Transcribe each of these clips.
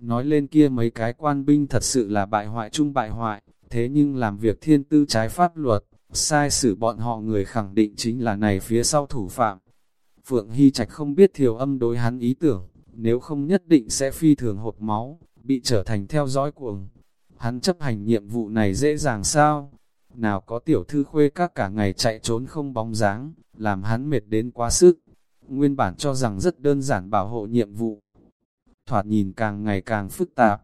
Nói lên kia mấy cái quan binh thật sự là bại hoại chung bại hoại, thế nhưng làm việc thiên tư trái pháp luật, sai xử bọn họ người khẳng định chính là này phía sau thủ phạm. Phượng Hy Trạch không biết thiều âm đối hắn ý tưởng, nếu không nhất định sẽ phi thường hột máu, bị trở thành theo dõi cuồng. Hắn chấp hành nhiệm vụ này dễ dàng sao? Nào có tiểu thư khuê các cả ngày chạy trốn không bóng dáng, làm hắn mệt đến quá sức. Nguyên bản cho rằng rất đơn giản bảo hộ nhiệm vụ. Thoạt nhìn càng ngày càng phức tạp,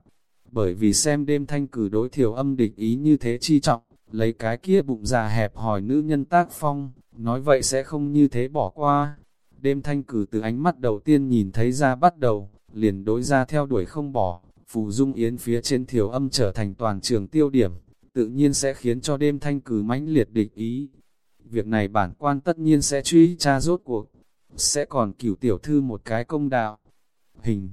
bởi vì xem đêm thanh cử đối thiểu âm địch ý như thế chi trọng, lấy cái kia bụng già hẹp hỏi nữ nhân tác phong, nói vậy sẽ không như thế bỏ qua. Đêm thanh cử từ ánh mắt đầu tiên nhìn thấy ra bắt đầu, liền đối ra theo đuổi không bỏ, phù dung yến phía trên thiểu âm trở thành toàn trường tiêu điểm, tự nhiên sẽ khiến cho đêm thanh cử mãnh liệt địch ý. Việc này bản quan tất nhiên sẽ truy tra rốt cuộc, sẽ còn cửu tiểu thư một cái công đạo. Hình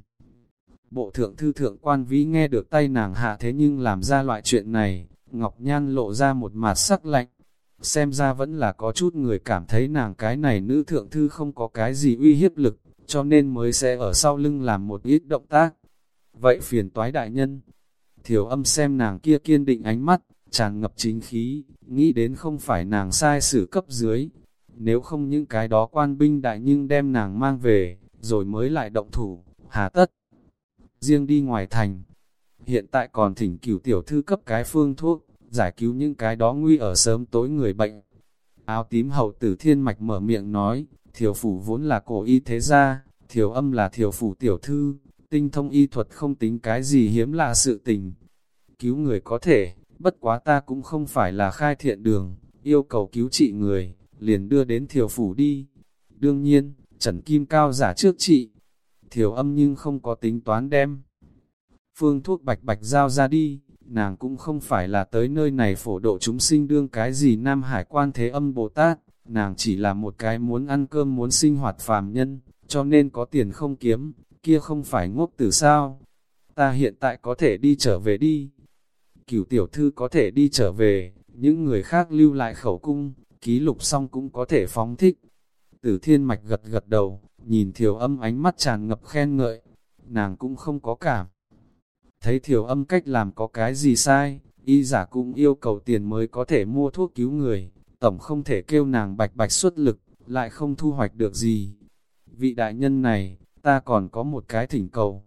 Bộ thượng thư thượng quan vĩ nghe được tay nàng hạ thế nhưng làm ra loại chuyện này, Ngọc Nhan lộ ra một mặt sắc lạnh. Xem ra vẫn là có chút người cảm thấy nàng cái này nữ thượng thư không có cái gì uy hiếp lực, cho nên mới sẽ ở sau lưng làm một ít động tác. Vậy phiền toái đại nhân, thiểu âm xem nàng kia kiên định ánh mắt, tràn ngập chính khí, nghĩ đến không phải nàng sai xử cấp dưới. Nếu không những cái đó quan binh đại nhưng đem nàng mang về, rồi mới lại động thủ, hà tất. Riêng đi ngoài thành, hiện tại còn thỉnh cửu tiểu thư cấp cái phương thuốc, giải cứu những cái đó nguy ở sớm tối người bệnh. Áo tím hậu tử thiên mạch mở miệng nói, thiểu phủ vốn là cổ y thế gia, thiểu âm là thiểu phủ tiểu thư, tinh thông y thuật không tính cái gì hiếm lạ sự tình. Cứu người có thể, bất quá ta cũng không phải là khai thiện đường, yêu cầu cứu trị người, liền đưa đến thiểu phủ đi. Đương nhiên, Trần Kim Cao giả trước trị, thiểu âm nhưng không có tính toán đem. Phương thuốc bạch bạch giao ra đi, nàng cũng không phải là tới nơi này phổ độ chúng sinh đương cái gì Nam Hải quan thế âm Bồ Tát, nàng chỉ là một cái muốn ăn cơm muốn sinh hoạt phàm nhân, cho nên có tiền không kiếm, kia không phải ngốc từ sao. Ta hiện tại có thể đi trở về đi. Cửu tiểu thư có thể đi trở về, những người khác lưu lại khẩu cung, ký lục xong cũng có thể phóng thích. Tử thiên mạch gật gật đầu, nhìn thiểu âm ánh mắt tràn ngập khen ngợi, nàng cũng không có cảm. Thấy thiểu âm cách làm có cái gì sai, y giả cũng yêu cầu tiền mới có thể mua thuốc cứu người, tổng không thể kêu nàng bạch bạch xuất lực, lại không thu hoạch được gì. Vị đại nhân này, ta còn có một cái thỉnh cầu.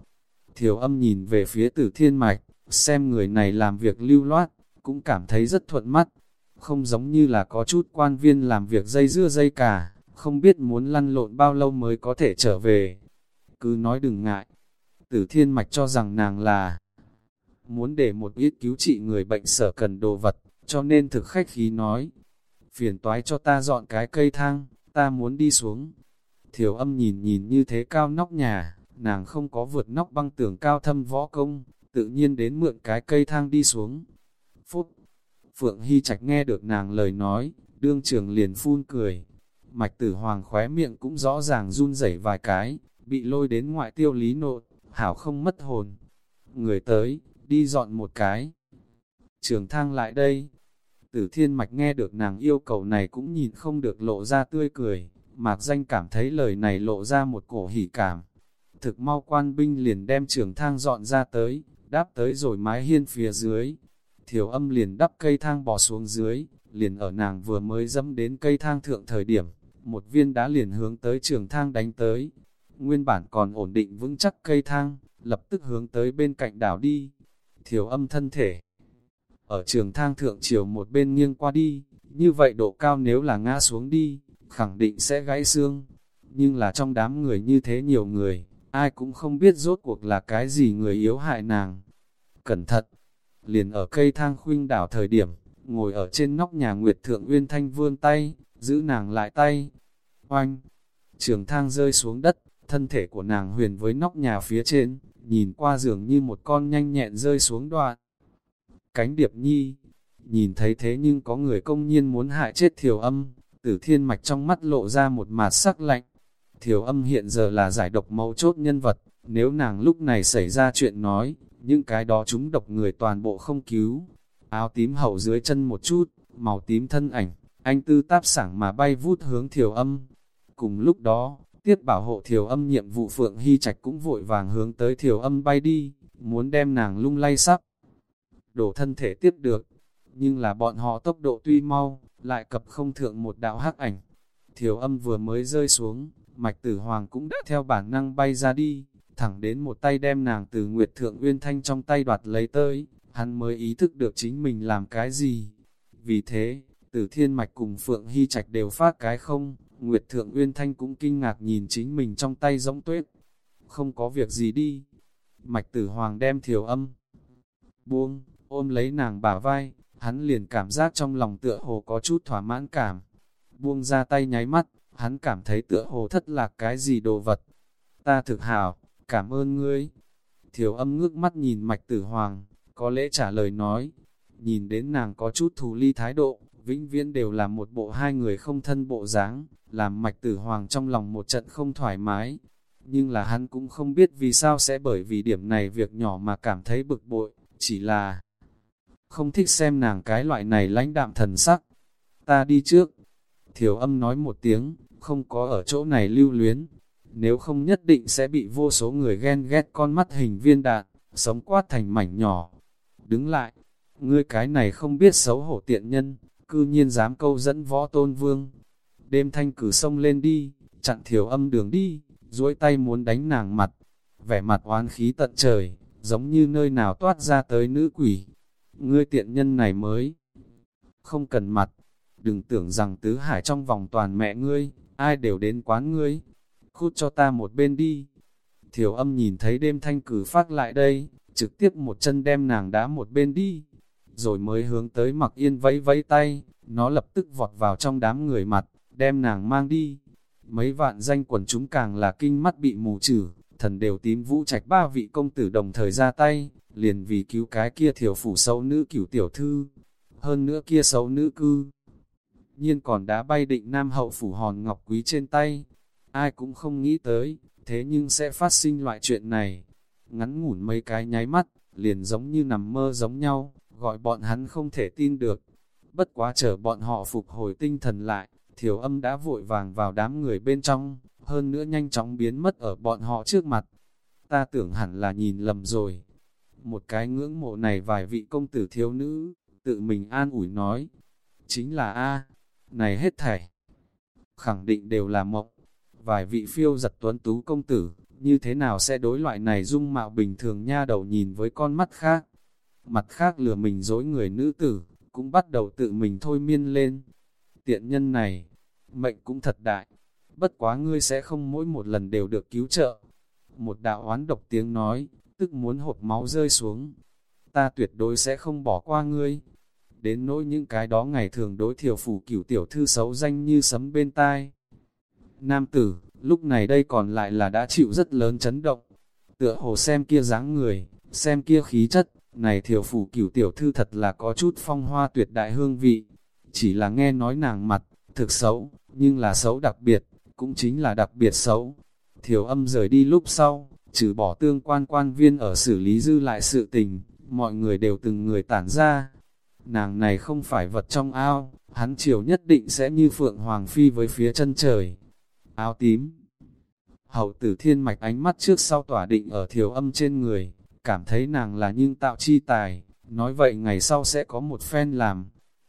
Thiểu âm nhìn về phía tử thiên mạch, xem người này làm việc lưu loát, cũng cảm thấy rất thuận mắt, không giống như là có chút quan viên làm việc dây dưa dây cả, không biết muốn lăn lộn bao lâu mới có thể trở về. Cứ nói đừng ngại, tử thiên mạch cho rằng nàng là muốn để một ít cứu trị người bệnh sở cần đồ vật, cho nên thực khách khí nói, phiền toái cho ta dọn cái cây thang, ta muốn đi xuống. Thiểu âm nhìn nhìn như thế cao nóc nhà, nàng không có vượt nóc băng tường cao thâm võ công, tự nhiên đến mượn cái cây thang đi xuống. Phút, Phượng Hy Trạch nghe được nàng lời nói, đương trường liền phun cười. Mạch tử hoàng khóe miệng cũng rõ ràng run rẩy vài cái, bị lôi đến ngoại tiêu lý nộ, hảo không mất hồn. Người tới, đi dọn một cái. Trường thang lại đây. Tử thiên mạch nghe được nàng yêu cầu này cũng nhìn không được lộ ra tươi cười, mạc danh cảm thấy lời này lộ ra một cổ hỉ cảm. Thực mau quan binh liền đem trường thang dọn ra tới, đáp tới rồi mái hiên phía dưới. Thiểu âm liền đắp cây thang bỏ xuống dưới, liền ở nàng vừa mới dẫm đến cây thang thượng thời điểm, một viên đá liền hướng tới trường thang đánh tới. Nguyên bản còn ổn định vững chắc cây thang, lập tức hướng tới bên cạnh đảo đi thiểu âm thân thể. Ở trường thang thượng chiều một bên nghiêng qua đi, như vậy độ cao nếu là ngã xuống đi, khẳng định sẽ gãy xương. Nhưng là trong đám người như thế nhiều người, ai cũng không biết rốt cuộc là cái gì người yếu hại nàng. Cẩn thận, liền ở cây thang khuynh đảo thời điểm, ngồi ở trên nóc nhà Nguyệt Thượng Uyên Thanh vươn tay, giữ nàng lại tay. Oanh, trường thang rơi xuống đất, thân thể của nàng huyền với nóc nhà phía trên, nhìn qua giường như một con nhanh nhẹn rơi xuống đoạn. Cánh điệp nhi, nhìn thấy thế nhưng có người công nhiên muốn hại chết thiểu âm, tử thiên mạch trong mắt lộ ra một mạt sắc lạnh. Thiểu âm hiện giờ là giải độc mấu chốt nhân vật, nếu nàng lúc này xảy ra chuyện nói, những cái đó chúng độc người toàn bộ không cứu. Áo tím hậu dưới chân một chút, màu tím thân ảnh, anh tư táp sảng mà bay vút hướng thiểu âm. Cùng lúc đó, Tiết bảo hộ thiểu âm nhiệm vụ Phượng Hy Trạch cũng vội vàng hướng tới thiểu âm bay đi, muốn đem nàng lung lay sắp. Đổ thân thể tiếp được, nhưng là bọn họ tốc độ tuy mau, lại cập không thượng một đạo hắc ảnh. Thiểu âm vừa mới rơi xuống, mạch tử hoàng cũng đã theo bản năng bay ra đi, thẳng đến một tay đem nàng từ Nguyệt Thượng Uyên Thanh trong tay đoạt lấy tới, hắn mới ý thức được chính mình làm cái gì. Vì thế, tử thiên mạch cùng Phượng Hy Trạch đều phát cái không, Nguyệt Thượng Uyên Thanh cũng kinh ngạc nhìn chính mình trong tay giống tuyết. Không có việc gì đi. Mạch tử hoàng đem thiểu âm. Buông, ôm lấy nàng bả vai, hắn liền cảm giác trong lòng tựa hồ có chút thỏa mãn cảm. Buông ra tay nháy mắt, hắn cảm thấy tựa hồ thất lạc cái gì đồ vật. Ta thực hảo, cảm ơn ngươi. Thiểu âm ngước mắt nhìn mạch tử hoàng, có lẽ trả lời nói. Nhìn đến nàng có chút thù ly thái độ, vĩnh viễn đều là một bộ hai người không thân bộ dáng, làm mạch tử hoàng trong lòng một trận không thoải mái. Nhưng là hắn cũng không biết vì sao sẽ bởi vì điểm này việc nhỏ mà cảm thấy bực bội, chỉ là không thích xem nàng cái loại này lãnh đạm thần sắc. Ta đi trước. Thiểu âm nói một tiếng, không có ở chỗ này lưu luyến. Nếu không nhất định sẽ bị vô số người ghen ghét con mắt hình viên đạn, sống quát thành mảnh nhỏ. Đứng lại, ngươi cái này không biết xấu hổ tiện nhân, cư nhiên dám câu dẫn võ tôn vương. Đêm thanh cử sông lên đi, chặn thiểu âm đường đi, duỗi tay muốn đánh nàng mặt. Vẻ mặt oán khí tận trời, giống như nơi nào toát ra tới nữ quỷ ngươi tiện nhân này mới không cần mặt, đừng tưởng rằng tứ hải trong vòng toàn mẹ ngươi, ai đều đến quán ngươi, cút cho ta một bên đi. Thiểu âm nhìn thấy đêm thanh cử phát lại đây, trực tiếp một chân đem nàng đá một bên đi, rồi mới hướng tới mặc yên vẫy vẫy tay, nó lập tức vọt vào trong đám người mặt, đem nàng mang đi. Mấy vạn danh quần chúng càng là kinh mắt bị mù trừ, thần đều tím vũ trạch ba vị công tử đồng thời ra tay, liền vì cứu cái kia thiểu phủ xấu nữ cửu tiểu thư. Hơn nữa kia xấu nữ cư. Nhiên còn đã bay định nam hậu phủ hòn ngọc quý trên tay. Ai cũng không nghĩ tới, thế nhưng sẽ phát sinh loại chuyện này. Ngắn ngủn mấy cái nháy mắt, liền giống như nằm mơ giống nhau, gọi bọn hắn không thể tin được. Bất quá chờ bọn họ phục hồi tinh thần lại, thiểu âm đã vội vàng vào đám người bên trong, hơn nữa nhanh chóng biến mất ở bọn họ trước mặt. Ta tưởng hẳn là nhìn lầm rồi, một cái ngưỡng mộ này vài vị công tử thiếu nữ, tự mình an ủi nói, chính là A, này hết thảy, khẳng định đều là mộng, vài vị phiêu giật tuấn tú công tử, như thế nào sẽ đối loại này dung mạo bình thường nha đầu nhìn với con mắt khác, mặt khác lừa mình dối người nữ tử, cũng bắt đầu tự mình thôi miên lên, tiện nhân này, mệnh cũng thật đại, bất quá ngươi sẽ không mỗi một lần đều được cứu trợ. Một đạo oán độc tiếng nói, tức muốn hột máu rơi xuống. Ta tuyệt đối sẽ không bỏ qua ngươi. Đến nỗi những cái đó ngày thường đối thiểu phủ cửu tiểu thư xấu danh như sấm bên tai. Nam tử, lúc này đây còn lại là đã chịu rất lớn chấn động. Tựa hồ xem kia dáng người, xem kia khí chất, này thiểu phủ cửu tiểu thư thật là có chút phong hoa tuyệt đại hương vị. Chỉ là nghe nói nàng mặt, thực xấu, nhưng là xấu đặc biệt, cũng chính là đặc biệt xấu. Thiểu âm rời đi lúc sau, trừ bỏ tương quan quan viên ở xử lý dư lại sự tình, mọi người đều từng người tản ra. Nàng này không phải vật trong ao, hắn chiều nhất định sẽ như Phượng Hoàng Phi với phía chân trời. Áo tím Hậu tử thiên mạch ánh mắt trước sau tỏa định ở thiểu âm trên người, cảm thấy nàng là nhưng tạo chi tài, nói vậy ngày sau sẽ có một phen làm.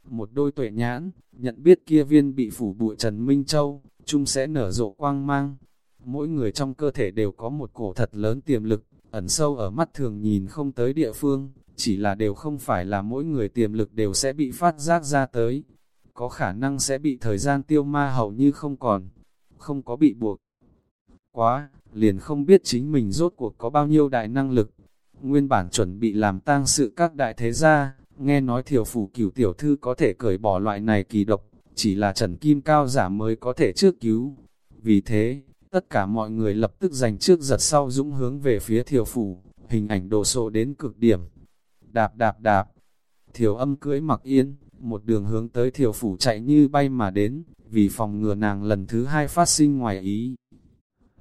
Một đôi tuệ nhãn, nhận biết kia viên bị phủ bụi Trần Minh Châu, chung sẽ nở rộ quang mang, mỗi người trong cơ thể đều có một cổ thật lớn tiềm lực, ẩn sâu ở mắt thường nhìn không tới địa phương, chỉ là đều không phải là mỗi người tiềm lực đều sẽ bị phát giác ra tới. Có khả năng sẽ bị thời gian tiêu ma hầu như không còn, không có bị buộc. Quá, liền không biết chính mình rốt cuộc có bao nhiêu đại năng lực. Nguyên bản chuẩn bị làm tang sự các đại thế gia, nghe nói thiểu phủ cửu tiểu thư có thể cởi bỏ loại này kỳ độc, chỉ là trần kim cao giả mới có thể trước cứu. Vì thế, Tất cả mọi người lập tức giành trước giật sau dũng hướng về phía thiều phủ, hình ảnh đồ sộ đến cực điểm. Đạp đạp đạp, thiều âm cưỡi mặc yên, một đường hướng tới thiều phủ chạy như bay mà đến, vì phòng ngừa nàng lần thứ hai phát sinh ngoài ý.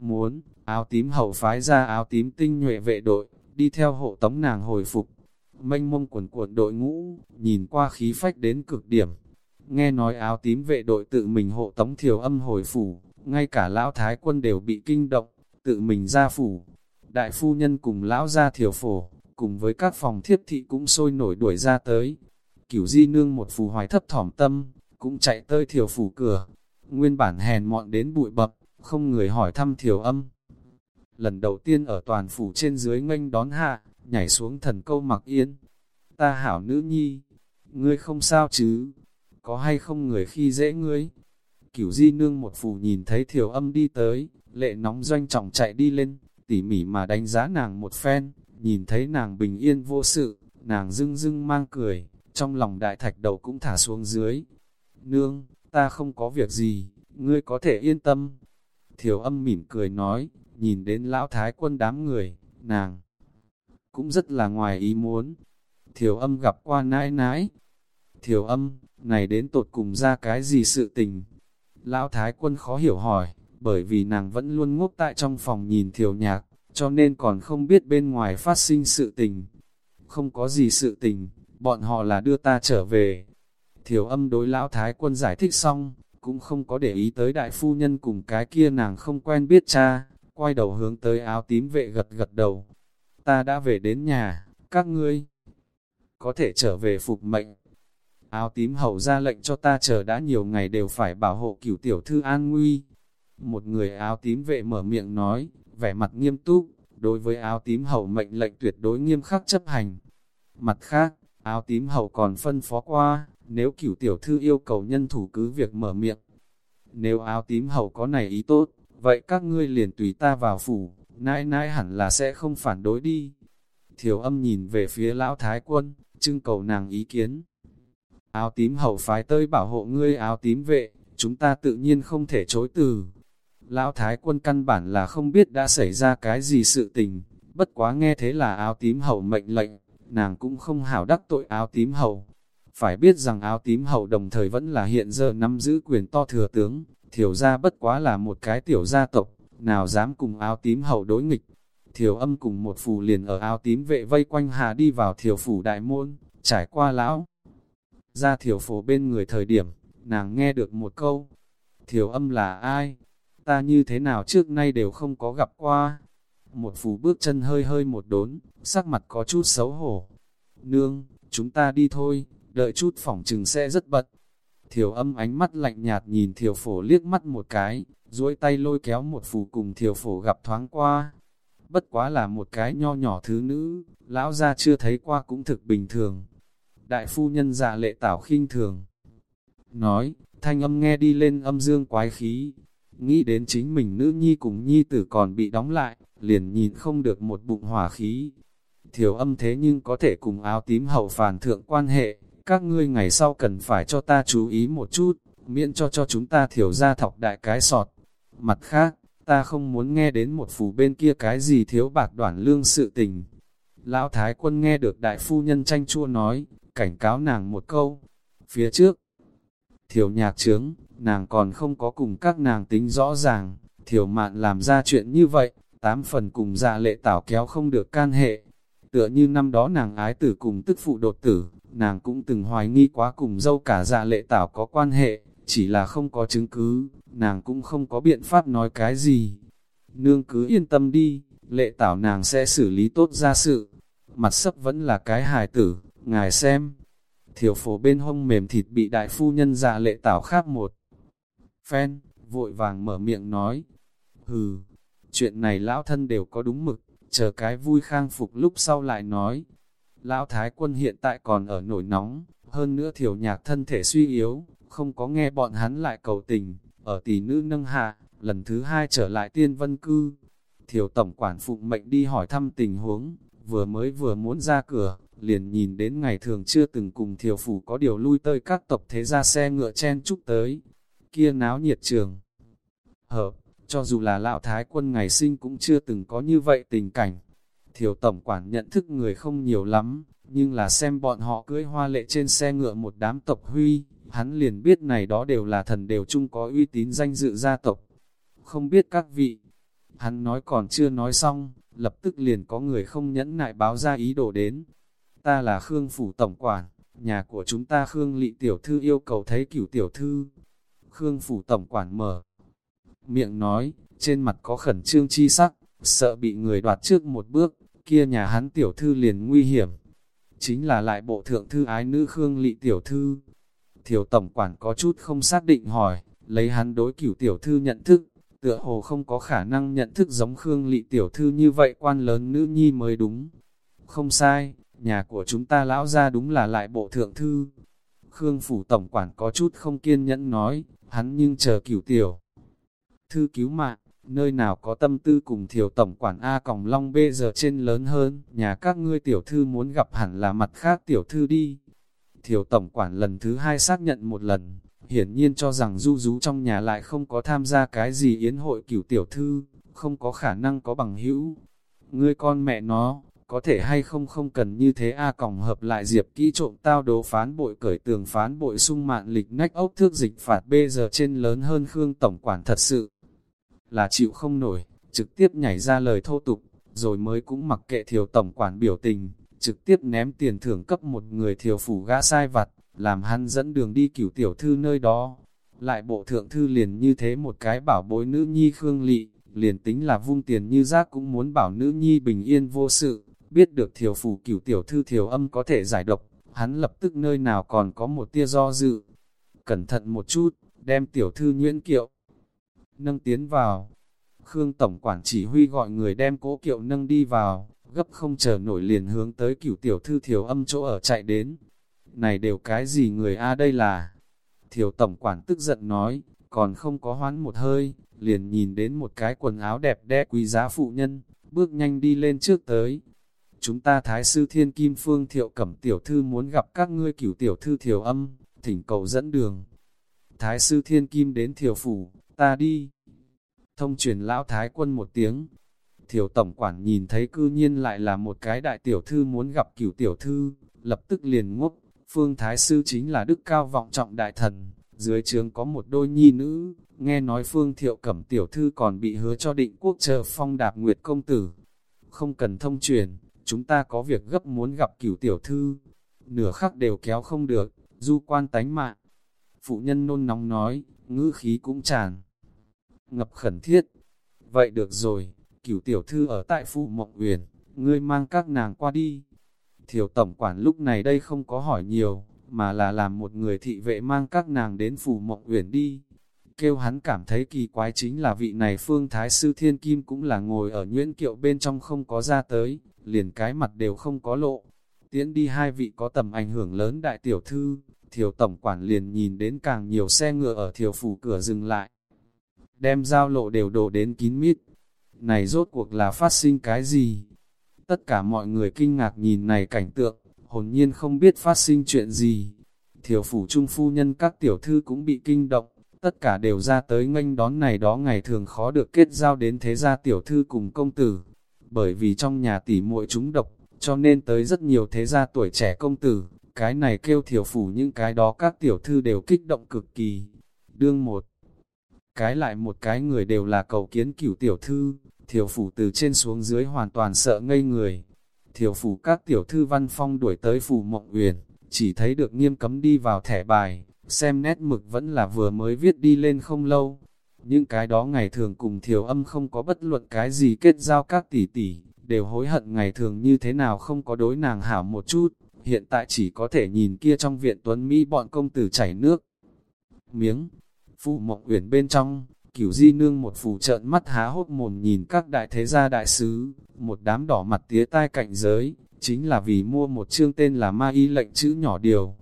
Muốn, áo tím hậu phái ra áo tím tinh nhuệ vệ đội, đi theo hộ tống nàng hồi phục. Mênh mông quần cuộn đội ngũ, nhìn qua khí phách đến cực điểm. Nghe nói áo tím vệ đội tự mình hộ tống thiều âm hồi phủ, ngay cả lão thái quân đều bị kinh động, tự mình ra phủ. Đại phu nhân cùng lão ra thiểu phổ, cùng với các phòng thiếp thị cũng sôi nổi đuổi ra tới. Cửu di nương một phù hoài thấp thỏm tâm, cũng chạy tới thiểu phủ cửa. Nguyên bản hèn mọn đến bụi bập, không người hỏi thăm thiểu âm. Lần đầu tiên ở toàn phủ trên dưới nghênh đón hạ, nhảy xuống thần câu mặc yên. Ta hảo nữ nhi, ngươi không sao chứ, có hay không người khi dễ ngươi. Cửu di nương một phù nhìn thấy thiểu âm đi tới, lệ nóng doanh trọng chạy đi lên, tỉ mỉ mà đánh giá nàng một phen, nhìn thấy nàng bình yên vô sự, nàng dưng dưng mang cười, trong lòng đại thạch đầu cũng thả xuống dưới. Nương, ta không có việc gì, ngươi có thể yên tâm. Thiểu âm mỉm cười nói, nhìn đến lão thái quân đám người, nàng cũng rất là ngoài ý muốn. Thiểu âm gặp qua nãi nãi. Thiểu âm, này đến tột cùng ra cái gì sự tình? Lão thái quân khó hiểu hỏi, bởi vì nàng vẫn luôn ngốc tại trong phòng nhìn thiểu nhạc, cho nên còn không biết bên ngoài phát sinh sự tình. Không có gì sự tình, bọn họ là đưa ta trở về. Thiểu âm đối lão thái quân giải thích xong, cũng không có để ý tới đại phu nhân cùng cái kia nàng không quen biết cha, quay đầu hướng tới áo tím vệ gật gật đầu. Ta đã về đến nhà, các ngươi có thể trở về phục mệnh. Áo tím hầu ra lệnh cho ta chờ đã nhiều ngày đều phải bảo hộ cửu tiểu thư an nguy. Một người áo tím vệ mở miệng nói, vẻ mặt nghiêm túc, đối với áo tím hầu mệnh lệnh tuyệt đối nghiêm khắc chấp hành. Mặt khác, áo tím hầu còn phân phó qua, nếu cửu tiểu thư yêu cầu nhân thủ cứ việc mở miệng. Nếu áo tím hầu có này ý tốt, vậy các ngươi liền tùy ta vào phủ, nãi nãi hẳn là sẽ không phản đối đi. Thiểu âm nhìn về phía lão thái quân, trưng cầu nàng ý kiến. Áo tím hậu phái tới bảo hộ ngươi áo tím vệ, chúng ta tự nhiên không thể chối từ. Lão thái quân căn bản là không biết đã xảy ra cái gì sự tình, bất quá nghe thế là áo tím hậu mệnh lệnh, nàng cũng không hảo đắc tội áo tím hậu Phải biết rằng áo tím hậu đồng thời vẫn là hiện giờ nắm giữ quyền to thừa tướng, thiểu gia bất quá là một cái tiểu gia tộc, nào dám cùng áo tím hậu đối nghịch. Thiểu âm cùng một phù liền ở áo tím vệ vây quanh hà đi vào thiểu phủ đại môn, trải qua lão. Ra thiểu phổ bên người thời điểm, nàng nghe được một câu. Thiểu âm là ai? Ta như thế nào trước nay đều không có gặp qua. Một phù bước chân hơi hơi một đốn, sắc mặt có chút xấu hổ. Nương, chúng ta đi thôi, đợi chút phỏng trừng sẽ rất bật. Thiều âm ánh mắt lạnh nhạt nhìn thiều phổ liếc mắt một cái, duỗi tay lôi kéo một phù cùng thiều phổ gặp thoáng qua. Bất quá là một cái nho nhỏ thứ nữ, lão gia chưa thấy qua cũng thực bình thường. Đại phu nhân dạ lệ tảo khinh thường. Nói, thanh âm nghe đi lên âm dương quái khí. Nghĩ đến chính mình nữ nhi cùng nhi tử còn bị đóng lại, liền nhìn không được một bụng hỏa khí. Thiểu âm thế nhưng có thể cùng áo tím hậu phản thượng quan hệ, các ngươi ngày sau cần phải cho ta chú ý một chút, miễn cho cho chúng ta thiểu ra thọc đại cái sọt. Mặt khác, ta không muốn nghe đến một phù bên kia cái gì thiếu bạc đoản lương sự tình. Lão Thái quân nghe được đại phu nhân tranh chua nói, cảnh cáo nàng một câu. Phía trước, thiểu nhạc trướng, nàng còn không có cùng các nàng tính rõ ràng, thiểu mạn làm ra chuyện như vậy, tám phần cùng dạ lệ tảo kéo không được can hệ. Tựa như năm đó nàng ái tử cùng tức phụ đột tử, nàng cũng từng hoài nghi quá cùng dâu cả dạ lệ tảo có quan hệ, chỉ là không có chứng cứ, nàng cũng không có biện pháp nói cái gì. Nương cứ yên tâm đi, lệ tảo nàng sẽ xử lý tốt ra sự. Mặt sấp vẫn là cái hài tử, ngài xem. Thiểu phổ bên hông mềm thịt bị đại phu nhân dạ lệ tảo khác một. Phen, vội vàng mở miệng nói. Hừ, chuyện này lão thân đều có đúng mực, chờ cái vui khang phục lúc sau lại nói. Lão Thái quân hiện tại còn ở nổi nóng, hơn nữa thiểu nhạc thân thể suy yếu, không có nghe bọn hắn lại cầu tình, ở tỷ nữ nâng hạ, lần thứ hai trở lại tiên vân cư. Thiểu tổng quản phụ mệnh đi hỏi thăm tình huống, vừa mới vừa muốn ra cửa, liền nhìn đến ngày thường chưa từng cùng thiểu phủ có điều lui tơi các tộc thế ra xe ngựa chen chúc tới. Kia náo nhiệt trường. Hợp, cho dù là lão thái quân ngày sinh cũng chưa từng có như vậy tình cảnh. Thiểu tổng quản nhận thức người không nhiều lắm, nhưng là xem bọn họ cưới hoa lệ trên xe ngựa một đám tộc huy, hắn liền biết này đó đều là thần đều chung có uy tín danh dự gia tộc. Không biết các vị, hắn nói còn chưa nói xong, lập tức liền có người không nhẫn nại báo ra ý đồ đến. Ta là Khương Phủ Tổng Quản, nhà của chúng ta Khương Lị Tiểu Thư yêu cầu thấy cửu Tiểu Thư. Khương Phủ Tổng Quản mở miệng nói, trên mặt có khẩn trương chi sắc, sợ bị người đoạt trước một bước, kia nhà hắn tiểu thư liền nguy hiểm. Chính là lại bộ thượng thư ái nữ Khương Lị tiểu thư. Thiểu tổng quản có chút không xác định hỏi, lấy hắn đối cửu tiểu thư nhận thức, tựa hồ không có khả năng nhận thức giống Khương Lị tiểu thư như vậy quan lớn nữ nhi mới đúng. Không sai, nhà của chúng ta lão ra đúng là lại bộ thượng thư. Khương phủ tổng quản có chút không kiên nhẫn nói, hắn nhưng chờ cửu tiểu. Thư cứu mạng, nơi nào có tâm tư cùng thiểu tổng quản A còng long bê giờ trên lớn hơn, nhà các ngươi tiểu thư muốn gặp hẳn là mặt khác tiểu thư đi. Thiểu tổng quản lần thứ hai xác nhận một lần, hiển nhiên cho rằng du rú trong nhà lại không có tham gia cái gì yến hội cửu tiểu thư, không có khả năng có bằng hữu. Ngươi con mẹ nó, có thể hay không không cần như thế A còng hợp lại diệp kỹ trộm tao đố phán bội cởi tường phán bội sung mạng lịch nách ốc thước dịch phạt bê giờ trên lớn hơn Khương Tổng Quản thật sự là chịu không nổi, trực tiếp nhảy ra lời thô tục, rồi mới cũng mặc kệ thiều Tổng Quản biểu tình, trực tiếp ném tiền thưởng cấp một người thiều phủ gã sai vặt, làm hắn dẫn đường đi cửu tiểu thư nơi đó. Lại bộ thượng thư liền như thế một cái bảo bối nữ nhi Khương Lị, liền tính là vung tiền như giác cũng muốn bảo nữ nhi bình yên vô sự, biết được thiếu phủ cửu tiểu thư thiếu âm có thể giải độc, hắn lập tức nơi nào còn có một tia do dự. Cẩn thận một chút, đem tiểu thư nhuyễn kiệu, nâng tiến vào. Khương Tổng Quản chỉ huy gọi người đem cố kiệu nâng đi vào, gấp không chờ nổi liền hướng tới cửu tiểu thư thiểu âm chỗ ở chạy đến. Này đều cái gì người A đây là? Thiểu Tổng Quản tức giận nói, còn không có hoán một hơi, liền nhìn đến một cái quần áo đẹp đẽ quý giá phụ nhân, bước nhanh đi lên trước tới, chúng ta Thái sư Thiên Kim Phương Thiệu Cẩm Tiểu Thư muốn gặp các ngươi cửu Tiểu Thư Thiểu Âm, thỉnh cầu dẫn đường. Thái sư Thiên Kim đến Thiểu Phủ, ta đi. Thông truyền lão Thái quân một tiếng. thiểu Tổng Quản nhìn thấy cư nhiên lại là một cái đại tiểu thư muốn gặp cửu tiểu thư, lập tức liền ngốc, Phương Thái Sư chính là đức cao vọng trọng đại thần, dưới trường có một đôi nhi nữ, nghe nói Phương Thiệu Cẩm tiểu thư còn bị hứa cho định quốc chờ phong đạp nguyệt công tử. Không cần thông truyền, chúng ta có việc gấp muốn gặp cửu tiểu thư, nửa khắc đều kéo không được, du quan tánh mạng. Phụ nhân nôn nóng nói, ngữ khí cũng tràn, ngập khẩn thiết. Vậy được rồi, cửu tiểu thư ở tại phụ mộng uyển, ngươi mang các nàng qua đi. Thiểu tổng quản lúc này đây không có hỏi nhiều, mà là làm một người thị vệ mang các nàng đến phủ mộng uyển đi. Kêu hắn cảm thấy kỳ quái chính là vị này phương thái sư thiên kim cũng là ngồi ở nguyễn kiệu bên trong không có ra tới, liền cái mặt đều không có lộ. Tiến đi hai vị có tầm ảnh hưởng lớn đại tiểu thư, thiểu tổng quản liền nhìn đến càng nhiều xe ngựa ở thiểu phủ cửa dừng lại. Đem giao lộ đều đổ đến kín mít. Này rốt cuộc là phát sinh cái gì? Tất cả mọi người kinh ngạc nhìn này cảnh tượng, hồn nhiên không biết phát sinh chuyện gì. Thiểu phủ trung phu nhân các tiểu thư cũng bị kinh động, tất cả đều ra tới nghênh đón này đó ngày thường khó được kết giao đến thế gia tiểu thư cùng công tử, bởi vì trong nhà tỉ muội chúng độc, cho nên tới rất nhiều thế gia tuổi trẻ công tử, cái này kêu thiểu phủ những cái đó các tiểu thư đều kích động cực kỳ. Đương một, cái lại một cái người đều là cầu kiến cửu tiểu thư, thiểu phủ từ trên xuống dưới hoàn toàn sợ ngây người. Thiểu phủ các tiểu thư văn phong đuổi tới phủ mộng uyển, chỉ thấy được nghiêm cấm đi vào thẻ bài, xem nét mực vẫn là vừa mới viết đi lên không lâu, những cái đó ngày thường cùng thiểu âm không có bất luận cái gì kết giao các tỷ tỷ, đều hối hận ngày thường như thế nào không có đối nàng hảo một chút, hiện tại chỉ có thể nhìn kia trong viện tuấn Mỹ bọn công tử chảy nước. Miếng, phụ mộng uyển bên trong, cửu di nương một phù trợn mắt há hốt mồm nhìn các đại thế gia đại sứ, một đám đỏ mặt tía tai cạnh giới, chính là vì mua một chương tên là ma y lệnh chữ nhỏ điều.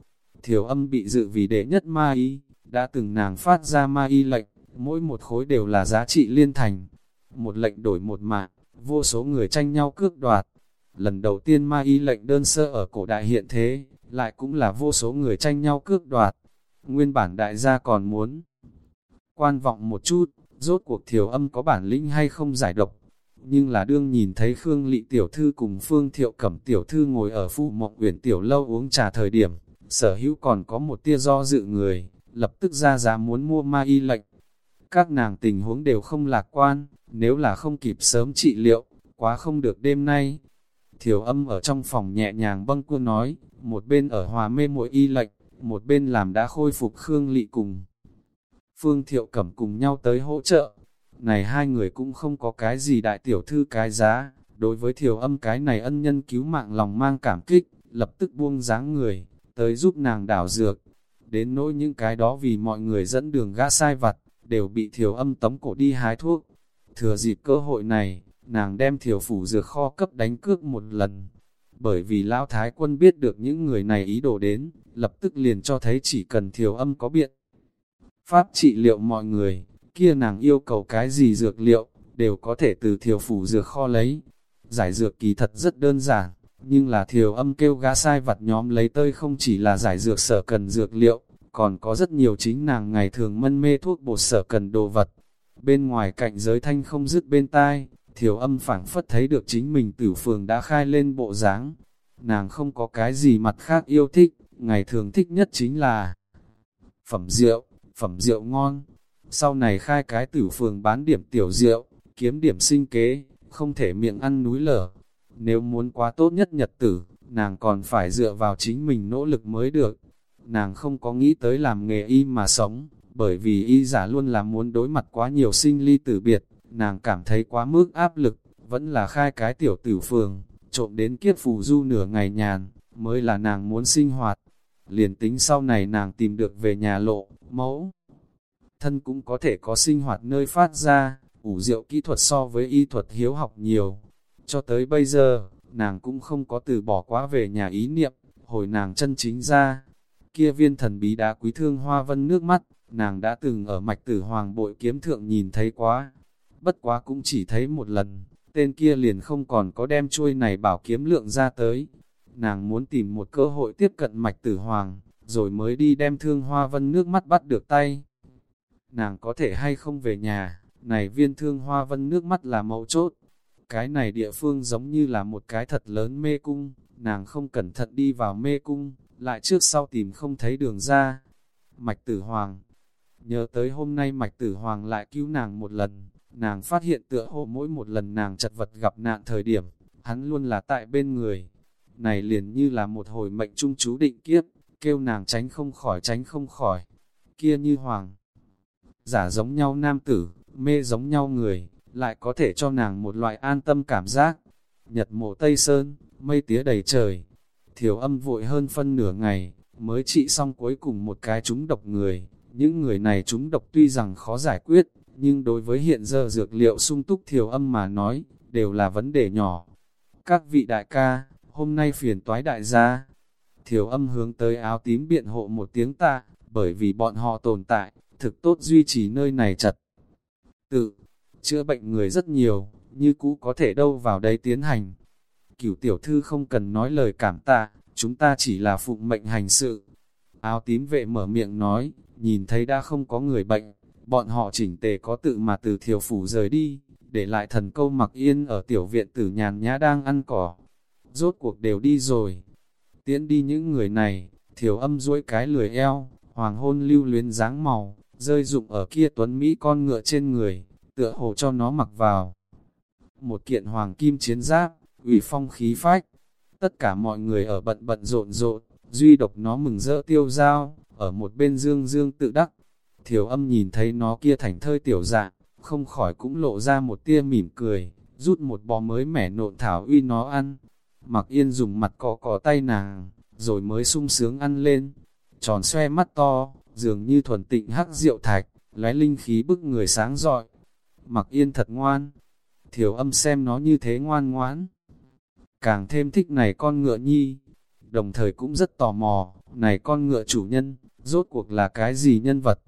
Thiểu âm bị dự vì đệ nhất ma y, đã từng nàng phát ra ma y lệnh, mỗi một khối đều là giá trị liên thành. Một lệnh đổi một mạng, vô số người tranh nhau cước đoạt. Lần đầu tiên ma y lệnh đơn sơ ở cổ đại hiện thế, lại cũng là vô số người tranh nhau cước đoạt. Nguyên bản đại gia còn muốn quan vọng một chút, rốt cuộc thiểu âm có bản lĩnh hay không giải độc. Nhưng là đương nhìn thấy Khương Lị Tiểu Thư cùng Phương Thiệu Cẩm Tiểu Thư ngồi ở phụ mộng uyển Tiểu Lâu uống trà thời điểm, sở hữu còn có một tia do dự người, lập tức ra giá muốn mua ma y lệnh các nàng tình huống đều không lạc quan, nếu là không kịp sớm trị liệu, quá không được đêm nay. Thiểu âm ở trong phòng nhẹ nhàng bâng cua nói, một bên ở hòa mê muội y lệnh, một bên làm đã khôi phục Khương Lị cùng. Phương Thiệu Cẩm cùng nhau tới hỗ trợ. Này hai người cũng không có cái gì đại tiểu thư cái giá, Đối với thiểu âm cái này ân nhân cứu mạng lòng mang cảm kích, lập tức buông dáng người, tới giúp nàng đảo dược. Đến nỗi những cái đó vì mọi người dẫn đường gã sai vặt, đều bị thiểu âm tấm cổ đi hái thuốc. Thừa dịp cơ hội này, nàng đem thiểu phủ dược kho cấp đánh cước một lần. Bởi vì lão thái quân biết được những người này ý đồ đến, lập tức liền cho thấy chỉ cần thiểu âm có biện. Pháp trị liệu mọi người, kia nàng yêu cầu cái gì dược liệu, đều có thể từ thiều phủ dược kho lấy. Giải dược kỳ thật rất đơn giản, nhưng là thiều âm kêu gã sai vặt nhóm lấy tơi không chỉ là giải dược sở cần dược liệu, còn có rất nhiều chính nàng ngày thường mân mê thuốc bột sở cần đồ vật. Bên ngoài cạnh giới thanh không dứt bên tai, thiểu âm phảng phất thấy được chính mình tử phường đã khai lên bộ dáng. Nàng không có cái gì mặt khác yêu thích, ngày thường thích nhất chính là phẩm rượu, phẩm rượu ngon. Sau này khai cái tử phường bán điểm tiểu rượu, kiếm điểm sinh kế, không thể miệng ăn núi lở. Nếu muốn quá tốt nhất nhật tử, nàng còn phải dựa vào chính mình nỗ lực mới được. Nàng không có nghĩ tới làm nghề y mà sống, bởi vì y giả luôn là muốn đối mặt quá nhiều sinh ly tử biệt, nàng cảm thấy quá mức áp lực, vẫn là khai cái tiểu tử phường, trộm đến kiếp phù du nửa ngày nhàn, mới là nàng muốn sinh hoạt. Liền tính sau này nàng tìm được về nhà lộ, mẫu, thân cũng có thể có sinh hoạt nơi phát ra, ủ rượu kỹ thuật so với y thuật hiếu học nhiều. Cho tới bây giờ, nàng cũng không có từ bỏ quá về nhà ý niệm, hồi nàng chân chính ra. Kia viên thần bí đá quý thương hoa vân nước mắt, nàng đã từng ở mạch tử hoàng bội kiếm thượng nhìn thấy quá. Bất quá cũng chỉ thấy một lần, tên kia liền không còn có đem chuôi này bảo kiếm lượng ra tới. Nàng muốn tìm một cơ hội tiếp cận mạch tử hoàng, rồi mới đi đem thương hoa vân nước mắt bắt được tay. Nàng có thể hay không về nhà, này viên thương hoa vân nước mắt là mẫu chốt. Cái này địa phương giống như là một cái thật lớn mê cung, nàng không cẩn thận đi vào mê cung, lại trước sau tìm không thấy đường ra. Mạch tử hoàng, nhớ tới hôm nay mạch tử hoàng lại cứu nàng một lần, nàng phát hiện tựa hồ mỗi một lần nàng chật vật gặp nạn thời điểm, hắn luôn là tại bên người. Này liền như là một hồi mệnh trung chú định kiếp, kêu nàng tránh không khỏi tránh không khỏi. Kia như hoàng, giả giống nhau nam tử, mê giống nhau người, lại có thể cho nàng một loại an tâm cảm giác. Nhật mộ Tây Sơn, mây tía đầy trời, thiểu âm vội hơn phân nửa ngày, mới trị xong cuối cùng một cái chúng độc người. Những người này chúng độc tuy rằng khó giải quyết, nhưng đối với hiện giờ dược liệu sung túc thiểu âm mà nói, đều là vấn đề nhỏ. Các vị đại ca, hôm nay phiền toái đại gia, thiểu âm hướng tới áo tím biện hộ một tiếng ta, bởi vì bọn họ tồn tại, thực tốt duy trì nơi này chặt. Tự, chữa bệnh người rất nhiều, như cũ có thể đâu vào đây tiến hành. Cửu tiểu thư không cần nói lời cảm tạ, chúng ta chỉ là phụng mệnh hành sự. Áo tím vệ mở miệng nói, nhìn thấy đã không có người bệnh, bọn họ chỉnh tề có tự mà từ thiều phủ rời đi, để lại thần câu mặc yên ở tiểu viện tử nhàn nhã đang ăn cỏ. Rốt cuộc đều đi rồi. Tiễn đi những người này, thiều âm duỗi cái lười eo, hoàng hôn lưu luyến dáng màu, rơi dụng ở kia tuấn Mỹ con ngựa trên người, tựa hồ cho nó mặc vào. Một kiện hoàng kim chiến giáp, ủy phong khí phách, tất cả mọi người ở bận bận rộn rộn, duy độc nó mừng rỡ tiêu dao ở một bên dương dương tự đắc. Thiểu âm nhìn thấy nó kia thành thơi tiểu dạng, không khỏi cũng lộ ra một tia mỉm cười, rút một bò mới mẻ nộn thảo uy nó ăn. Mặc yên dùng mặt cọ cọ tay nàng, rồi mới sung sướng ăn lên. Tròn xoe mắt to, dường như thuần tịnh hắc rượu thạch, lóe linh khí bức người sáng rọi. Mặc yên thật ngoan, thiểu âm xem nó như thế ngoan ngoãn. Càng thêm thích này con ngựa nhi, đồng thời cũng rất tò mò, này con ngựa chủ nhân, rốt cuộc là cái gì nhân vật.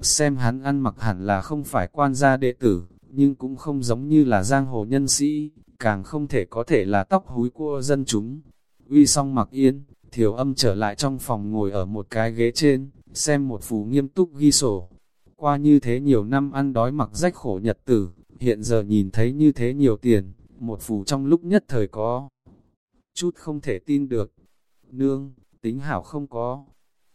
Xem hắn ăn mặc hẳn là không phải quan gia đệ tử, nhưng cũng không giống như là giang hồ nhân sĩ, càng không thể có thể là tóc húi của dân chúng. Uy xong mặc yên, thiểu âm trở lại trong phòng ngồi ở một cái ghế trên, xem một phù nghiêm túc ghi sổ. Qua như thế nhiều năm ăn đói mặc rách khổ nhật tử, hiện giờ nhìn thấy như thế nhiều tiền, một phù trong lúc nhất thời có. Chút không thể tin được. Nương, tính hảo không có.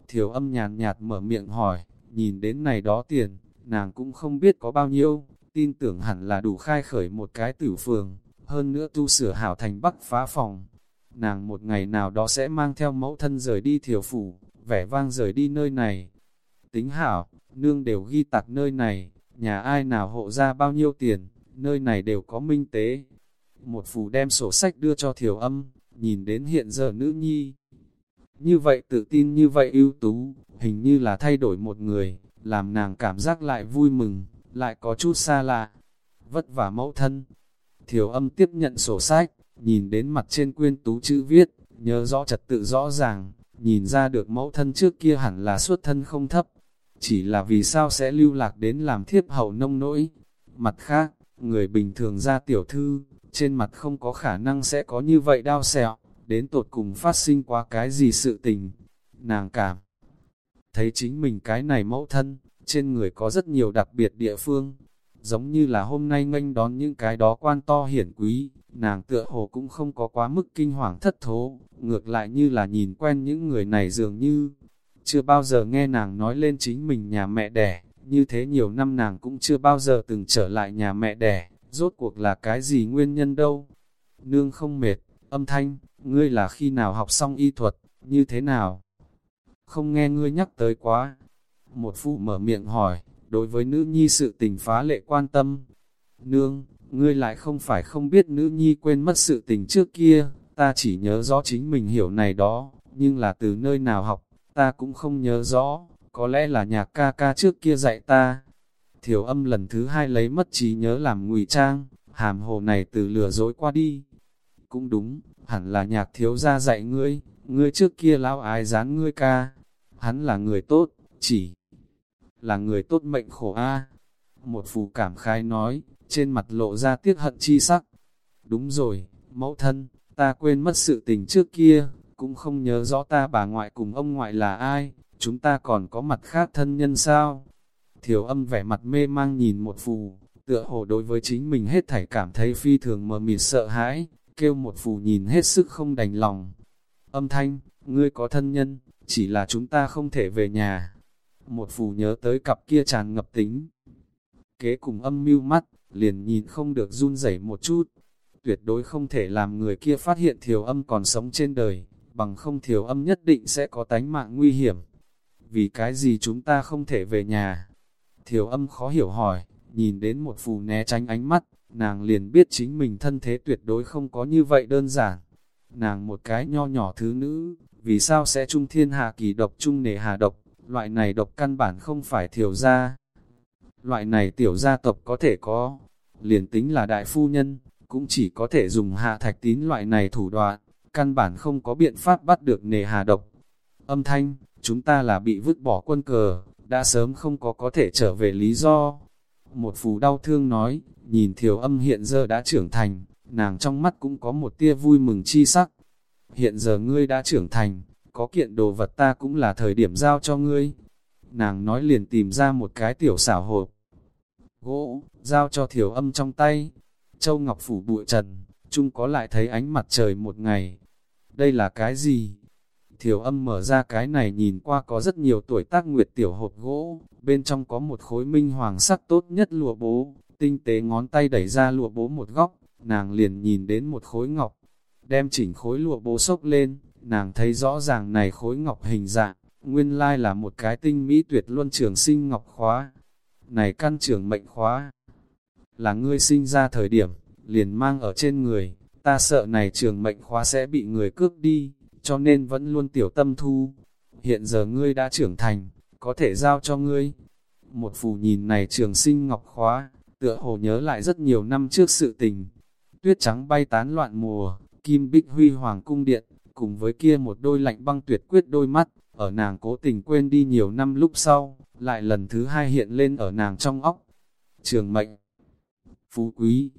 Thiểu âm nhàn nhạt mở miệng hỏi, nhìn đến này đó tiền, nàng cũng không biết có bao nhiêu, tin tưởng hẳn là đủ khai khởi một cái tử phường, hơn nữa tu sửa hảo thành bắc phá phòng. Nàng một ngày nào đó sẽ mang theo mẫu thân rời đi thiểu phủ, vẻ vang rời đi nơi này. Tính hảo, nương đều ghi tạc nơi này, nhà ai nào hộ ra bao nhiêu tiền, nơi này đều có minh tế. một phủ đem sổ sách đưa cho thiểu âm, nhìn đến hiện giờ nữ nhi. Như vậy tự tin như vậy ưu tú, hình như là thay đổi một người, làm nàng cảm giác lại vui mừng, lại có chút xa lạ. Vất vả mẫu thân. Thiều âm tiếp nhận sổ sách, nhìn đến mặt trên quyên tú chữ viết, nhớ rõ trật tự rõ ràng, nhìn ra được mẫu thân trước kia hẳn là xuất thân không thấp. Chỉ là vì sao sẽ lưu lạc đến làm thiếp hậu nông nỗi. Mặt khác, người bình thường ra tiểu thư, trên mặt không có khả năng sẽ có như vậy đau sẹo, đến tột cùng phát sinh qua cái gì sự tình. Nàng cảm thấy chính mình cái này mẫu thân, trên người có rất nhiều đặc biệt địa phương, giống như là hôm nay nghênh đón những cái đó quan to hiển quý, nàng tựa hồ cũng không có quá mức kinh hoàng thất thố, ngược lại như là nhìn quen những người này dường như, chưa bao giờ nghe nàng nói lên chính mình nhà mẹ đẻ, như thế nhiều năm nàng cũng chưa bao giờ từng trở lại nhà mẹ đẻ, rốt cuộc là cái gì nguyên nhân đâu. Nương không mệt, âm thanh, ngươi là khi nào học xong y thuật, như thế nào? Không nghe ngươi nhắc tới quá. Một phụ mở miệng hỏi, đối với nữ nhi sự tình phá lệ quan tâm. Nương, ngươi lại không phải không biết nữ nhi quên mất sự tình trước kia, ta chỉ nhớ rõ chính mình hiểu này đó, nhưng là từ nơi nào học, ta cũng không nhớ rõ, có lẽ là nhạc ca ca trước kia dạy ta. Thiểu âm lần thứ hai lấy mất trí nhớ làm ngụy trang, hàm hồ này từ lừa dối qua đi. Cũng đúng, hẳn là nhạc thiếu gia dạy ngươi, ngươi trước kia lao ái dán ngươi ca. Hắn là người tốt, chỉ là người tốt mệnh khổ a. Một phù cảm khai nói, trên mặt lộ ra tiếc hận chi sắc. Đúng rồi, mẫu thân, ta quên mất sự tình trước kia, cũng không nhớ rõ ta bà ngoại cùng ông ngoại là ai, chúng ta còn có mặt khác thân nhân sao? Thiểu âm vẻ mặt mê mang nhìn một phù, tựa hồ đối với chính mình hết thảy cảm thấy phi thường mờ mịt sợ hãi, kêu một phù nhìn hết sức không đành lòng. Âm thanh, ngươi có thân nhân, chỉ là chúng ta không thể về nhà. Một phù nhớ tới cặp kia tràn ngập tính. Kế cùng âm mưu mắt, liền nhìn không được run rẩy một chút. Tuyệt đối không thể làm người kia phát hiện thiểu âm còn sống trên đời, bằng không thiểu âm nhất định sẽ có tánh mạng nguy hiểm. Vì cái gì chúng ta không thể về nhà? Thiểu âm khó hiểu hỏi, nhìn đến một phù né tránh ánh mắt, nàng liền biết chính mình thân thế tuyệt đối không có như vậy đơn giản. Nàng một cái nho nhỏ thứ nữ, vì sao sẽ trung thiên hạ kỳ độc trung nề hà độc, loại này độc căn bản không phải thiểu gia. Loại này tiểu gia tộc có thể có, liền tính là đại phu nhân, cũng chỉ có thể dùng hạ thạch tín loại này thủ đoạn, căn bản không có biện pháp bắt được nề hà độc. Âm thanh, chúng ta là bị vứt bỏ quân cờ, đã sớm không có có thể trở về lý do. Một phù đau thương nói, nhìn thiểu âm hiện giờ đã trưởng thành, nàng trong mắt cũng có một tia vui mừng chi sắc. Hiện giờ ngươi đã trưởng thành, có kiện đồ vật ta cũng là thời điểm giao cho ngươi. Nàng nói liền tìm ra một cái tiểu xảo hộp. Gỗ, giao cho thiểu âm trong tay. Châu Ngọc Phủ bụi trần, chung có lại thấy ánh mặt trời một ngày. Đây là cái gì? Thiểu âm mở ra cái này nhìn qua có rất nhiều tuổi tác nguyệt tiểu hộp gỗ, bên trong có một khối minh hoàng sắc tốt nhất lụa bố, tinh tế ngón tay đẩy ra lụa bố một góc, nàng liền nhìn đến một khối ngọc, đem chỉnh khối lụa bố sốc lên, nàng thấy rõ ràng này khối ngọc hình dạng, nguyên lai là một cái tinh mỹ tuyệt luân trường sinh ngọc khóa. Này căn trường mệnh khóa, là ngươi sinh ra thời điểm, liền mang ở trên người, ta sợ này trường mệnh khóa sẽ bị người cướp đi, cho nên vẫn luôn tiểu tâm thu. Hiện giờ ngươi đã trưởng thành, có thể giao cho ngươi. Một phù nhìn này trường sinh ngọc khóa, tựa hồ nhớ lại rất nhiều năm trước sự tình. Tuyết trắng bay tán loạn mùa, kim bích huy hoàng cung điện, cùng với kia một đôi lạnh băng tuyệt quyết đôi mắt, ở nàng cố tình quên đi nhiều năm lúc sau, lại lần thứ hai hiện lên ở nàng trong óc. Trường mệnh, phú quý,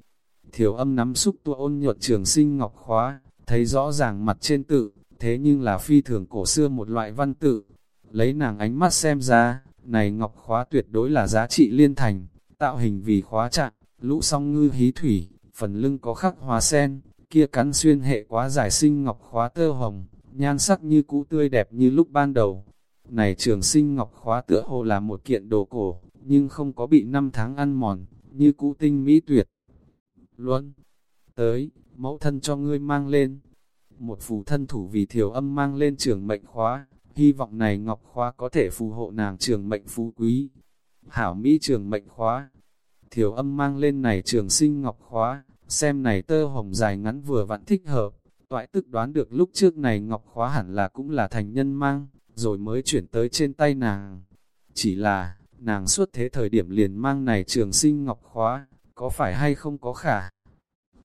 thiểu âm nắm xúc tua ôn nhuận trường sinh ngọc khóa, thấy rõ ràng mặt trên tự, thế nhưng là phi thường cổ xưa một loại văn tự. Lấy nàng ánh mắt xem ra, này ngọc khóa tuyệt đối là giá trị liên thành, tạo hình vì khóa trạng, lũ song ngư hí thủy, phần lưng có khắc hóa sen, kia cắn xuyên hệ quá giải sinh ngọc khóa tơ hồng, nhan sắc như cũ tươi đẹp như lúc ban đầu. Này trường sinh ngọc khóa tựa hồ là một kiện đồ cổ, nhưng không có bị năm tháng ăn mòn, như cũ tinh mỹ tuyệt. Luân, tới, mẫu thân cho ngươi mang lên. Một phù thân thủ vì thiểu âm mang lên trường mệnh khóa, hy vọng này ngọc khóa có thể phù hộ nàng trường mệnh phú quý. Hảo Mỹ trường mệnh khóa, thiểu âm mang lên này trường sinh ngọc khóa, xem này tơ hồng dài ngắn vừa vặn thích hợp, toại tức đoán được lúc trước này ngọc khóa hẳn là cũng là thành nhân mang, rồi mới chuyển tới trên tay nàng. Chỉ là, nàng suốt thế thời điểm liền mang này trường sinh ngọc khóa, có phải hay không có khả?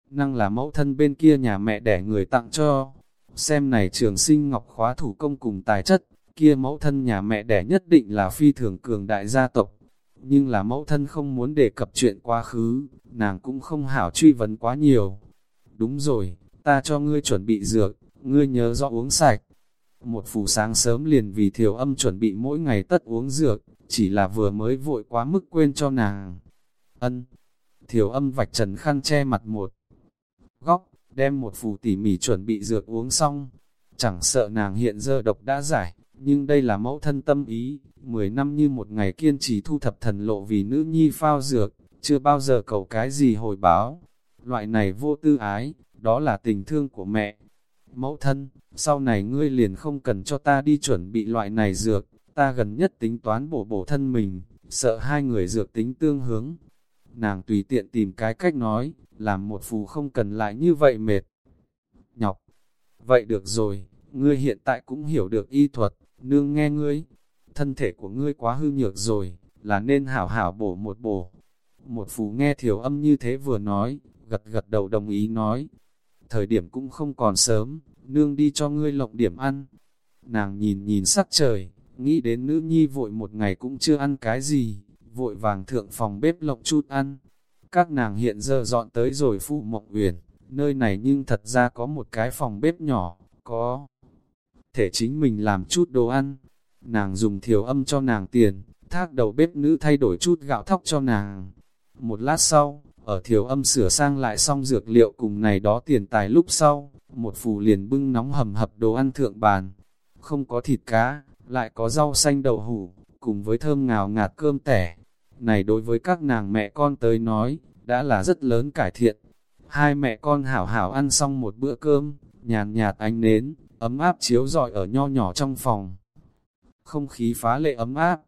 Năng là mẫu thân bên kia nhà mẹ đẻ người tặng cho, xem này trường sinh ngọc khóa thủ công cùng tài chất, kia mẫu thân nhà mẹ đẻ nhất định là phi thường cường đại gia tộc. Nhưng là mẫu thân không muốn đề cập chuyện quá khứ, nàng cũng không hảo truy vấn quá nhiều. Đúng rồi, ta cho ngươi chuẩn bị dược, ngươi nhớ rõ uống sạch. Một phủ sáng sớm liền vì thiểu âm chuẩn bị mỗi ngày tất uống dược, chỉ là vừa mới vội quá mức quên cho nàng. Ân, thiểu âm vạch trần khăn che mặt một góc, đem một phủ tỉ mỉ chuẩn bị dược uống xong. Chẳng sợ nàng hiện giờ độc đã giải, nhưng đây là mẫu thân tâm ý, 10 năm như một ngày kiên trì thu thập thần lộ vì nữ nhi phao dược, chưa bao giờ cầu cái gì hồi báo. Loại này vô tư ái, đó là tình thương của mẹ. Mẫu thân, sau này ngươi liền không cần cho ta đi chuẩn bị loại này dược, ta gần nhất tính toán bổ bổ thân mình, sợ hai người dược tính tương hướng. Nàng tùy tiện tìm cái cách nói, làm một phù không cần lại như vậy mệt. Nhọc, vậy được rồi, ngươi hiện tại cũng hiểu được y thuật, nương nghe ngươi, thân thể của ngươi quá hư nhược rồi, là nên hảo hảo bổ một bổ. Một phú nghe thiểu âm như thế vừa nói, gật gật đầu đồng ý nói, thời điểm cũng không còn sớm, nương đi cho ngươi lộng điểm ăn. Nàng nhìn nhìn sắc trời, nghĩ đến nữ nhi vội một ngày cũng chưa ăn cái gì, vội vàng thượng phòng bếp lộng chút ăn. Các nàng hiện giờ dọn tới rồi phụ mộng uyển, nơi này nhưng thật ra có một cái phòng bếp nhỏ, có thể chính mình làm chút đồ ăn. Nàng dùng thiểu âm cho nàng tiền, thác đầu bếp nữ thay đổi chút gạo thóc cho nàng. Một lát sau, ở thiểu âm sửa sang lại xong dược liệu cùng này đó tiền tài lúc sau, một phù liền bưng nóng hầm hập đồ ăn thượng bàn. Không có thịt cá, lại có rau xanh đậu hủ, cùng với thơm ngào ngạt cơm tẻ. Này đối với các nàng mẹ con tới nói, đã là rất lớn cải thiện. Hai mẹ con hảo hảo ăn xong một bữa cơm, nhàn nhạt ánh nến, ấm áp chiếu rọi ở nho nhỏ trong phòng. Không khí phá lệ ấm áp.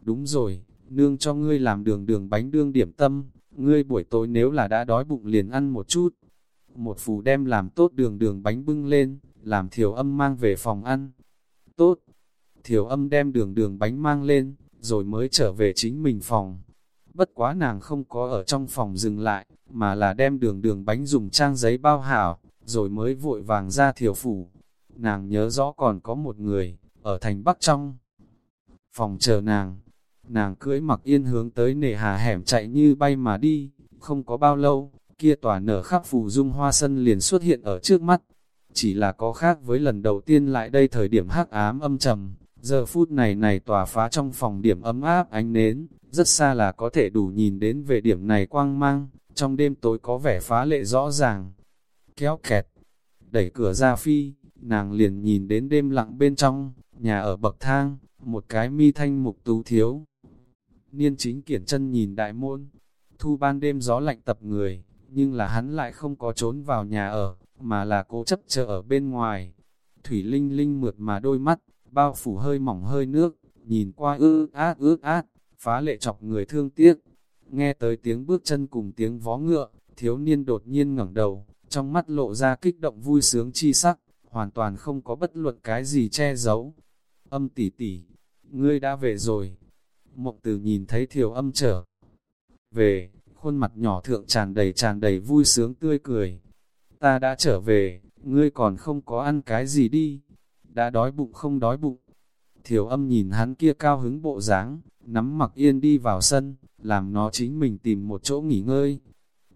Đúng rồi, nương cho ngươi làm đường đường bánh đương điểm tâm, ngươi buổi tối nếu là đã đói bụng liền ăn một chút. Một phù đem làm tốt đường đường bánh bưng lên, làm thiểu âm mang về phòng ăn. Tốt, thiểu âm đem đường đường bánh mang lên, rồi mới trở về chính mình phòng. Bất quá nàng không có ở trong phòng dừng lại, mà là đem đường đường bánh dùng trang giấy bao hảo, rồi mới vội vàng ra thiểu phủ. Nàng nhớ rõ còn có một người, ở thành Bắc trong. Phòng chờ nàng, nàng cưỡi mặc yên hướng tới nề hà hẻm chạy như bay mà đi, không có bao lâu, kia tòa nở khắp phù dung hoa sân liền xuất hiện ở trước mắt. Chỉ là có khác với lần đầu tiên lại đây thời điểm hắc ám âm trầm, giờ phút này này tòa phá trong phòng điểm ấm áp ánh nến, rất xa là có thể đủ nhìn đến về điểm này quang mang, trong đêm tối có vẻ phá lệ rõ ràng. Kéo kẹt, đẩy cửa ra phi, nàng liền nhìn đến đêm lặng bên trong, nhà ở bậc thang, một cái mi thanh mục tú thiếu. Niên chính kiển chân nhìn đại môn, thu ban đêm gió lạnh tập người, nhưng là hắn lại không có trốn vào nhà ở, mà là cố chấp chờ ở bên ngoài. Thủy Linh Linh mượt mà đôi mắt, bao phủ hơi mỏng hơi nước, nhìn qua ư át ư át, phá lệ chọc người thương tiếc. Nghe tới tiếng bước chân cùng tiếng vó ngựa, thiếu niên đột nhiên ngẩng đầu, trong mắt lộ ra kích động vui sướng chi sắc, hoàn toàn không có bất luận cái gì che giấu. Âm tỷ tỷ, ngươi đã về rồi. Mộng từ nhìn thấy thiểu âm trở về, khuôn mặt nhỏ thượng tràn đầy tràn đầy vui sướng tươi cười. Ta đã trở về, ngươi còn không có ăn cái gì đi, đã đói bụng không đói bụng. Thiểu âm nhìn hắn kia cao hứng bộ dáng, nắm mặc yên đi vào sân, làm nó chính mình tìm một chỗ nghỉ ngơi.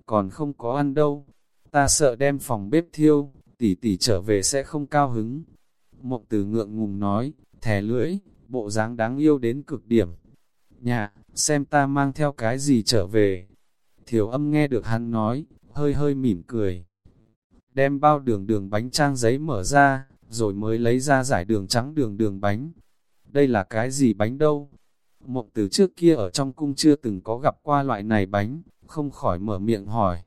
Còn không có ăn đâu, ta sợ đem phòng bếp thiêu, tỷ tỷ trở về sẽ không cao hứng. Mộng từ ngượng ngùng nói, thẻ lưỡi, bộ dáng đáng yêu đến cực điểm. Nhà, xem ta mang theo cái gì trở về. Thiểu âm nghe được hắn nói, hơi hơi mỉm cười. Đem bao đường đường bánh trang giấy mở ra, rồi mới lấy ra giải đường trắng đường đường bánh. Đây là cái gì bánh đâu? Mộng từ trước kia ở trong cung chưa từng có gặp qua loại này bánh, không khỏi mở miệng hỏi.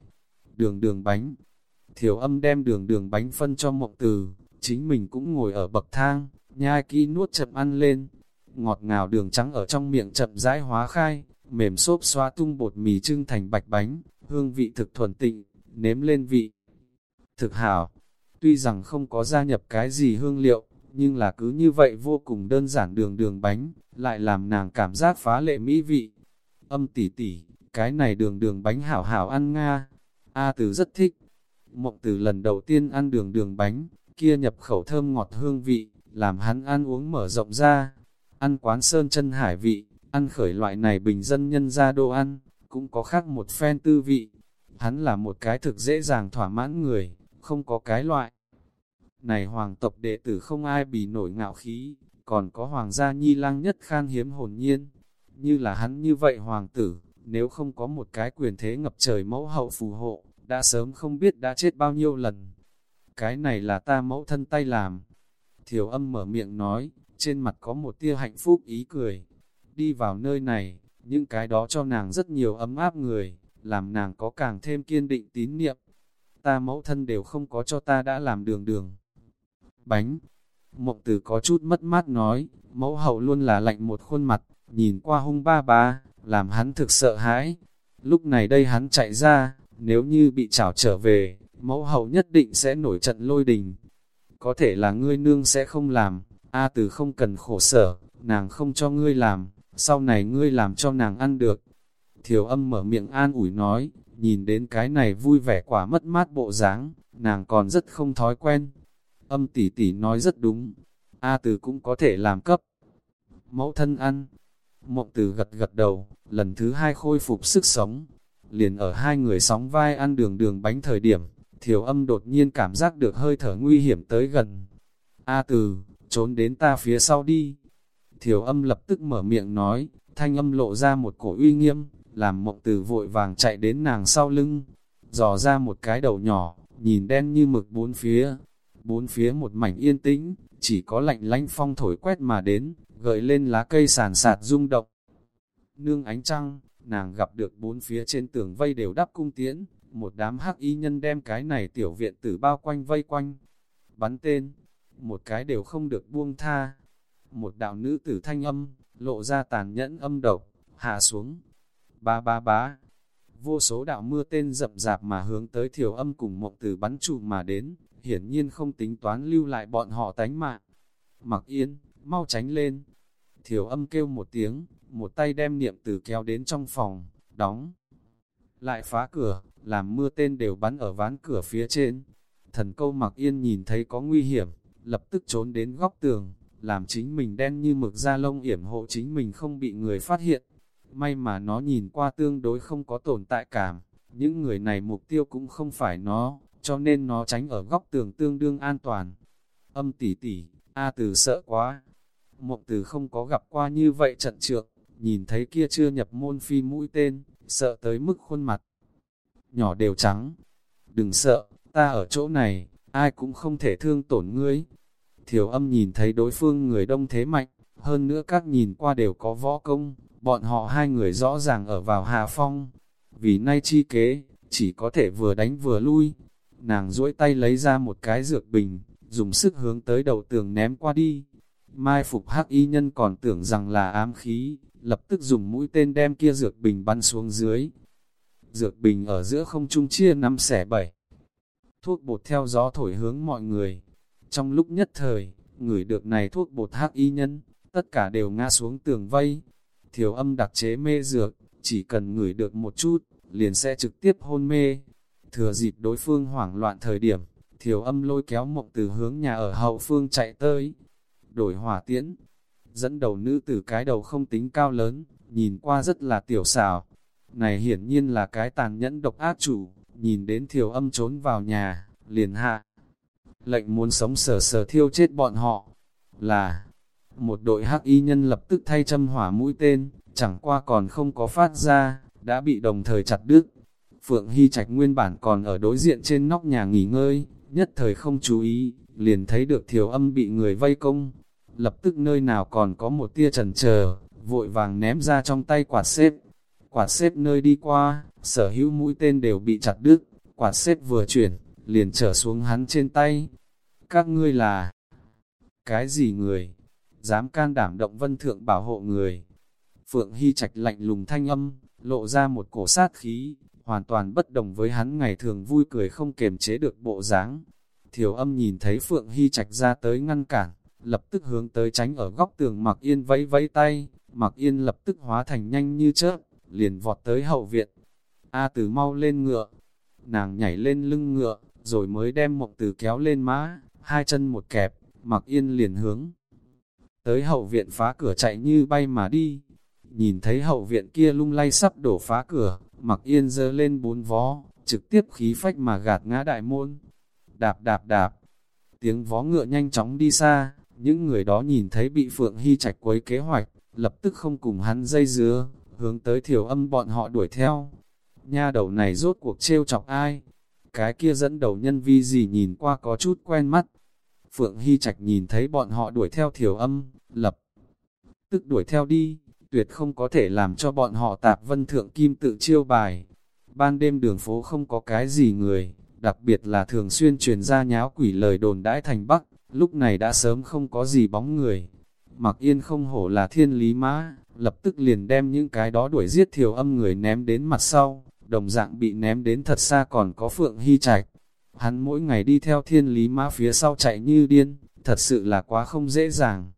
Đường đường bánh. Thiểu âm đem đường đường bánh phân cho mộng từ, chính mình cũng ngồi ở bậc thang, nhai kỹ nuốt chậm ăn lên. Ngọt ngào đường trắng ở trong miệng chậm rãi hóa khai, mềm xốp xoa tung bột mì trưng thành bạch bánh, hương vị thực thuần tịnh, nếm lên vị. Thực hảo, tuy rằng không có gia nhập cái gì hương liệu, nhưng là cứ như vậy vô cùng đơn giản đường đường bánh, lại làm nàng cảm giác phá lệ mỹ vị. Âm tỉ tỉ, cái này đường đường bánh hảo hảo ăn nga. A từ rất thích. Mộng từ lần đầu tiên ăn đường đường bánh, kia nhập khẩu thơm ngọt hương vị, làm hắn ăn uống mở rộng ra. Ăn quán sơn chân hải vị, ăn khởi loại này bình dân nhân ra đồ ăn, cũng có khác một phen tư vị. Hắn là một cái thực dễ dàng thỏa mãn người, không có cái loại. Này hoàng tộc đệ tử không ai bị nổi ngạo khí, còn có hoàng gia nhi lang nhất khan hiếm hồn nhiên. Như là hắn như vậy hoàng tử, nếu không có một cái quyền thế ngập trời mẫu hậu phù hộ, đã sớm không biết đã chết bao nhiêu lần. Cái này là ta mẫu thân tay làm. Thiểu âm mở miệng nói, trên mặt có một tia hạnh phúc ý cười. Đi vào nơi này, những cái đó cho nàng rất nhiều ấm áp người, làm nàng có càng thêm kiên định tín niệm. Ta mẫu thân đều không có cho ta đã làm đường đường. Bánh. Mộng tử có chút mất mát nói, mẫu hậu luôn là lạnh một khuôn mặt, nhìn qua hung ba ba, làm hắn thực sợ hãi. Lúc này đây hắn chạy ra, nếu như bị trảo trở về, mẫu hậu nhất định sẽ nổi trận lôi đình. Có thể là ngươi nương sẽ không làm, A từ không cần khổ sở, nàng không cho ngươi làm, sau này ngươi làm cho nàng ăn được. Thiều âm mở miệng an ủi nói, nhìn đến cái này vui vẻ quả mất mát bộ dáng, nàng còn rất không thói quen. Âm tỷ tỷ nói rất đúng, A từ cũng có thể làm cấp. Mẫu thân ăn, mộng từ gật gật đầu, lần thứ hai khôi phục sức sống. Liền ở hai người sóng vai ăn đường đường bánh thời điểm, thiểu âm đột nhiên cảm giác được hơi thở nguy hiểm tới gần. A từ, trốn đến ta phía sau đi. Thiểu âm lập tức mở miệng nói, thanh âm lộ ra một cổ uy nghiêm, làm mộng từ vội vàng chạy đến nàng sau lưng, dò ra một cái đầu nhỏ, nhìn đen như mực bốn phía. Bốn phía một mảnh yên tĩnh, chỉ có lạnh lánh phong thổi quét mà đến, gợi lên lá cây sàn sạt rung động. Nương ánh trăng, nàng gặp được bốn phía trên tường vây đều đắp cung tiễn, một đám hắc y nhân đem cái này tiểu viện tử bao quanh vây quanh. Bắn tên, một cái đều không được buông tha. Một đạo nữ tử thanh âm, lộ ra tàn nhẫn âm độc, hạ xuống. Ba ba bá, vô số đạo mưa tên rậm rạp mà hướng tới thiểu âm cùng mộng tử bắn trụ mà đến, hiển nhiên không tính toán lưu lại bọn họ tánh mạng. Mặc yên, mau tránh lên. Thiểu âm kêu một tiếng, một tay đem niệm từ kéo đến trong phòng, đóng. Lại phá cửa, làm mưa tên đều bắn ở ván cửa phía trên. Thần câu mặc yên nhìn thấy có nguy hiểm, lập tức trốn đến góc tường, làm chính mình đen như mực da lông yểm hộ chính mình không bị người phát hiện. May mà nó nhìn qua tương đối không có tồn tại cảm, những người này mục tiêu cũng không phải nó, cho nên nó tránh ở góc tường tương đương an toàn. Âm tỉ tỉ, A từ sợ quá. Mộng từ không có gặp qua như vậy trận trượng, nhìn thấy kia chưa nhập môn phi mũi tên, sợ tới mức khuôn mặt. Nhỏ đều trắng. Đừng sợ, ta ở chỗ này, ai cũng không thể thương tổn ngươi. Thiểu âm nhìn thấy đối phương người đông thế mạnh, hơn nữa các nhìn qua đều có võ công, bọn họ hai người rõ ràng ở vào hà phong. Vì nay chi kế, chỉ có thể vừa đánh vừa lui. Nàng duỗi tay lấy ra một cái dược bình, dùng sức hướng tới đầu tường ném qua đi. Mai phục hắc y nhân còn tưởng rằng là ám khí, lập tức dùng mũi tên đem kia dược bình bắn xuống dưới. Dược bình ở giữa không trung chia năm xẻ bảy. Thuốc bột theo gió thổi hướng mọi người. Trong lúc nhất thời, người được này thuốc bột hắc y nhân, tất cả đều ngã xuống tường vây. Thiếu âm đặc chế mê dược, chỉ cần ngửi được một chút, liền sẽ trực tiếp hôn mê. Thừa dịp đối phương hoảng loạn thời điểm, thiếu âm lôi kéo mộng từ hướng nhà ở hậu phương chạy tới. Đổi hỏa tiễn, dẫn đầu nữ tử cái đầu không tính cao lớn, nhìn qua rất là tiểu xảo. Này hiển nhiên là cái tàn nhẫn độc ác chủ, nhìn đến thiểu âm trốn vào nhà, liền hạ. Lệnh muốn sống sờ sờ thiêu chết bọn họ, là một đội hắc y nhân lập tức thay châm hỏa mũi tên, chẳng qua còn không có phát ra, đã bị đồng thời chặt đứt. Phượng Hy Trạch nguyên bản còn ở đối diện trên nóc nhà nghỉ ngơi, nhất thời không chú ý, liền thấy được thiểu âm bị người vây công. Lập tức nơi nào còn có một tia trần chờ vội vàng ném ra trong tay quạt xếp. Quạt xếp nơi đi qua, sở hữu mũi tên đều bị chặt đứt, quạt xếp vừa chuyển, liền trở xuống hắn trên tay. Các ngươi là cái gì người? Dám can đảm động vân thượng bảo hộ người. Phượng Hy Trạch lạnh lùng thanh âm, lộ ra một cổ sát khí, hoàn toàn bất đồng với hắn ngày thường vui cười không kềm chế được bộ dáng. Thiểu âm nhìn thấy Phượng Hy Trạch ra tới ngăn cản, lập tức hướng tới tránh ở góc tường Mặc Yên vẫy vẫy tay, Mặc Yên lập tức hóa thành nhanh như chớp, liền vọt tới hậu viện. A Tử mau lên ngựa, nàng nhảy lên lưng ngựa, rồi mới đem Mộng Tử kéo lên má, hai chân một kẹp, Mặc Yên liền hướng tới hậu viện phá cửa chạy như bay mà đi. Nhìn thấy hậu viện kia lung lay sắp đổ phá cửa, Mặc Yên dơ lên bốn vó, trực tiếp khí phách mà gạt ngã đại môn. Đạp đạp đạp, tiếng vó ngựa nhanh chóng đi xa, những người đó nhìn thấy bị Phượng Hy Trạch quấy kế hoạch, lập tức không cùng hắn dây dứa, hướng tới thiểu âm bọn họ đuổi theo. Nha đầu này rốt cuộc trêu chọc ai? Cái kia dẫn đầu nhân vi gì nhìn qua có chút quen mắt. Phượng Hy Trạch nhìn thấy bọn họ đuổi theo thiểu âm, lập tức đuổi theo đi, tuyệt không có thể làm cho bọn họ tạp vân thượng kim tự chiêu bài. Ban đêm đường phố không có cái gì người, đặc biệt là thường xuyên truyền ra nháo quỷ lời đồn đãi thành Bắc, lúc này đã sớm không có gì bóng người. Mặc yên không hổ là thiên lý mã, lập tức liền đem những cái đó đuổi giết thiểu âm người ném đến mặt sau, đồng dạng bị ném đến thật xa còn có phượng hy trạch. Hắn mỗi ngày đi theo thiên lý mã phía sau chạy như điên, thật sự là quá không dễ dàng.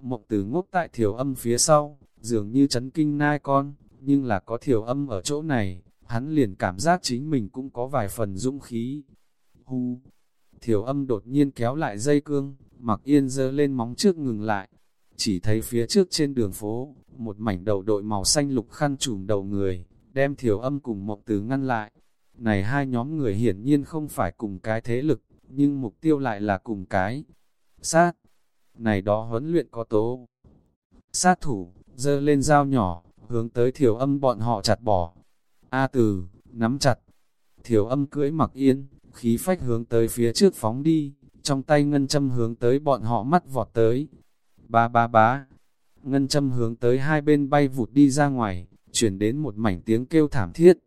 Mộng từ ngốc tại thiểu âm phía sau, dường như chấn kinh nai con, nhưng là có thiểu âm ở chỗ này, hắn liền cảm giác chính mình cũng có vài phần dũng khí. Hu! Thiểu âm đột nhiên kéo lại dây cương, mặc yên dơ lên móng trước ngừng lại. Chỉ thấy phía trước trên đường phố, một mảnh đầu đội màu xanh lục khăn trùm đầu người, đem thiểu âm cùng mộng từ ngăn lại. Này hai nhóm người hiển nhiên không phải cùng cái thế lực, nhưng mục tiêu lại là cùng cái. Sát! Này đó huấn luyện có tố. Sát thủ, dơ lên dao nhỏ, hướng tới thiểu âm bọn họ chặt bỏ. A từ, nắm chặt. Thiểu âm cưỡi mặc yên, khí phách hướng tới phía trước phóng đi, trong tay ngân châm hướng tới bọn họ mắt vọt tới. Ba ba bá, ngân châm hướng tới hai bên bay vụt đi ra ngoài, chuyển đến một mảnh tiếng kêu thảm thiết.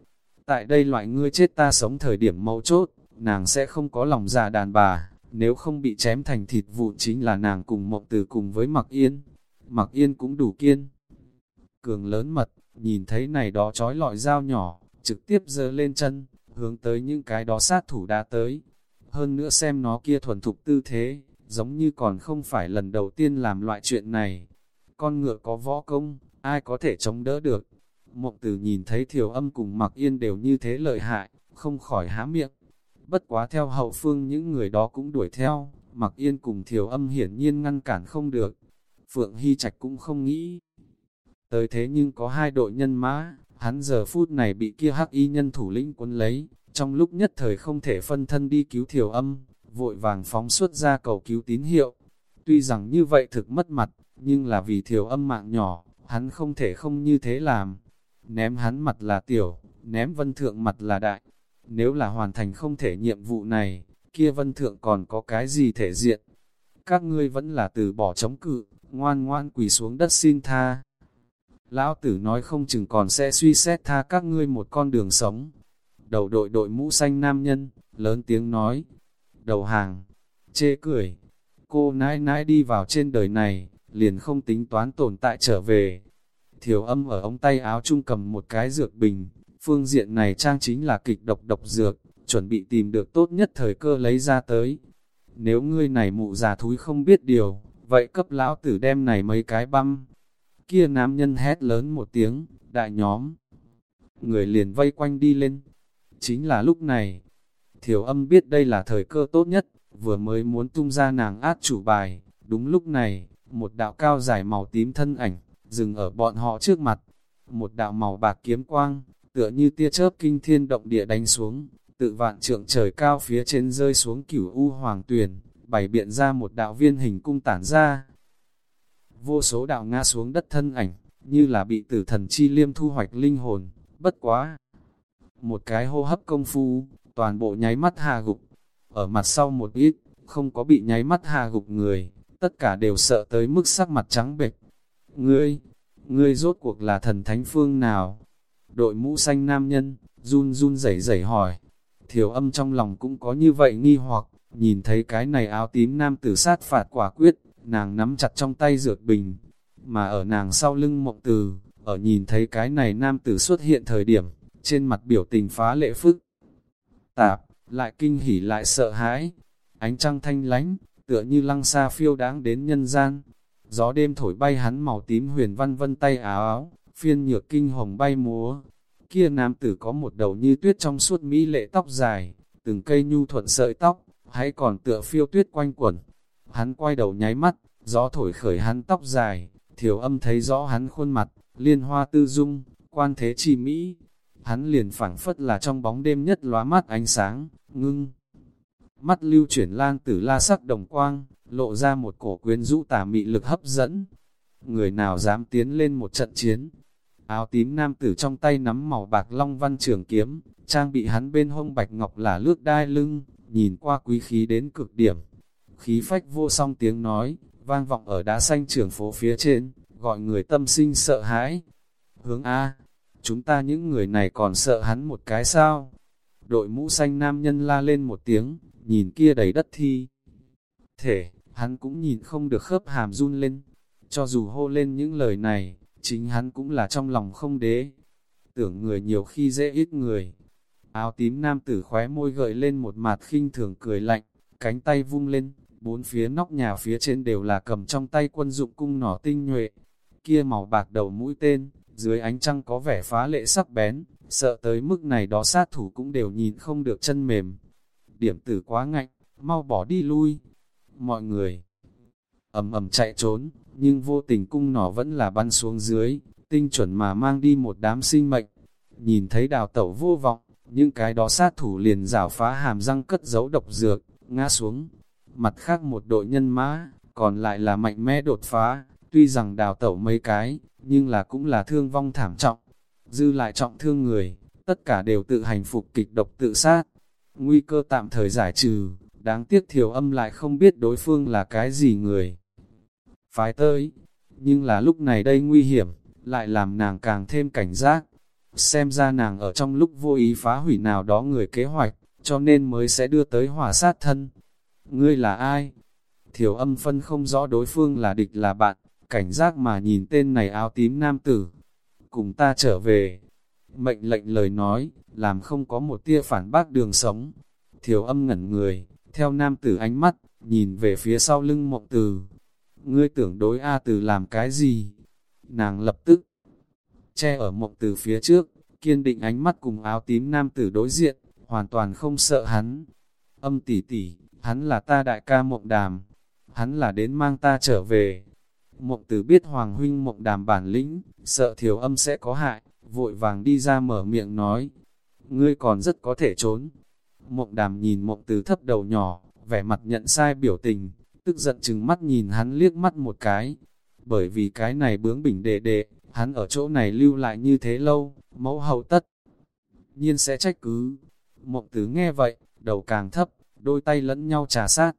Tại đây loại ngươi chết ta sống thời điểm mấu chốt, nàng sẽ không có lòng già đàn bà, nếu không bị chém thành thịt vụ chính là nàng cùng mộng từ cùng với mặc yên. Mặc yên cũng đủ kiên. Cường lớn mật, nhìn thấy này đó trói lọi dao nhỏ, trực tiếp giơ lên chân, hướng tới những cái đó sát thủ đã tới. Hơn nữa xem nó kia thuần thục tư thế, giống như còn không phải lần đầu tiên làm loại chuyện này. Con ngựa có võ công, ai có thể chống đỡ được. Mộng tử nhìn thấy thiểu âm cùng mặc yên đều như thế lợi hại, không khỏi há miệng. Bất quá theo hậu phương những người đó cũng đuổi theo, mặc yên cùng thiểu âm hiển nhiên ngăn cản không được. Phượng Hy Trạch cũng không nghĩ. Tới thế nhưng có hai đội nhân mã, hắn giờ phút này bị kia hắc y nhân thủ lĩnh quân lấy, trong lúc nhất thời không thể phân thân đi cứu thiểu âm, vội vàng phóng xuất ra cầu cứu tín hiệu. Tuy rằng như vậy thực mất mặt, nhưng là vì thiểu âm mạng nhỏ, hắn không thể không như thế làm. Ném hắn mặt là tiểu, ném vân thượng mặt là đại. Nếu là hoàn thành không thể nhiệm vụ này, kia vân thượng còn có cái gì thể diện? Các ngươi vẫn là từ bỏ chống cự, ngoan ngoan quỳ xuống đất xin tha. Lão tử nói không chừng còn sẽ suy xét tha các ngươi một con đường sống. Đầu đội đội mũ xanh nam nhân, lớn tiếng nói. Đầu hàng, chê cười. Cô nãi nãi đi vào trên đời này, liền không tính toán tồn tại trở về. Thiểu âm ở ống tay áo trung cầm một cái dược bình, phương diện này trang chính là kịch độc độc dược, chuẩn bị tìm được tốt nhất thời cơ lấy ra tới. Nếu ngươi này mụ già thúi không biết điều, vậy cấp lão tử đem này mấy cái băm, Kia nam nhân hét lớn một tiếng, đại nhóm. Người liền vây quanh đi lên. Chính là lúc này, thiểu âm biết đây là thời cơ tốt nhất, vừa mới muốn tung ra nàng át chủ bài. Đúng lúc này, một đạo cao dài màu tím thân ảnh, dừng ở bọn họ trước mặt. Một đạo màu bạc kiếm quang, tựa như tia chớp kinh thiên động địa đánh xuống, tự vạn trượng trời cao phía trên rơi xuống cửu u hoàng tuyền, bày biện ra một đạo viên hình cung tản ra, vô số đạo ngã xuống đất thân ảnh, như là bị tử thần chi liêm thu hoạch linh hồn, bất quá. Một cái hô hấp công phu, toàn bộ nháy mắt hà gục, ở mặt sau một ít, không có bị nháy mắt hà gục người, tất cả đều sợ tới mức sắc mặt trắng bệch. Ngươi, ngươi rốt cuộc là thần thánh phương nào? Đội mũ xanh nam nhân, run run rẩy rẩy hỏi. Thiểu âm trong lòng cũng có như vậy nghi hoặc, nhìn thấy cái này áo tím nam tử sát phạt quả quyết, nàng nắm chặt trong tay dược bình, mà ở nàng sau lưng mộng từ, ở nhìn thấy cái này nam tử xuất hiện thời điểm, trên mặt biểu tình phá lệ phức. Tạp, lại kinh hỉ lại sợ hãi, ánh trăng thanh lánh, tựa như lăng xa phiêu đáng đến nhân gian. Gió đêm thổi bay hắn màu tím huyền văn vân tay áo áo, phiên nhược kinh hồng bay múa. Kia nam tử có một đầu như tuyết trong suốt mỹ lệ tóc dài, từng cây nhu thuận sợi tóc, hãy còn tựa phiêu tuyết quanh quẩn. Hắn quay đầu nháy mắt, gió thổi khởi hắn tóc dài, thiểu âm thấy rõ hắn khuôn mặt, liên hoa tư dung, quan thế chi mỹ. Hắn liền phảng phất là trong bóng đêm nhất lóa mắt ánh sáng, ngưng. Mắt lưu chuyển lang tử la sắc đồng quang, lộ ra một cổ quyến rũ tà mị lực hấp dẫn. Người nào dám tiến lên một trận chiến? Áo tím nam tử trong tay nắm màu bạc long văn trường kiếm, trang bị hắn bên hông bạch ngọc là lướt đai lưng, nhìn qua quý khí đến cực điểm. Khí phách vô song tiếng nói, vang vọng ở đá xanh trường phố phía trên, gọi người tâm sinh sợ hãi. Hướng A, chúng ta những người này còn sợ hắn một cái sao? Đội mũ xanh nam nhân la lên một tiếng, nhìn kia đầy đất thi. Thể, hắn cũng nhìn không được khớp hàm run lên. Cho dù hô lên những lời này, chính hắn cũng là trong lòng không đế. Tưởng người nhiều khi dễ ít người. Áo tím nam tử khóe môi gợi lên một mặt khinh thường cười lạnh, cánh tay vung lên, bốn phía nóc nhà phía trên đều là cầm trong tay quân dụng cung nỏ tinh nhuệ. Kia màu bạc đầu mũi tên, dưới ánh trăng có vẻ phá lệ sắc bén, sợ tới mức này đó sát thủ cũng đều nhìn không được chân mềm. Điểm tử quá ngạnh, mau bỏ đi lui. Mọi người ầm ầm chạy trốn, nhưng vô tình cung nỏ vẫn là bắn xuống dưới, tinh chuẩn mà mang đi một đám sinh mệnh. Nhìn thấy đào tẩu vô vọng, những cái đó sát thủ liền rảo phá hàm răng cất giấu độc dược, ngã xuống. Mặt khác một đội nhân mã, còn lại là mạnh mẽ đột phá, tuy rằng đào tẩu mấy cái, nhưng là cũng là thương vong thảm trọng. Dư lại trọng thương người, tất cả đều tự hành phục kịch độc tự sát. Nguy cơ tạm thời giải trừ, đáng tiếc thiểu âm lại không biết đối phương là cái gì người. Phái tới, nhưng là lúc này đây nguy hiểm, lại làm nàng càng thêm cảnh giác. Xem ra nàng ở trong lúc vô ý phá hủy nào đó người kế hoạch, cho nên mới sẽ đưa tới hỏa sát thân. Ngươi là ai? Thiểu âm phân không rõ đối phương là địch là bạn, cảnh giác mà nhìn tên này áo tím nam tử. Cùng ta trở về. Mệnh lệnh lời nói, làm không có một tia phản bác đường sống. Thiểu âm ngẩn người, theo nam tử ánh mắt, nhìn về phía sau lưng mộng từ. Ngươi tưởng đối A từ làm cái gì? Nàng lập tức che ở mộng từ phía trước, kiên định ánh mắt cùng áo tím nam tử đối diện, hoàn toàn không sợ hắn. Âm tỷ tỷ, hắn là ta đại ca mộng đàm, hắn là đến mang ta trở về. Mộng tử biết Hoàng huynh mộng đàm bản lĩnh, sợ thiểu âm sẽ có hại, vội vàng đi ra mở miệng nói. Ngươi còn rất có thể trốn. Mộng đàm nhìn mộng tử thấp đầu nhỏ, vẻ mặt nhận sai biểu tình, tức giận chừng mắt nhìn hắn liếc mắt một cái. Bởi vì cái này bướng bỉnh đệ đệ, hắn ở chỗ này lưu lại như thế lâu, mẫu hậu tất. Nhiên sẽ trách cứ. Mộng tử nghe vậy, đầu càng thấp, đôi tay lẫn nhau trà sát.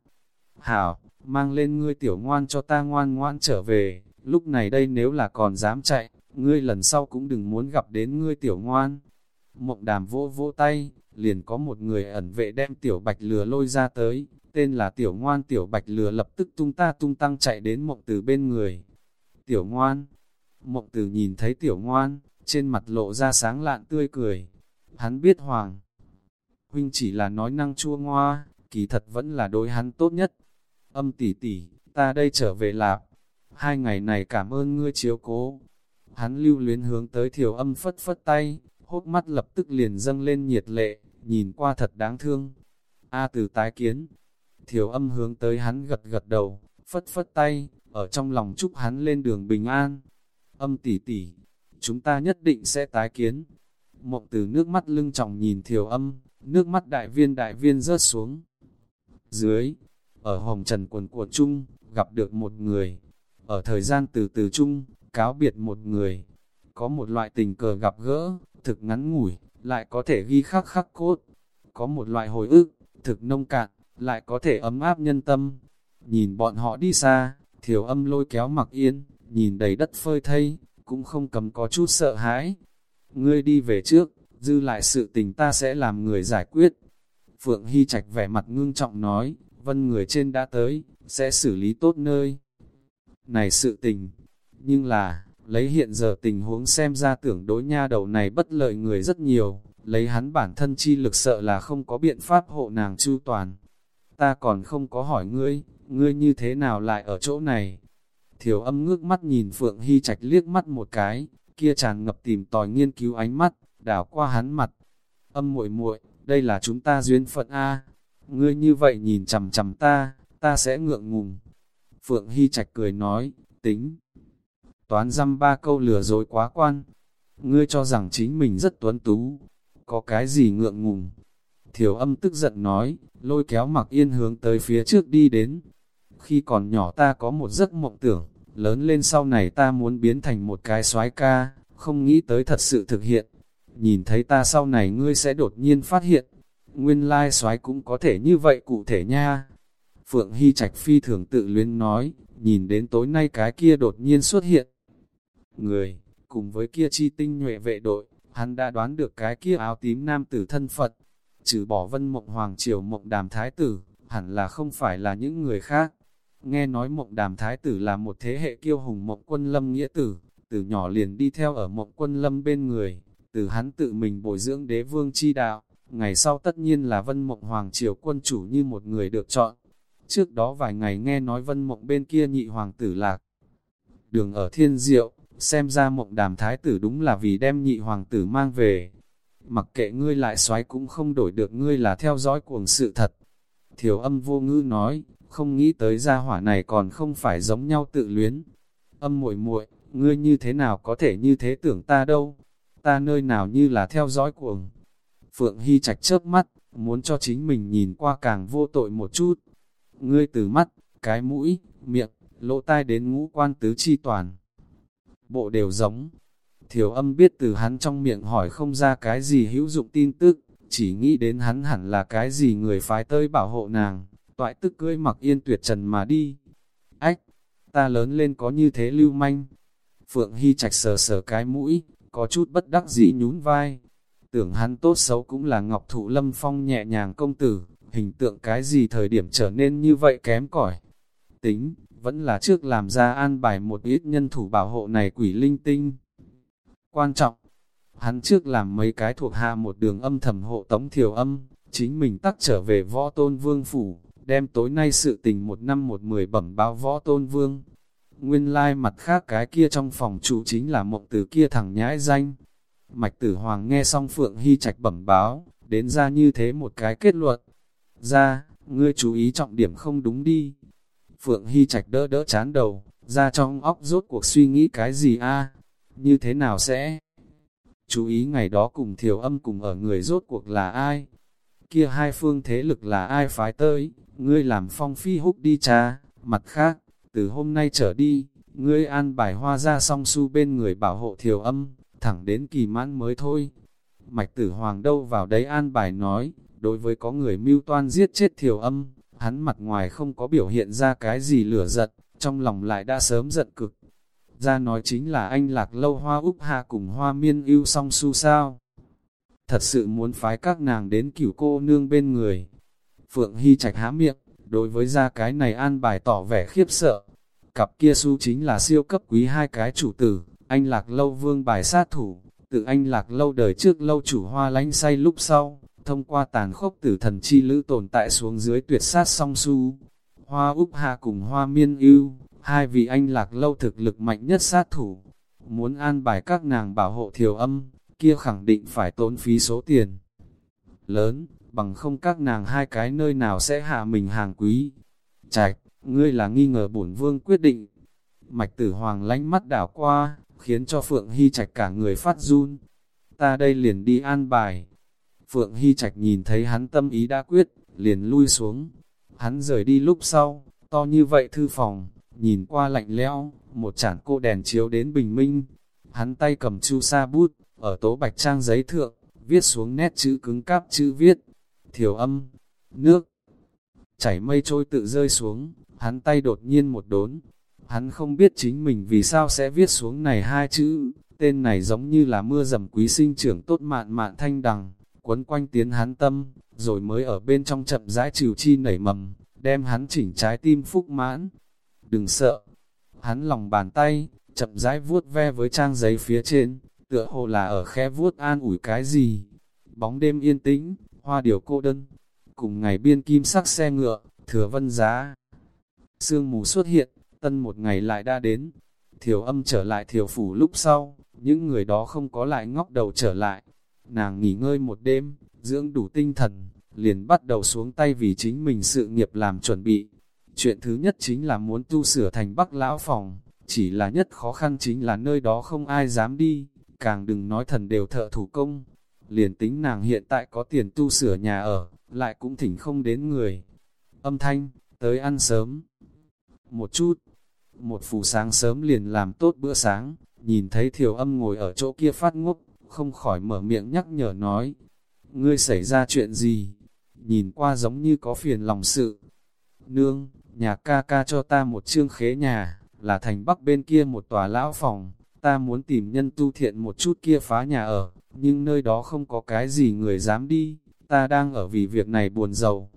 Hảo, mang lên ngươi tiểu ngoan cho ta ngoan ngoan trở về, lúc này đây nếu là còn dám chạy, ngươi lần sau cũng đừng muốn gặp đến ngươi tiểu ngoan. Mộng đàm vỗ vỗ tay, liền có một người ẩn vệ đem tiểu bạch lừa lôi ra tới, tên là tiểu ngoan tiểu bạch lừa lập tức tung ta tung tăng chạy đến mộng từ bên người. Tiểu ngoan, mộng từ nhìn thấy tiểu ngoan, trên mặt lộ ra sáng lạn tươi cười. Hắn biết hoàng, huynh chỉ là nói năng chua ngoa, kỳ thật vẫn là đối hắn tốt nhất. Âm tỷ tỷ, ta đây trở về lạp. Hai ngày này cảm ơn ngươi chiếu cố. Hắn lưu luyến hướng tới thiểu âm phất phất tay, hốt mắt lập tức liền dâng lên nhiệt lệ, nhìn qua thật đáng thương. A từ tái kiến, thiểu âm hướng tới hắn gật gật đầu, phất phất tay, ở trong lòng chúc hắn lên đường bình an. Âm tỷ tỷ, chúng ta nhất định sẽ tái kiến. Mộng từ nước mắt lưng trọng nhìn thiểu âm, nước mắt đại viên đại viên rớt xuống. Dưới, ở hồng trần quần của chung, gặp được một người. Ở thời gian từ từ chung, cáo biệt một người. Có một loại tình cờ gặp gỡ, thực ngắn ngủi, lại có thể ghi khắc khắc cốt. Có một loại hồi ức, thực nông cạn, lại có thể ấm áp nhân tâm. Nhìn bọn họ đi xa, thiểu âm lôi kéo mặc yên, nhìn đầy đất phơi thây, cũng không cầm có chút sợ hãi. Ngươi đi về trước, dư lại sự tình ta sẽ làm người giải quyết. Phượng Hy Trạch vẻ mặt ngưng trọng nói, vân người trên đã tới, sẽ xử lý tốt nơi. Này sự tình, nhưng là, Lấy hiện giờ tình huống xem ra tưởng đối nha đầu này bất lợi người rất nhiều, lấy hắn bản thân chi lực sợ là không có biện pháp hộ nàng chu toàn. Ta còn không có hỏi ngươi, ngươi như thế nào lại ở chỗ này? Thiểu âm ngước mắt nhìn Phượng Hy Trạch liếc mắt một cái, kia tràn ngập tìm tòi nghiên cứu ánh mắt, đảo qua hắn mặt. Âm muội muội, đây là chúng ta duyên phận A. Ngươi như vậy nhìn chằm chằm ta, ta sẽ ngượng ngùng. Phượng Hy Trạch cười nói, tính. Toán dăm ba câu lừa dối quá quan. Ngươi cho rằng chính mình rất tuấn tú. Có cái gì ngượng ngùng? Thiểu âm tức giận nói, lôi kéo mặc yên hướng tới phía trước đi đến. Khi còn nhỏ ta có một giấc mộng tưởng, lớn lên sau này ta muốn biến thành một cái soái ca, không nghĩ tới thật sự thực hiện. Nhìn thấy ta sau này ngươi sẽ đột nhiên phát hiện, nguyên lai soái cũng có thể như vậy cụ thể nha. Phượng Hy Trạch phi thường tự luyến nói, nhìn đến tối nay cái kia đột nhiên xuất hiện. Người, cùng với kia chi tinh nhuệ vệ đội, hắn đã đoán được cái kia áo tím nam tử thân Phật, trừ bỏ vân mộng hoàng triều mộng đàm thái tử, hẳn là không phải là những người khác. Nghe nói mộng đàm thái tử là một thế hệ kiêu hùng mộng quân lâm nghĩa tử, từ nhỏ liền đi theo ở mộng quân lâm bên người, từ hắn tự mình bồi dưỡng đế vương chi đạo, ngày sau tất nhiên là vân mộng hoàng triều quân chủ như một người được chọn. Trước đó vài ngày nghe nói vân mộng bên kia nhị hoàng tử lạc. Đường ở thiên diệu, xem ra mộng đàm thái tử đúng là vì đem nhị hoàng tử mang về. Mặc kệ ngươi lại xoáy cũng không đổi được ngươi là theo dõi cuồng sự thật. Thiểu âm vô ngữ nói, không nghĩ tới gia hỏa này còn không phải giống nhau tự luyến. Âm muội muội, ngươi như thế nào có thể như thế tưởng ta đâu? Ta nơi nào như là theo dõi cuồng. Phượng Hy Trạch chớp mắt, muốn cho chính mình nhìn qua càng vô tội một chút. Ngươi từ mắt, cái mũi, miệng, lỗ tai đến ngũ quan tứ chi toàn. Bộ đều giống. Thiểu âm biết từ hắn trong miệng hỏi không ra cái gì hữu dụng tin tức, chỉ nghĩ đến hắn hẳn là cái gì người phái tới bảo hộ nàng, toại tức cưỡi mặc yên tuyệt trần mà đi. Ách, ta lớn lên có như thế lưu manh. Phượng Hy Trạch sờ sờ cái mũi, có chút bất đắc dĩ nhún vai. Tưởng hắn tốt xấu cũng là Ngọc Thụ Lâm Phong nhẹ nhàng công tử, hình tượng cái gì thời điểm trở nên như vậy kém cỏi. Tính, vẫn là trước làm ra an bài một ít nhân thủ bảo hộ này quỷ linh tinh. Quan trọng, hắn trước làm mấy cái thuộc hạ một đường âm thầm hộ tống thiểu âm, chính mình tắc trở về võ tôn vương phủ, đem tối nay sự tình một năm một mười bẩm báo võ tôn vương. Nguyên lai mặt khác cái kia trong phòng chủ chính là mộng tử kia thằng nhãi danh. Mạch tử hoàng nghe xong Phượng Hy Trạch bẩm báo, đến ra như thế một cái kết luận. Ra, ngươi chú ý trọng điểm không đúng đi. Phượng Hy Trạch đỡ đỡ chán đầu, ra trong óc rốt cuộc suy nghĩ cái gì a Như thế nào sẽ? Chú ý ngày đó cùng thiểu âm cùng ở người rốt cuộc là ai? Kia hai phương thế lực là ai phái tới? Ngươi làm phong phi húc đi cha, mặt khác, từ hôm nay trở đi, ngươi an bài hoa ra song su bên người bảo hộ thiểu âm, thẳng đến kỳ mãn mới thôi. Mạch tử hoàng đâu vào đấy an bài nói, đối với có người mưu toan giết chết thiểu âm, hắn mặt ngoài không có biểu hiện ra cái gì lửa giận, trong lòng lại đã sớm giận cực. Ra nói chính là anh lạc lâu hoa úc hạ cùng hoa miên yêu song su sao. Thật sự muốn phái các nàng đến cửu cô nương bên người. Phượng Hy Trạch há miệng, đối với ra cái này an bài tỏ vẻ khiếp sợ. Cặp kia su chính là siêu cấp quý hai cái chủ tử, anh lạc lâu vương bài sát thủ, tự anh lạc lâu đời trước lâu chủ hoa lánh say lúc sau, thông qua tàn khốc tử thần chi lữ tồn tại xuống dưới tuyệt sát song su. Hoa Úc Hà cùng Hoa Miên ưu hai vị anh lạc lâu thực lực mạnh nhất sát thủ. Muốn an bài các nàng bảo hộ thiểu âm, kia khẳng định phải tốn phí số tiền lớn, bằng không các nàng hai cái nơi nào sẽ hạ mình hàng quý. Trạch, ngươi là nghi ngờ bổn vương quyết định. Mạch tử hoàng lánh mắt đảo qua, khiến cho Phượng Hy Trạch cả người phát run. Ta đây liền đi an bài. Phượng Hy Trạch nhìn thấy hắn tâm ý đã quyết, liền lui xuống. Hắn rời đi lúc sau, to như vậy thư phòng, nhìn qua lạnh lẽo, một chản cô đèn chiếu đến bình minh. Hắn tay cầm chu sa bút, ở tố bạch trang giấy thượng, viết xuống nét chữ cứng cáp chữ viết. Thiểu âm, nước, chảy mây trôi tự rơi xuống, hắn tay đột nhiên một đốn. Hắn không biết chính mình vì sao sẽ viết xuống này hai chữ, tên này giống như là mưa dầm quý sinh trưởng tốt mạn mạn thanh đằng quấn quanh tiến hắn tâm, rồi mới ở bên trong chậm rãi trừ chi nảy mầm, đem hắn chỉnh trái tim phúc mãn. Đừng sợ, hắn lòng bàn tay, chậm rãi vuốt ve với trang giấy phía trên, tựa hồ là ở khe vuốt an ủi cái gì. Bóng đêm yên tĩnh, hoa điều cô đơn, cùng ngày biên kim sắc xe ngựa, thừa vân giá. Sương mù xuất hiện, tân một ngày lại đã đến. Thiểu âm trở lại thiểu phủ lúc sau, những người đó không có lại ngóc đầu trở lại. Nàng nghỉ ngơi một đêm, dưỡng đủ tinh thần, liền bắt đầu xuống tay vì chính mình sự nghiệp làm chuẩn bị. Chuyện thứ nhất chính là muốn tu sửa thành bắc lão phòng, chỉ là nhất khó khăn chính là nơi đó không ai dám đi, càng đừng nói thần đều thợ thủ công. Liền tính nàng hiện tại có tiền tu sửa nhà ở, lại cũng thỉnh không đến người. Âm thanh, tới ăn sớm. Một chút, một phù sáng sớm liền làm tốt bữa sáng, nhìn thấy thiểu âm ngồi ở chỗ kia phát ngốc, không khỏi mở miệng nhắc nhở nói. Ngươi xảy ra chuyện gì? Nhìn qua giống như có phiền lòng sự. Nương, nhà ca ca cho ta một chương khế nhà, là thành bắc bên kia một tòa lão phòng, ta muốn tìm nhân tu thiện một chút kia phá nhà ở, nhưng nơi đó không có cái gì người dám đi, ta đang ở vì việc này buồn giàu.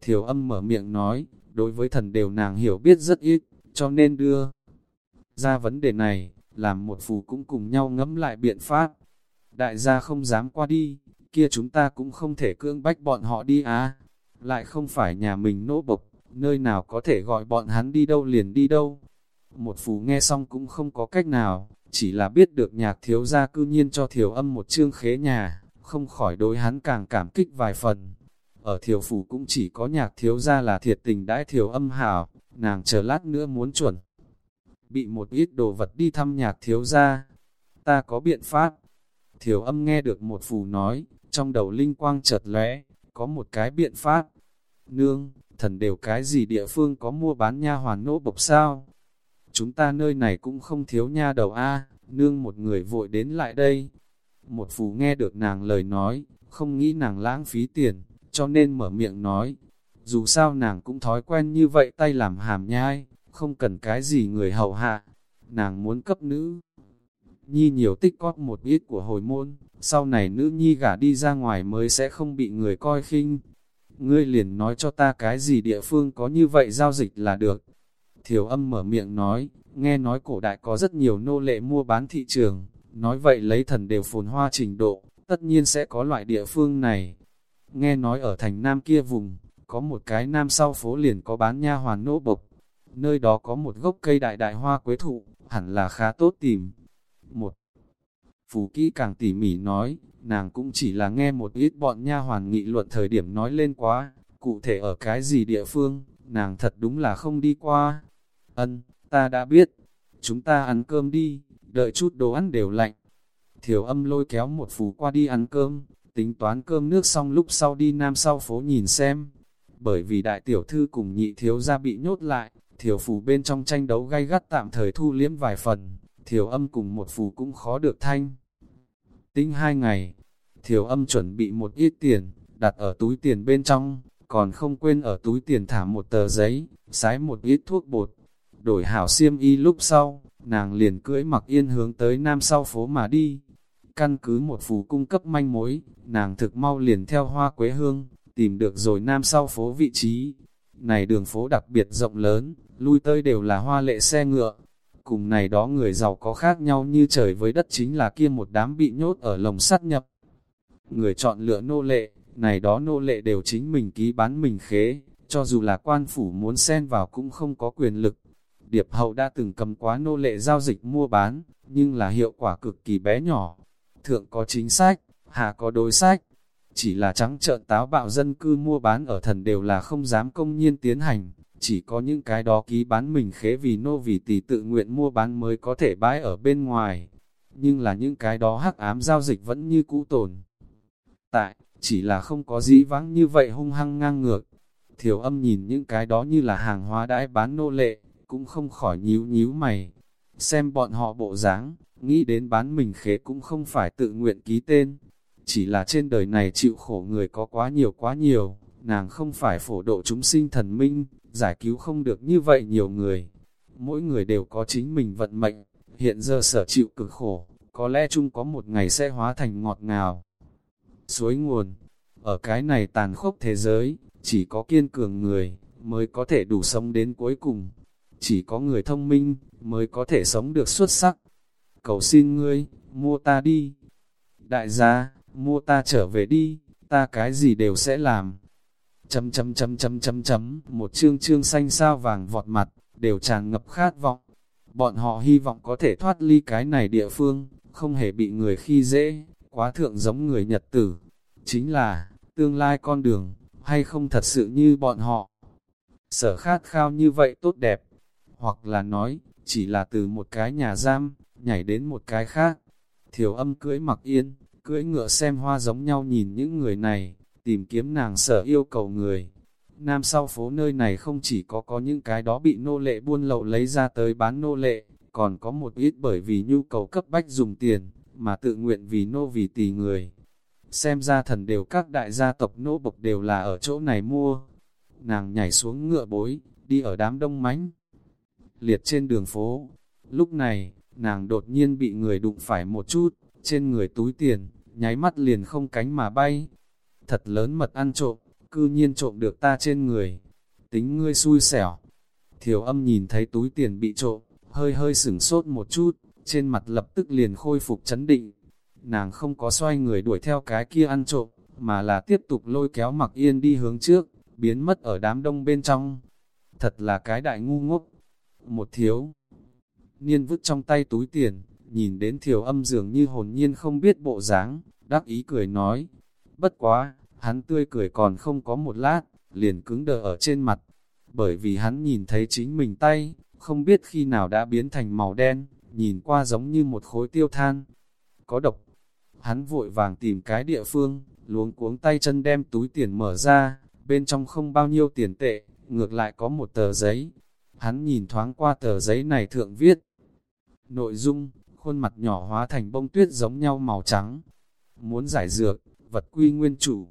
Thiểu âm mở miệng nói, đối với thần đều nàng hiểu biết rất ít, cho nên đưa ra vấn đề này, làm một phù cũng cùng nhau ngẫm lại biện pháp. Đại gia không dám qua đi, kia chúng ta cũng không thể cưỡng bách bọn họ đi á. Lại không phải nhà mình nỗ bộc, nơi nào có thể gọi bọn hắn đi đâu liền đi đâu. Một phù nghe xong cũng không có cách nào, chỉ là biết được nhạc thiếu gia cư nhiên cho thiểu âm một chương khế nhà, không khỏi đối hắn càng cảm kích vài phần. Ở thiểu phủ cũng chỉ có nhạc thiếu gia là thiệt tình đãi thiểu âm hảo, nàng chờ lát nữa muốn chuẩn. Bị một ít đồ vật đi thăm nhạc thiếu gia, ta có biện pháp. Thiểu âm nghe được một phù nói, trong đầu linh quang chợt lóe, có một cái biện pháp. Nương, thần đều cái gì địa phương có mua bán nha hoàn nỗ bộc sao? Chúng ta nơi này cũng không thiếu nha đầu a nương một người vội đến lại đây. Một phù nghe được nàng lời nói, không nghĩ nàng lãng phí tiền, cho nên mở miệng nói. Dù sao nàng cũng thói quen như vậy tay làm hàm nhai, không cần cái gì người hậu hạ. Nàng muốn cấp nữ. Nhi nhiều tích cóp một ít của hồi môn, sau này nữ nhi gả đi ra ngoài mới sẽ không bị người coi khinh. Ngươi liền nói cho ta cái gì địa phương có như vậy giao dịch là được. Thiểu âm mở miệng nói, nghe nói cổ đại có rất nhiều nô lệ mua bán thị trường, nói vậy lấy thần đều phồn hoa trình độ, tất nhiên sẽ có loại địa phương này. Nghe nói ở thành nam kia vùng, có một cái nam sau phố liền có bán nha hoàn nỗ bộc, nơi đó có một gốc cây đại đại hoa quế thụ, hẳn là khá tốt tìm. Một Phú kỹ càng tỉ mỉ nói, nàng cũng chỉ là nghe một ít bọn nha hoàn nghị luận thời điểm nói lên quá, cụ thể ở cái gì địa phương, nàng thật đúng là không đi qua. Ân, ta đã biết, chúng ta ăn cơm đi, đợi chút đồ ăn đều lạnh. Thiểu âm lôi kéo một phú qua đi ăn cơm, tính toán cơm nước xong lúc sau đi nam sau phố nhìn xem. Bởi vì đại tiểu thư cùng nhị thiếu gia bị nhốt lại, thiểu phù bên trong tranh đấu gay gắt tạm thời thu liếm vài phần, thiểu âm cùng một phù cũng khó được thanh. Tính hai ngày, thiểu âm chuẩn bị một ít tiền, đặt ở túi tiền bên trong, còn không quên ở túi tiền thả một tờ giấy, sái một ít thuốc bột. Đổi hảo xiêm y lúc sau, nàng liền cưỡi mặc yên hướng tới nam sau phố mà đi. Căn cứ một phù cung cấp manh mối, nàng thực mau liền theo hoa quế hương, tìm được rồi nam sau phố vị trí. Này đường phố đặc biệt rộng lớn, lui tới đều là hoa lệ xe ngựa. Cùng này đó người giàu có khác nhau như trời với đất chính là kia một đám bị nhốt ở lồng sắt nhập. Người chọn lựa nô lệ, này đó nô lệ đều chính mình ký bán mình khế, cho dù là quan phủ muốn xen vào cũng không có quyền lực. Điệp hậu đã từng cầm quá nô lệ giao dịch mua bán, nhưng là hiệu quả cực kỳ bé nhỏ. Thượng có chính sách, hạ có đối sách. Chỉ là trắng trợn táo bạo dân cư mua bán ở thần đều là không dám công nhiên tiến hành. Chỉ có những cái đó ký bán mình khế vì nô vì tỷ tự nguyện mua bán mới có thể bãi ở bên ngoài. Nhưng là những cái đó hắc ám giao dịch vẫn như cũ tồn. Tại, chỉ là không có dĩ vãng như vậy hung hăng ngang ngược. Thiểu âm nhìn những cái đó như là hàng hóa đãi bán nô lệ, cũng không khỏi nhíu nhíu mày. Xem bọn họ bộ dáng, nghĩ đến bán mình khế cũng không phải tự nguyện ký tên. Chỉ là trên đời này chịu khổ người có quá nhiều quá nhiều, nàng không phải phổ độ chúng sinh thần minh, giải cứu không được như vậy nhiều người. Mỗi người đều có chính mình vận mệnh, hiện giờ sở chịu cực khổ, có lẽ chung có một ngày sẽ hóa thành ngọt ngào. Suối nguồn, ở cái này tàn khốc thế giới, chỉ có kiên cường người, mới có thể đủ sống đến cuối cùng. chỉ có người thông minh, mới có thể sống được xuất sắc. Cầu xin ngươi, mua ta đi. Đại gia, mua ta trở về đi, ta cái gì đều sẽ làm. Chấm chấm chấm chấm chấm chấm, một chương chương xanh sao vàng vọt mặt, đều tràn ngập khát vọng. Bọn họ hy vọng có thể thoát ly cái này địa phương, không hề bị người khi dễ, quá thượng giống người Nhật tử. Chính là, tương lai con đường, hay không thật sự như bọn họ. Sở khát khao như vậy tốt đẹp, hoặc là nói, chỉ là từ một cái nhà giam, nhảy đến một cái khác. Thiểu âm cưỡi mặc yên, cưỡi ngựa xem hoa giống nhau nhìn những người này, tìm kiếm nàng sở yêu cầu người. Nam sau phố nơi này không chỉ có có những cái đó bị nô lệ buôn lậu lấy ra tới bán nô lệ, còn có một ít bởi vì nhu cầu cấp bách dùng tiền, mà tự nguyện vì nô vì tỳ người. Xem ra thần đều các đại gia tộc nô bộc đều là ở chỗ này mua. Nàng nhảy xuống ngựa bối, đi ở đám đông mánh. Liệt trên đường phố. Lúc này, nàng đột nhiên bị người đụng phải một chút, trên người túi tiền, nháy mắt liền không cánh mà bay. Thật lớn mật ăn trộm, cư nhiên trộm được ta trên người. Tính ngươi xui xẻo. Thiểu âm nhìn thấy túi tiền bị trộm, hơi hơi sửng sốt một chút, trên mặt lập tức liền khôi phục chấn định. Nàng không có xoay người đuổi theo cái kia ăn trộm, mà là tiếp tục lôi kéo mặc yên đi hướng trước, biến mất ở đám đông bên trong. Thật là cái đại ngu ngốc. Một thiếu, niên vứt trong tay túi tiền, nhìn đến thiểu âm dường như hồn nhiên không biết bộ dáng, đắc ý cười nói. Bất quá, hắn tươi cười còn không có một lát, liền cứng đờ ở trên mặt, bởi vì hắn nhìn thấy chính mình tay, không biết khi nào đã biến thành màu đen, nhìn qua giống như một khối tiêu than. Có độc, hắn vội vàng tìm cái địa phương, luống cuống tay chân đem túi tiền mở ra, bên trong không bao nhiêu tiền tệ, ngược lại có một tờ giấy. Hắn nhìn thoáng qua tờ giấy này thượng viết. Nội dung, khuôn mặt nhỏ hóa thành bông tuyết giống nhau màu trắng. Muốn giải dược, vật quy nguyên chủ.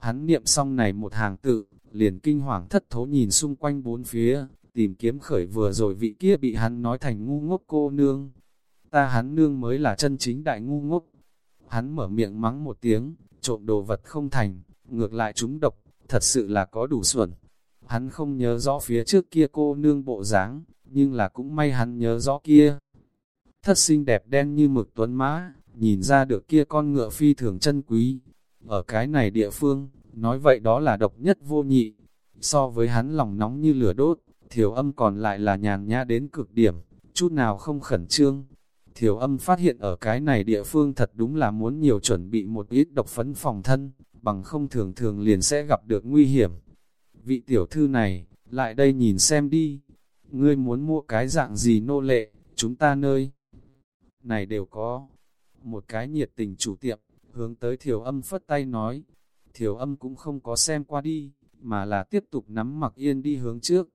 Hắn niệm xong này một hàng tự, liền kinh hoàng thất thố nhìn xung quanh bốn phía, tìm kiếm khởi vừa rồi vị kia bị hắn nói thành ngu ngốc cô nương. Ta hắn nương mới là chân chính đại ngu ngốc. Hắn mở miệng mắng một tiếng, trộm đồ vật không thành, ngược lại chúng độc, thật sự là có đủ xuẩn. Hắn không nhớ rõ phía trước kia cô nương bộ dáng, nhưng là cũng may hắn nhớ rõ kia. Thất xinh đẹp đen như mực tuấn mã, nhìn ra được kia con ngựa phi thường chân quý. Ở cái này địa phương, nói vậy đó là độc nhất vô nhị. So với hắn lòng nóng như lửa đốt, thiểu âm còn lại là nhàn nhã đến cực điểm, chút nào không khẩn trương. Thiểu âm phát hiện ở cái này địa phương thật đúng là muốn nhiều chuẩn bị một ít độc phấn phòng thân, bằng không thường thường liền sẽ gặp được nguy hiểm. Vị tiểu thư này, lại đây nhìn xem đi. Ngươi muốn mua cái dạng gì nô lệ, chúng ta nơi. Này đều có. Một cái nhiệt tình chủ tiệm, hướng tới thiểu âm phất tay nói. Thiểu âm cũng không có xem qua đi, mà là tiếp tục nắm mặc yên đi hướng trước.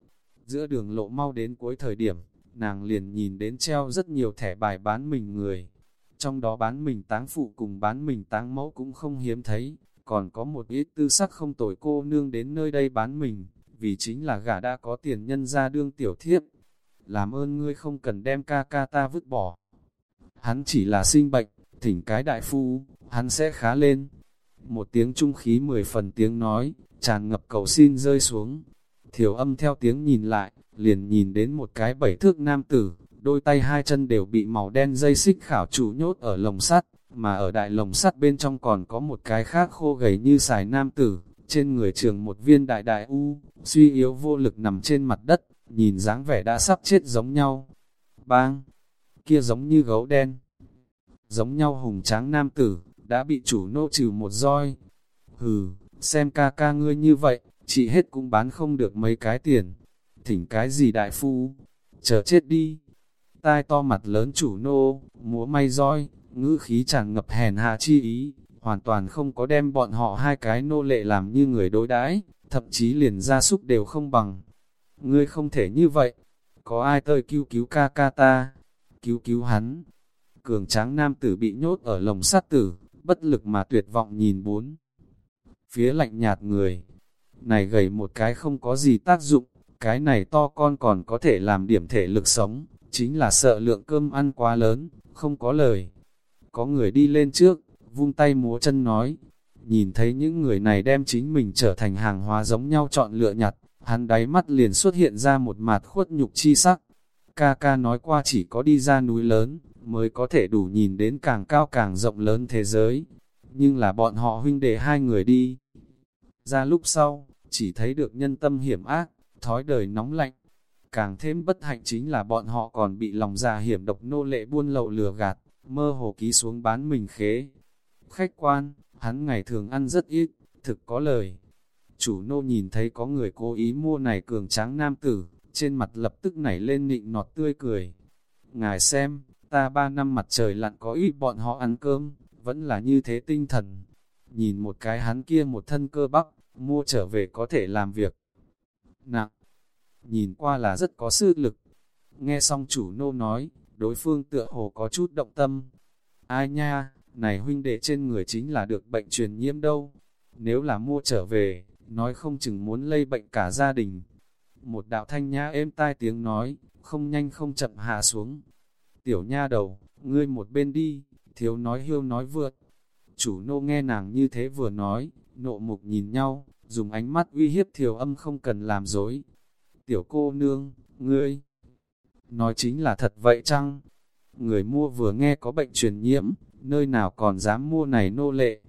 Giữa đường lộ mau đến cuối thời điểm, nàng liền nhìn đến treo rất nhiều thẻ bài bán mình người. Trong đó bán mình táng phụ cùng bán mình táng mẫu cũng không hiếm thấy, còn có một ít tư sắc không tồi cô nương đến nơi đây bán mình, vì chính là gả đã có tiền nhân ra đương tiểu thiếp. Làm ơn ngươi không cần đem ca ca ta vứt bỏ. Hắn chỉ là sinh bệnh, thỉnh cái đại phu, hắn sẽ khá lên. Một tiếng trung khí mười phần tiếng nói, tràn ngập cầu xin rơi xuống. Thiểu âm theo tiếng nhìn lại, liền nhìn đến một cái bảy thước nam tử, đôi tay hai chân đều bị màu đen dây xích khảo chủ nhốt ở lồng sắt, mà ở đại lồng sắt bên trong còn có một cái khác khô gầy như xài nam tử, trên người trường một viên đại đại u, suy yếu vô lực nằm trên mặt đất, nhìn dáng vẻ đã sắp chết giống nhau. Bang! Kia giống như gấu đen. Giống nhau hùng tráng nam tử, đã bị chủ nô trừ một roi. Hừ, xem ca ca ngươi như vậy, chị hết cũng bán không được mấy cái tiền. Thỉnh cái gì đại phu? Chờ chết đi! Tai to mặt lớn chủ nô, múa may roi, ngữ khí tràn ngập hèn hạ chi ý, hoàn toàn không có đem bọn họ hai cái nô lệ làm như người đối đãi, thậm chí liền gia súc đều không bằng. Ngươi không thể như vậy, có ai tơi cứu cứu ca ca ta, cứu cứu hắn. Cường tráng nam tử bị nhốt ở lồng sát tử, bất lực mà tuyệt vọng nhìn bốn. Phía lạnh nhạt người, này gầy một cái không có gì tác dụng, cái này to con còn có thể làm điểm thể lực sống, chính là sợ lượng cơm ăn quá lớn, không có lời. Có người đi lên trước, vung tay múa chân nói, nhìn thấy những người này đem chính mình trở thành hàng hóa giống nhau chọn lựa nhặt, hắn đáy mắt liền xuất hiện ra một mạt khuất nhục chi sắc. Ca ca nói qua chỉ có đi ra núi lớn, mới có thể đủ nhìn đến càng cao càng rộng lớn thế giới. Nhưng là bọn họ huynh đệ hai người đi. Ra lúc sau, chỉ thấy được nhân tâm hiểm ác, thói đời nóng lạnh. Càng thêm bất hạnh chính là bọn họ còn bị lòng già hiểm độc nô lệ buôn lậu lừa gạt, mơ hồ ký xuống bán mình khế. Khách quan, hắn ngày thường ăn rất ít, thực có lời. Chủ nô nhìn thấy có người cố ý mua này cường tráng nam tử, trên mặt lập tức nảy lên nịnh nọt tươi cười. Ngài xem, ta ba năm mặt trời lặn có ít bọn họ ăn cơm, vẫn là như thế tinh thần. Nhìn một cái hắn kia một thân cơ bắp, mua trở về có thể làm việc. Nặng, nhìn qua là rất có sư lực. Nghe xong chủ nô nói, đối phương tựa hồ có chút động tâm. Ai nha, này huynh đệ trên người chính là được bệnh truyền nhiễm đâu. Nếu là mua trở về, nói không chừng muốn lây bệnh cả gia đình. Một đạo thanh nhã êm tai tiếng nói, không nhanh không chậm hạ xuống. Tiểu nha đầu, ngươi một bên đi, thiếu nói hiêu nói vượt. Chủ nô nghe nàng như thế vừa nói, nộ mục nhìn nhau, dùng ánh mắt uy hiếp thiểu âm không cần làm dối. Tiểu cô nương, ngươi, nói chính là thật vậy chăng? Người mua vừa nghe có bệnh truyền nhiễm, nơi nào còn dám mua này nô lệ?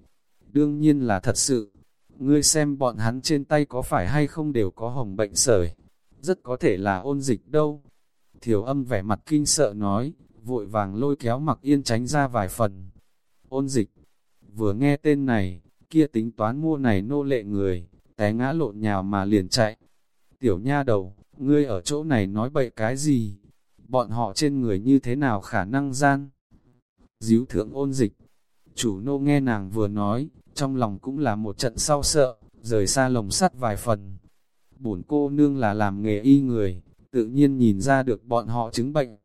Đương nhiên là thật sự. Ngươi xem bọn hắn trên tay có phải hay không đều có hồng bệnh sởi. Rất có thể là ôn dịch đâu. Thiểu âm vẻ mặt kinh sợ nói, vội vàng lôi kéo mặc yên tránh ra vài phần. Ôn dịch, vừa nghe tên này, kia tính toán mua này nô lệ người, té ngã lộn nhào mà liền chạy. Tiểu nha đầu, ngươi ở chỗ này nói bậy cái gì? Bọn họ trên người như thế nào khả năng gian? Díu thượng ôn dịch. Chủ nô nghe nàng vừa nói, trong lòng cũng là một trận sau sợ, rời xa lồng sắt vài phần. Bổn cô nương là làm nghề y người, tự nhiên nhìn ra được bọn họ chứng bệnh.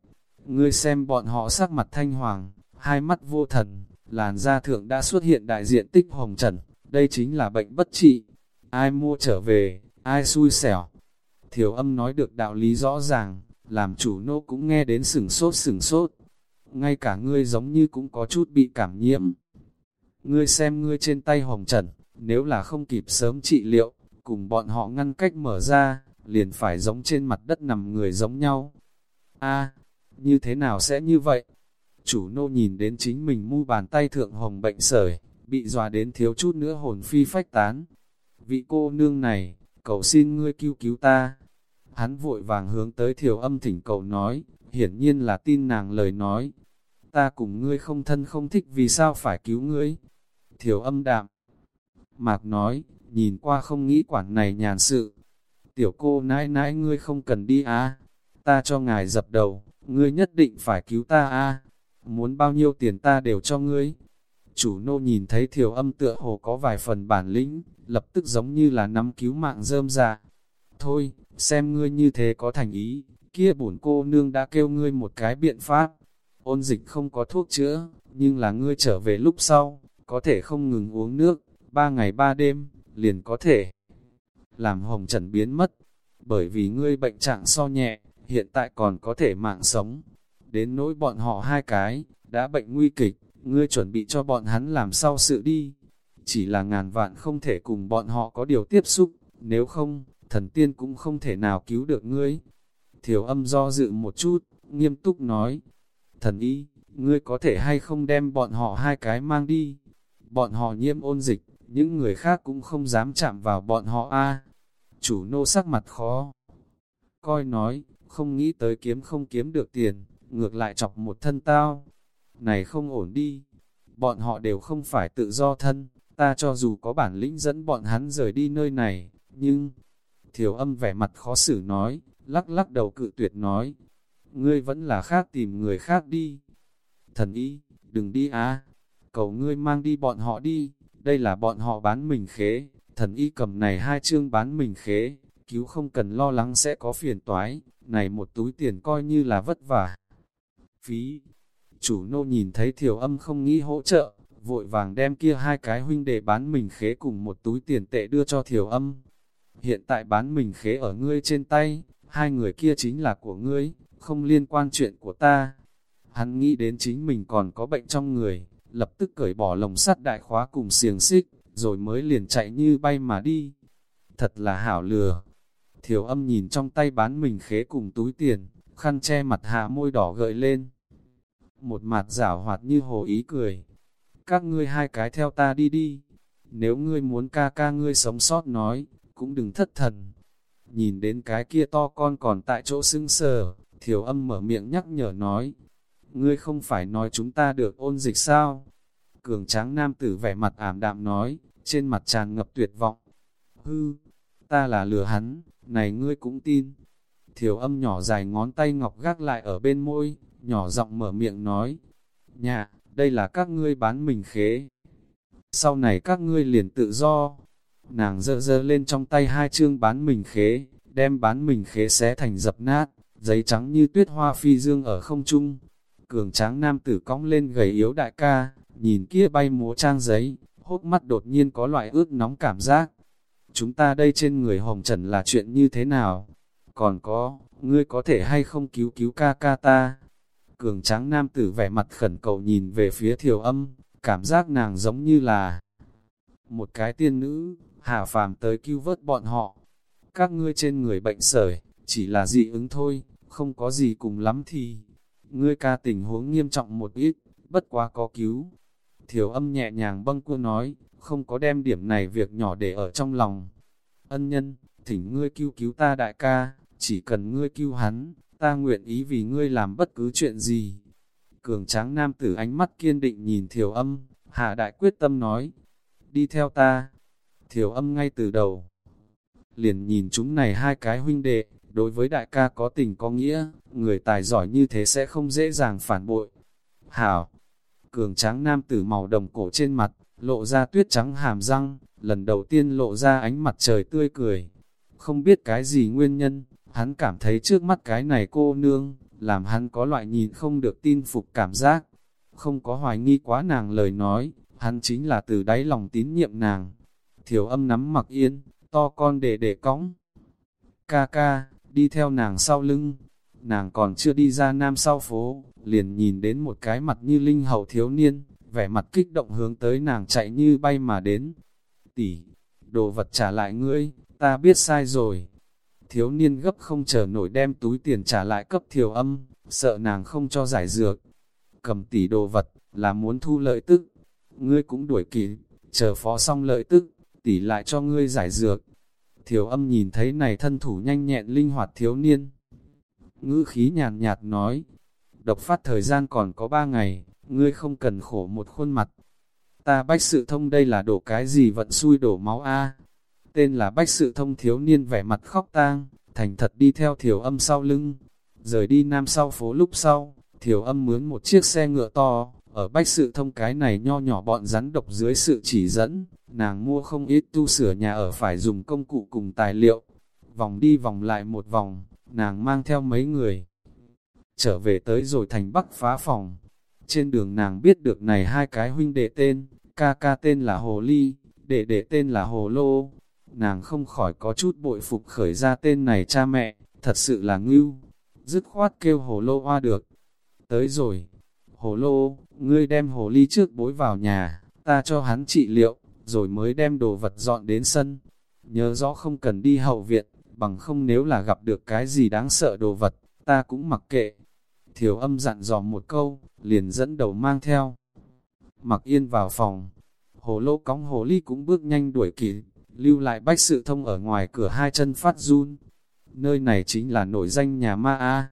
Ngươi xem bọn họ sắc mặt thanh hoàng, hai mắt vô thần, làn da thượng đã xuất hiện đại diện tích hồng trần, đây chính là bệnh bất trị. Ai mua trở về, ai xui xẻo. Thiểu âm nói được đạo lý rõ ràng, làm chủ nô cũng nghe đến sửng sốt sửng sốt. Ngay cả ngươi giống như cũng có chút bị cảm nhiễm. Ngươi xem ngươi trên tay hồng trần, nếu là không kịp sớm trị liệu, cùng bọn họ ngăn cách mở ra, liền phải giống trên mặt đất nằm người giống nhau. a như thế nào sẽ như vậy? Chủ nô nhìn đến chính mình mu bàn tay thượng hồng bệnh sởi, bị dọa đến thiếu chút nữa hồn phi phách tán. Vị cô nương này, cầu xin ngươi cứu cứu ta. Hắn vội vàng hướng tới thiểu âm thỉnh cầu nói, hiển nhiên là tin nàng lời nói. Ta cùng ngươi không thân không thích vì sao phải cứu ngươi. Thiểu âm đạm. Mạc nói, nhìn qua không nghĩ quản này nhàn sự. Tiểu cô nãi nãi ngươi không cần đi á. Ta cho ngài dập đầu, ngươi nhất định phải cứu ta a Muốn bao nhiêu tiền ta đều cho ngươi. Chủ nô nhìn thấy thiểu âm tựa hồ có vài phần bản lĩnh, lập tức giống như là nắm cứu mạng rơm ra. Thôi, xem ngươi như thế có thành ý, kia bổn cô nương đã kêu ngươi một cái biện pháp. Ôn dịch không có thuốc chữa, nhưng là ngươi trở về lúc sau, có thể không ngừng uống nước, ba ngày ba đêm, liền có thể làm hồng trần biến mất. Bởi vì ngươi bệnh trạng so nhẹ, hiện tại còn có thể mạng sống. Đến nỗi bọn họ hai cái, đã bệnh nguy kịch, ngươi chuẩn bị cho bọn hắn làm sao sự đi. Chỉ là ngàn vạn không thể cùng bọn họ có điều tiếp xúc, nếu không, thần tiên cũng không thể nào cứu được ngươi. Thiểu âm do dự một chút, nghiêm túc nói, thần y, ngươi có thể hay không đem bọn họ hai cái mang đi. Bọn họ nhiễm ôn dịch, những người khác cũng không dám chạm vào bọn họ a. Chủ nô sắc mặt khó. Coi nói, không nghĩ tới kiếm không kiếm được tiền, ngược lại chọc một thân tao. Này không ổn đi, bọn họ đều không phải tự do thân, ta cho dù có bản lĩnh dẫn bọn hắn rời đi nơi này, nhưng... Thiểu âm vẻ mặt khó xử nói, lắc lắc đầu cự tuyệt nói, ngươi vẫn là khác tìm người khác đi. Thần y, đừng đi á, cầu ngươi mang đi bọn họ đi, đây là bọn họ bán mình khế, thần y cầm này hai chương bán mình khế, cứu không cần lo lắng sẽ có phiền toái, này một túi tiền coi như là vất vả. Phí, chủ nô nhìn thấy thiểu âm không nghĩ hỗ trợ, vội vàng đem kia hai cái huynh đệ bán mình khế cùng một túi tiền tệ đưa cho thiểu âm. Hiện tại bán mình khế ở ngươi trên tay, hai người kia chính là của ngươi, không liên quan chuyện của ta. Hắn nghĩ đến chính mình còn có bệnh trong người, lập tức cởi bỏ lồng sắt đại khóa cùng xiềng xích, rồi mới liền chạy như bay mà đi. Thật là hảo lừa. Thiểu âm nhìn trong tay bán mình khế cùng túi tiền, khăn che mặt hạ môi đỏ gợi lên. Một mặt giả hoạt như hồ ý cười. Các ngươi hai cái theo ta đi đi. Nếu ngươi muốn ca ca ngươi sống sót nói, cũng đừng thất thần. Nhìn đến cái kia to con còn tại chỗ sưng sờ, thiểu âm mở miệng nhắc nhở nói. Ngươi không phải nói chúng ta được ôn dịch sao? Cường tráng nam tử vẻ mặt ảm đạm nói, trên mặt tràn ngập tuyệt vọng. Hư, ta là lừa hắn, này ngươi cũng tin. Thiểu âm nhỏ dài ngón tay ngọc gác lại ở bên môi, nhỏ giọng mở miệng nói. Nhà, đây là các ngươi bán mình khế. Sau này các ngươi liền tự do. Nàng dơ dơ lên trong tay hai chương bán mình khế, đem bán mình khế xé thành dập nát, giấy trắng như tuyết hoa phi dương ở không trung. Cường tráng nam tử cong lên gầy yếu đại ca, nhìn kia bay múa trang giấy, hốt mắt đột nhiên có loại ước nóng cảm giác. Chúng ta đây trên người hồng trần là chuyện như thế nào? Còn có, ngươi có thể hay không cứu cứu ca ca ta? Cường tráng nam tử vẻ mặt khẩn cầu nhìn về phía thiều âm, cảm giác nàng giống như là một cái tiên nữ, hạ phàm tới cứu vớt bọn họ. Các ngươi trên người bệnh sởi, chỉ là dị ứng thôi, không có gì cùng lắm thì. Ngươi ca tình huống nghiêm trọng một ít, bất quá có cứu. Thiểu âm nhẹ nhàng bâng cua nói, không có đem điểm này việc nhỏ để ở trong lòng. Ân nhân, thỉnh ngươi cứu cứu ta đại ca, chỉ cần ngươi cứu hắn, ta nguyện ý vì ngươi làm bất cứ chuyện gì. Cường tráng nam tử ánh mắt kiên định nhìn thiểu âm, hạ đại quyết tâm nói, đi theo ta. Thiểu âm ngay từ đầu, liền nhìn chúng này hai cái huynh đệ, đối với đại ca có tình có nghĩa, người tài giỏi như thế sẽ không dễ dàng phản bội. Hảo, cường tráng nam tử màu đồng cổ trên mặt, lộ ra tuyết trắng hàm răng, lần đầu tiên lộ ra ánh mặt trời tươi cười. Không biết cái gì nguyên nhân, hắn cảm thấy trước mắt cái này cô nương, làm hắn có loại nhìn không được tin phục cảm giác. Không có hoài nghi quá nàng lời nói, hắn chính là từ đáy lòng tín nhiệm nàng. Thiểu âm nắm mặc yên, to con để để cõng. Ca ca, đi theo nàng sau lưng. Nàng còn chưa đi ra nam sau phố, liền nhìn đến một cái mặt như linh hậu thiếu niên, vẻ mặt kích động hướng tới nàng chạy như bay mà đến. Tỷ, đồ vật trả lại ngươi, ta biết sai rồi. Thiếu niên gấp không chờ nổi đem túi tiền trả lại cấp thiểu âm, sợ nàng không cho giải dược. Cầm tỷ đồ vật, là muốn thu lợi tức. Ngươi cũng đuổi kịp, chờ phó xong lợi tức, tỷ lại cho ngươi giải dược. Thiểu âm nhìn thấy này thân thủ nhanh nhẹn linh hoạt thiếu niên. Ngữ khí nhàn nhạt nói, độc phát thời gian còn có ba ngày, ngươi không cần khổ một khuôn mặt. Ta bách sự thông đây là đổ cái gì vận xui đổ máu a Tên là bách sự thông thiếu niên vẻ mặt khóc tang, thành thật đi theo thiểu âm sau lưng. Rời đi nam sau phố lúc sau, thiểu âm mướn một chiếc xe ngựa to, ở bách sự thông cái này nho nhỏ bọn rắn độc dưới sự chỉ dẫn, nàng mua không ít tu sửa nhà ở phải dùng công cụ cùng tài liệu. Vòng đi vòng lại một vòng, nàng mang theo mấy người. Trở về tới rồi thành bắc phá phòng. Trên đường nàng biết được này hai cái huynh đệ tên, ca ca tên là Hồ Ly, đệ đệ tên là Hồ Lô. Nàng không khỏi có chút bội phục khởi ra tên này cha mẹ, thật sự là ngưu. Dứt khoát kêu Hồ Lô hoa được. Tới rồi. Hồ Lô, ngươi đem Hồ Ly trước bối vào nhà, ta cho hắn trị liệu, rồi mới đem đồ vật dọn đến sân. Nhớ rõ không cần đi hậu viện, bằng không nếu là gặp được cái gì đáng sợ đồ vật, ta cũng mặc kệ. Thiểu âm dặn dò một câu, liền dẫn đầu mang theo. Mặc yên vào phòng, hồ lô cóng hồ ly cũng bước nhanh đuổi kịp, lưu lại bách sự thông ở ngoài cửa hai chân phát run. Nơi này chính là nổi danh nhà ma A.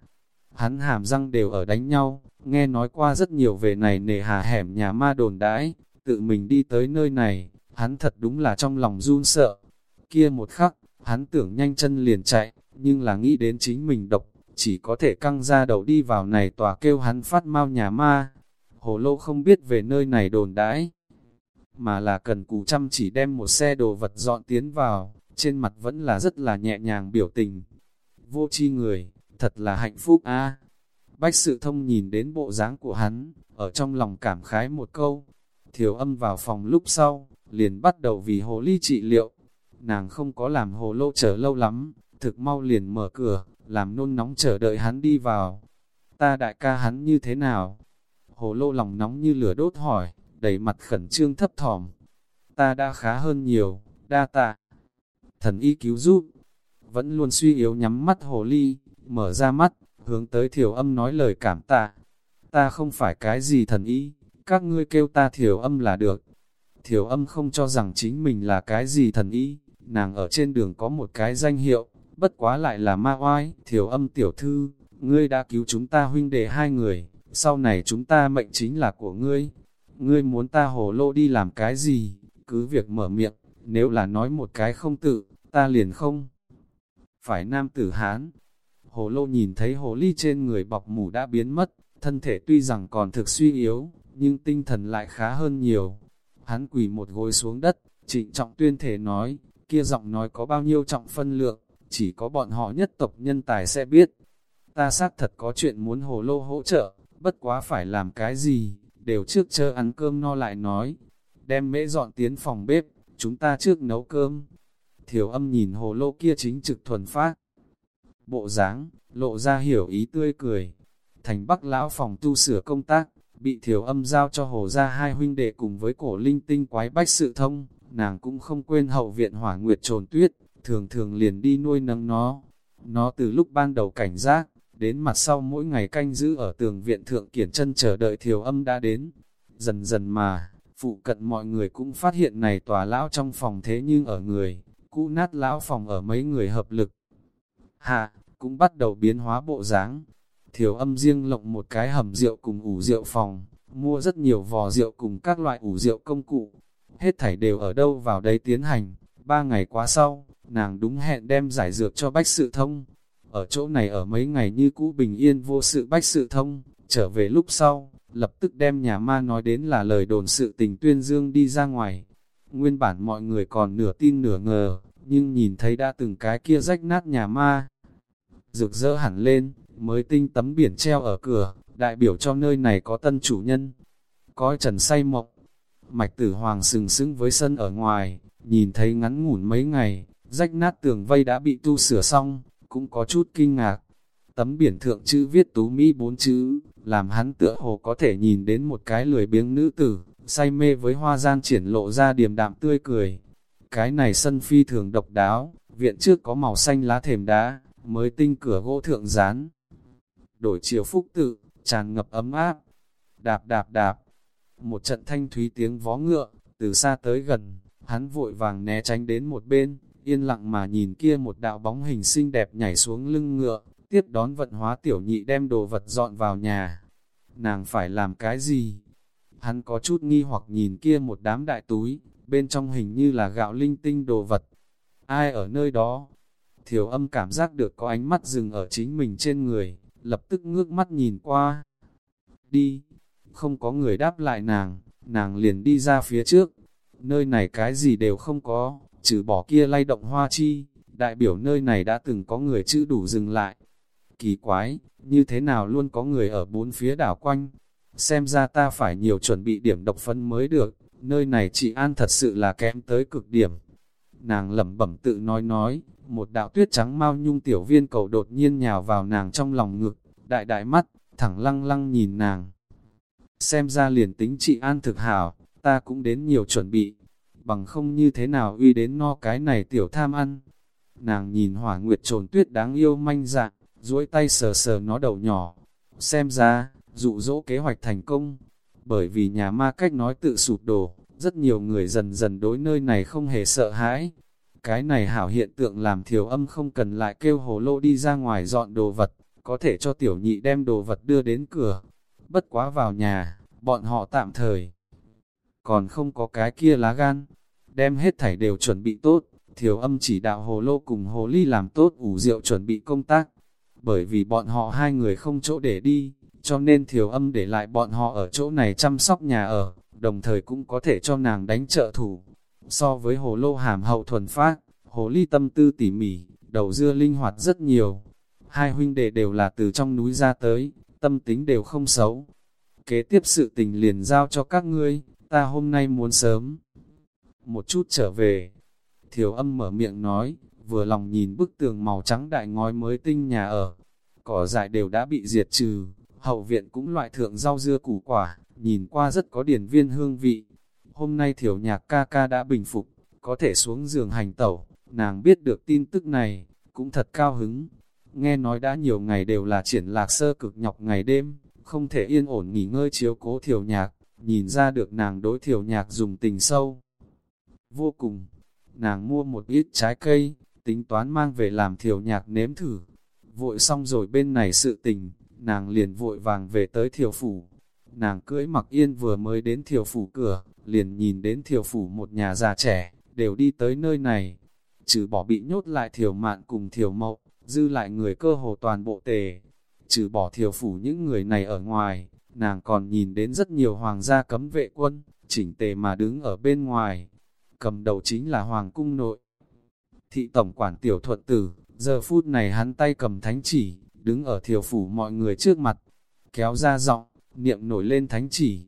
Hắn hàm răng đều ở đánh nhau, nghe nói qua rất nhiều về này nề hà hẻm nhà ma đồn đãi, tự mình đi tới nơi này, hắn thật đúng là trong lòng run sợ. Kia một khắc, hắn tưởng nhanh chân liền chạy, nhưng là nghĩ đến chính mình độc, chỉ có thể căng ra đầu đi vào này tòa kêu hắn phát mau nhà ma. Hồ lô không biết về nơi này đồn đãi, mà là cần cù chăm chỉ đem một xe đồ vật dọn tiến vào, trên mặt vẫn là rất là nhẹ nhàng biểu tình. Vô chi người, thật là hạnh phúc a. Bách sự thông nhìn đến bộ dáng của hắn, ở trong lòng cảm khái một câu. Thiểu âm vào phòng lúc sau, liền bắt đầu vì hồ ly trị liệu. Nàng không có làm hồ lô chờ lâu lắm, thực mau liền mở cửa, làm nôn nóng chờ đợi hắn đi vào. Ta đại ca hắn như thế nào? Hồ lô lòng nóng như lửa đốt hỏi, đầy mặt khẩn trương thấp thỏm. Ta đã khá hơn nhiều, đa tạ. Thần y cứu giúp. vẫn luôn suy yếu nhắm mắt hồ ly, mở ra mắt, hướng tới thiểu âm nói lời cảm tạ. Ta không phải cái gì thần ý, các ngươi kêu ta thiểu âm là được. Thiểu âm không cho rằng chính mình là cái gì thần ý, nàng ở trên đường có một cái danh hiệu, bất quá lại là ma oai, thiểu âm tiểu thư, ngươi đã cứu chúng ta huynh đệ hai người, sau này chúng ta mệnh chính là của ngươi. Ngươi muốn ta hồ lô đi làm cái gì, cứ việc mở miệng, nếu là nói một cái không tự, ta liền không. Phải nam tử Hán. Hồ lô nhìn thấy hồ ly trên người bọc mủ đã biến mất, thân thể tuy rằng còn thực suy yếu, nhưng tinh thần lại khá hơn nhiều. Hắn quỳ một gối xuống đất, trịnh trọng tuyên thể nói, kia giọng nói có bao nhiêu trọng phân lượng, chỉ có bọn họ nhất tộc nhân tài sẽ biết. Ta xác thật có chuyện muốn hồ lô hỗ trợ, bất quá phải làm cái gì, đều trước chờ ăn cơm no lại nói. Đem mễ dọn tiến phòng bếp, chúng ta trước nấu cơm. Thiểu âm nhìn hồ lô kia chính trực thuần phát. Bộ dáng lộ ra hiểu ý tươi cười. Thành bắc lão phòng tu sửa công tác, bị thiểu âm giao cho hồ ra hai huynh đệ cùng với cổ linh tinh quái bách sự thông. Nàng cũng không quên hậu viện hỏa nguyệt trồn tuyết, thường thường liền đi nuôi nấng nó. Nó từ lúc ban đầu cảnh giác, đến mặt sau mỗi ngày canh giữ ở tường viện thượng kiển chân chờ đợi thiểu âm đã đến. Dần dần mà, phụ cận mọi người cũng phát hiện này tòa lão trong phòng thế nhưng ở người, cũ nát lão phòng ở mấy người hợp lực. Hạ, cũng bắt đầu biến hóa bộ dáng. Thiểu âm riêng lộng một cái hầm rượu cùng ủ rượu phòng, mua rất nhiều vò rượu cùng các loại ủ rượu công cụ. Hết thảy đều ở đâu vào đây tiến hành. Ba ngày quá sau, nàng đúng hẹn đem giải dược cho bách sự thông. Ở chỗ này ở mấy ngày như cũ bình yên vô sự bách sự thông, trở về lúc sau, lập tức đem nhà ma nói đến là lời đồn sự tình tuyên dương đi ra ngoài. Nguyên bản mọi người còn nửa tin nửa ngờ, nhưng nhìn thấy đã từng cái kia rách nát nhà ma. Rực rỡ hẳn lên, mới tinh tấm biển treo ở cửa, đại biểu cho nơi này có tân chủ nhân. Coi trần say mộng, mạch tử hoàng sừng sững với sân ở ngoài, nhìn thấy ngắn ngủn mấy ngày, rách nát tường vây đã bị tu sửa xong, cũng có chút kinh ngạc. Tấm biển thượng chữ viết tú Mỹ bốn chữ, làm hắn tựa hồ có thể nhìn đến một cái lười biếng nữ tử, say mê với hoa gian triển lộ ra điềm đạm tươi cười. Cái này sân phi thường độc đáo, viện trước có màu xanh lá thềm đá, mới tinh cửa gỗ thượng rán. Đổi chiều phúc tự, tràn ngập ấm áp. Đạp đạp đạp, một trận thanh thúy tiếng vó ngựa, từ xa tới gần, hắn vội vàng né tránh đến một bên, yên lặng mà nhìn kia một đạo bóng hình xinh đẹp nhảy xuống lưng ngựa, tiếp đón vận hóa tiểu nhị đem đồ vật dọn vào nhà. Nàng phải làm cái gì? Hắn có chút nghi hoặc nhìn kia một đám đại túi, bên trong hình như là gạo linh tinh đồ vật. Ai ở nơi đó? Thiểu âm cảm giác được có ánh mắt dừng ở chính mình trên người, lập tức ngước mắt nhìn qua. Đi! Không có người đáp lại nàng, nàng liền đi ra phía trước. Nơi này cái gì đều không có, trừ bỏ kia lay động hoa chi, đại biểu nơi này đã từng có người chữ đủ dừng lại. Kỳ quái, như thế nào luôn có người ở bốn phía đảo quanh. Xem ra ta phải nhiều chuẩn bị điểm độc phân mới được, nơi này chị An thật sự là kém tới cực điểm. Nàng lẩm bẩm tự nói nói, một đạo tuyết trắng mau nhung tiểu viên cầu đột nhiên nhào vào nàng trong lòng ngực, đại đại mắt, thẳng lăng lăng nhìn nàng. Xem ra liền tính chị An thực hảo, ta cũng đến nhiều chuẩn bị, bằng không như thế nào uy đến no cái này tiểu tham ăn. Nàng nhìn hỏa nguyệt trồn tuyết đáng yêu manh dạng, duỗi tay sờ sờ nó đầu nhỏ. Xem ra, dụ dỗ kế hoạch thành công, bởi vì nhà ma cách nói tự sụp đổ, rất nhiều người dần dần đối nơi này không hề sợ hãi. Cái này hảo hiện tượng làm thiểu âm không cần lại kêu hồ lô đi ra ngoài dọn đồ vật, có thể cho tiểu nhị đem đồ vật đưa đến cửa. Bất quá vào nhà, bọn họ tạm thời. Còn không có cái kia lá gan, đem hết thảy đều chuẩn bị tốt, thiểu âm chỉ đạo hồ lô cùng hồ ly làm tốt ủ rượu chuẩn bị công tác. Bởi vì bọn họ hai người không chỗ để đi, cho nên thiểu âm để lại bọn họ ở chỗ này chăm sóc nhà ở, đồng thời cũng có thể cho nàng đánh trợ thủ. So với hồ lô hàm hậu thuần phát, hồ ly tâm tư tỉ mỉ, đầu dưa linh hoạt rất nhiều. Hai huynh đệ đều là từ trong núi ra tới, tâm tính đều không xấu. Kế tiếp sự tình liền giao cho các ngươi, ta hôm nay muốn sớm. Một chút trở về, thiểu âm mở miệng nói, vừa lòng nhìn bức tường màu trắng đại ngói mới tinh nhà ở. Cỏ dại đều đã bị diệt trừ, hậu viện cũng loại thượng rau dưa củ quả, nhìn qua rất có điển viên hương vị. Hôm nay thiểu nhạc ca ca đã bình phục, có thể xuống giường hành tẩu, nàng biết được tin tức này, cũng thật cao hứng. Nghe nói đã nhiều ngày đều là triển lạc sơ cực nhọc ngày đêm, không thể yên ổn nghỉ ngơi chiếu cố thiểu nhạc, nhìn ra được nàng đối thiểu nhạc dùng tình sâu. Vô cùng, nàng mua một ít trái cây, tính toán mang về làm thiểu nhạc nếm thử. Vội xong rồi bên này sự tình, nàng liền vội vàng về tới thiểu phủ. Nàng cưỡi mặc yên vừa mới đến thiểu phủ cửa, liền nhìn đến thiểu phủ một nhà già trẻ, đều đi tới nơi này. Trừ bỏ bị nhốt lại thiểu mạn cùng thiểu mậu, dư lại người cơ hồ toàn bộ tề. Trừ bỏ thiểu phủ những người này ở ngoài, nàng còn nhìn đến rất nhiều hoàng gia cấm vệ quân, chỉnh tề mà đứng ở bên ngoài. Cầm đầu chính là hoàng cung nội. Thị tổng quản tiểu thuận tử, giờ phút này hắn tay cầm thánh chỉ, đứng ở thiểu phủ mọi người trước mặt, kéo ra giọng, niệm nổi lên thánh chỉ.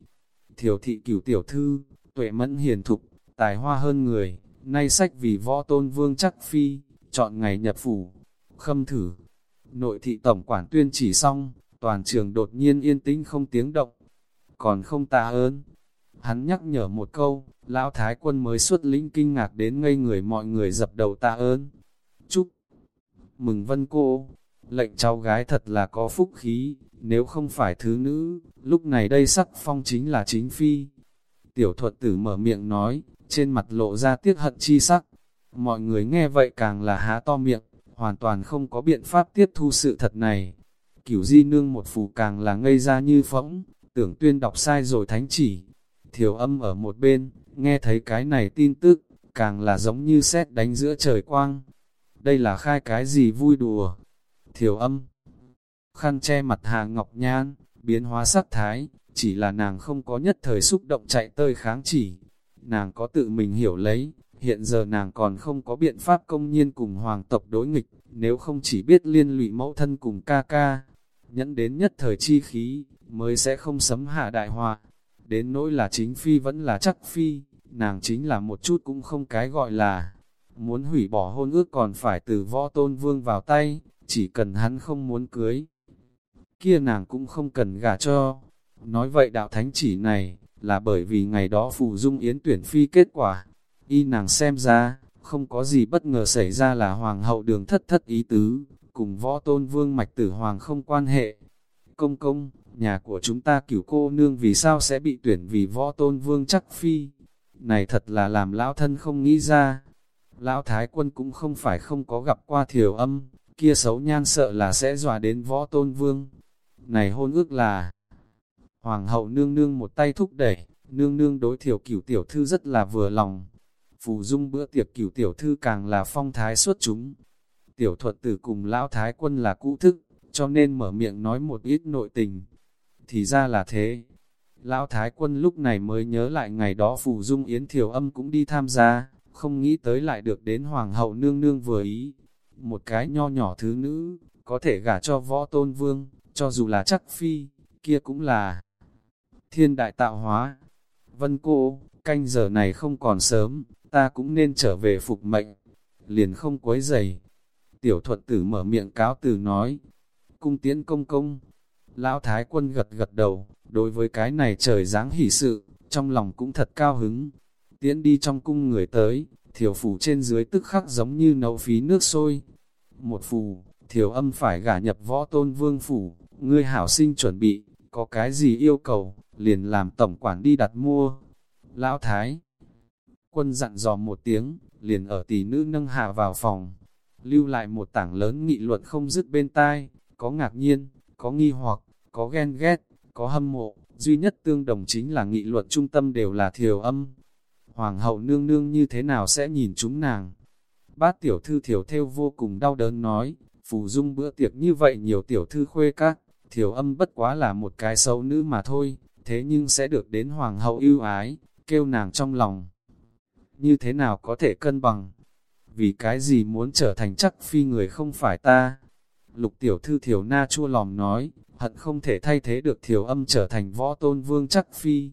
Thiểu thị cửu tiểu thư, tuệ mẫn hiền thục, tài hoa hơn người, nay sách vì võ tôn vương chắc phi, chọn ngày nhập phủ, khâm thử. Nội thị tổng quản tuyên chỉ xong, toàn trường đột nhiên yên tĩnh không tiếng động, còn không tạ ơn. Hắn nhắc nhở một câu, lão thái quân mới xuất lĩnh kinh ngạc đến ngây người mọi người dập đầu tạ ơn. Chúc mừng vân cô, lệnh cháu gái thật là có phúc khí, nếu không phải thứ nữ, lúc này đây sắc phong chính là chính phi. Tiểu thuật tử mở miệng nói, trên mặt lộ ra tiếc hận chi sắc. Mọi người nghe vậy càng là há to miệng, hoàn toàn không có biện pháp tiếp thu sự thật này. Cửu di nương một phù càng là ngây ra như phỗng, tưởng tuyên đọc sai rồi thánh chỉ. Thiểu âm ở một bên, nghe thấy cái này tin tức, càng là giống như xét đánh giữa trời quang. Đây là khai cái gì vui đùa? Thiểu âm, khăn che mặt Hà Ngọc Nhan, biến hóa sắc thái, chỉ là nàng không có nhất thời xúc động chạy tơi kháng chỉ. Nàng có tự mình hiểu lấy, hiện giờ nàng còn không có biện pháp công nhiên cùng hoàng tộc đối nghịch, nếu không chỉ biết liên lụy mẫu thân cùng ca ca, nhẫn đến nhất thời chi khí, mới sẽ không sấm hạ đại họa. Đến nỗi là chính phi vẫn là chắc phi, nàng chính là một chút cũng không cái gọi là muốn hủy bỏ hôn ước còn phải từ võ tôn vương vào tay, chỉ cần hắn không muốn cưới. Kia nàng cũng không cần gả cho. Nói vậy đạo thánh chỉ này, là bởi vì ngày đó phù dung yến tuyển phi kết quả. Y nàng xem ra, không có gì bất ngờ xảy ra là hoàng hậu đường thất thất ý tứ, cùng võ tôn vương mạch tử hoàng không quan hệ. Công công, nhà của chúng ta cửu cô nương vì sao sẽ bị tuyển vì võ tôn vương chắc phi. Này thật là làm lão thân không nghĩ ra. Lão thái quân cũng không phải không có gặp qua thiểu âm, kia xấu nhan sợ là sẽ dọa đến võ tôn vương. Này hôn ước là, hoàng hậu nương nương một tay thúc đẩy, nương nương đối thiểu cửu tiểu thư rất là vừa lòng. Phù dung bữa tiệc cửu tiểu thư càng là phong thái xuất chúng. Tiểu thuật tử cùng lão thái quân là cũ thức, cho nên mở miệng nói một ít nội tình. Thì ra là thế. Lão thái quân lúc này mới nhớ lại ngày đó phù dung yến thiểu âm cũng đi tham gia, không nghĩ tới lại được đến hoàng hậu nương nương vừa ý một cái nho nhỏ thứ nữ, có thể gả cho võ tôn vương, cho dù là chắc phi, kia cũng là thiên đại tạo hóa. Vân cô, canh giờ này không còn sớm, ta cũng nên trở về phục mệnh, liền không quấy giày. Tiểu thuật tử mở miệng cáo từ nói, cung tiễn công công. Lão Thái quân gật gật đầu, đối với cái này trời dáng hỷ sự, trong lòng cũng thật cao hứng. Tiễn đi trong cung người tới, thiểu phủ trên dưới tức khắc giống như nấu phí nước sôi. Một phù, thiều âm phải gả nhập võ tôn vương phủ, ngươi hảo sinh chuẩn bị, có cái gì yêu cầu, liền làm tổng quản đi đặt mua. Lão Thái, quân dặn dò một tiếng, liền ở tỷ nữ nâng hạ vào phòng, lưu lại một tảng lớn nghị luận không dứt bên tai, có ngạc nhiên, có nghi hoặc, có ghen ghét, có hâm mộ, duy nhất tương đồng chính là nghị luận trung tâm đều là thiều âm, hoàng hậu nương nương như thế nào sẽ nhìn chúng nàng. Bát tiểu thư thiểu theo vô cùng đau đớn nói, phù dung bữa tiệc như vậy nhiều tiểu thư khuê các, thiểu âm bất quá là một cái xấu nữ mà thôi, thế nhưng sẽ được đến hoàng hậu yêu ái, kêu nàng trong lòng. Như thế nào có thể cân bằng? Vì cái gì muốn trở thành chắc phi người không phải ta? Lục tiểu thư thiểu na chua lòng nói, hận không thể thay thế được thiểu âm trở thành võ tôn vương chắc phi.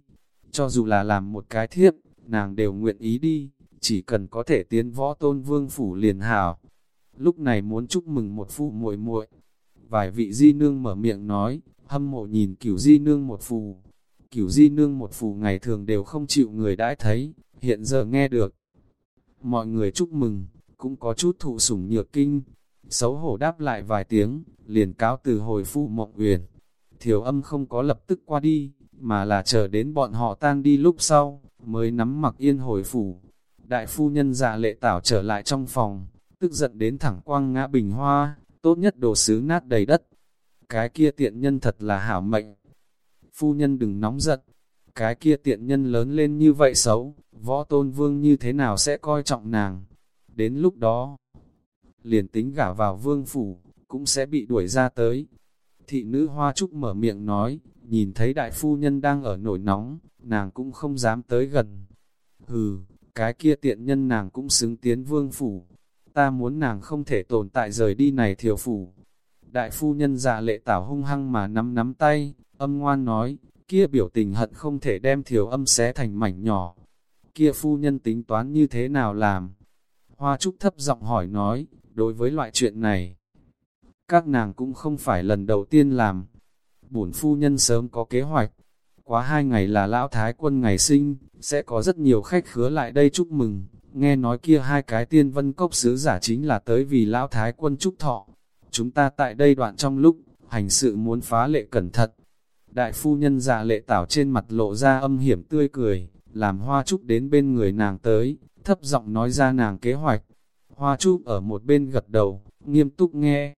Cho dù là làm một cái thiếp, nàng đều nguyện ý đi, chỉ cần có thể tiến võ tôn vương phủ liền hảo. Lúc này muốn chúc mừng một phụ muội muội Vài vị di nương mở miệng nói, hâm mộ nhìn cửu di nương một phù. Cửu di nương một phù ngày thường đều không chịu người đãi thấy, hiện giờ nghe được. Mọi người chúc mừng, cũng có chút thụ sủng nhược kinh. xấu hổ đáp lại vài tiếng, liền cáo từ hồi phu mộng uyển. Thiểu âm không có lập tức qua đi, mà là chờ đến bọn họ tan đi lúc sau, mới nắm mặc yên hồi phủ. Đại phu nhân già lệ tảo trở lại trong phòng, tức giận đến thẳng quang ngã bình hoa, tốt nhất đồ sứ nát đầy đất. Cái kia tiện nhân thật là hảo mệnh. Phu nhân đừng nóng giận, cái kia tiện nhân lớn lên như vậy xấu, võ tôn vương như thế nào sẽ coi trọng nàng. Đến lúc đó, liền tính gả vào vương phủ, cũng sẽ bị đuổi ra tới. Thị nữ hoa trúc mở miệng nói, nhìn thấy đại phu nhân đang ở nổi nóng, nàng cũng không dám tới gần. Hừ, cái kia tiện nhân nàng cũng xứng tiến vương phủ. Ta muốn nàng không thể tồn tại rời đi này thiểu phủ. Đại phu nhân dạ lệ tảo hung hăng mà nắm nắm tay, âm ngoan nói, kia biểu tình hận không thể đem thiểu âm xé thành mảnh nhỏ. Kia phu nhân tính toán như thế nào làm? Hoa Trúc thấp giọng hỏi nói, đối với loại chuyện này, các nàng cũng không phải lần đầu tiên làm. Bổn phu nhân sớm có kế hoạch, quá hai ngày là lão thái quân ngày sinh, sẽ có rất nhiều khách khứa lại đây chúc mừng. Nghe nói kia hai cái tiên vân cốc sứ giả chính là tới vì lão thái quân trúc thọ. Chúng ta tại đây đoạn trong lúc, hành sự muốn phá lệ cẩn thận. Đại phu nhân già lệ tảo trên mặt lộ ra âm hiểm tươi cười, làm hoa trúc đến bên người nàng tới, thấp giọng nói ra nàng kế hoạch. Hoa trúc ở một bên gật đầu, nghiêm túc nghe.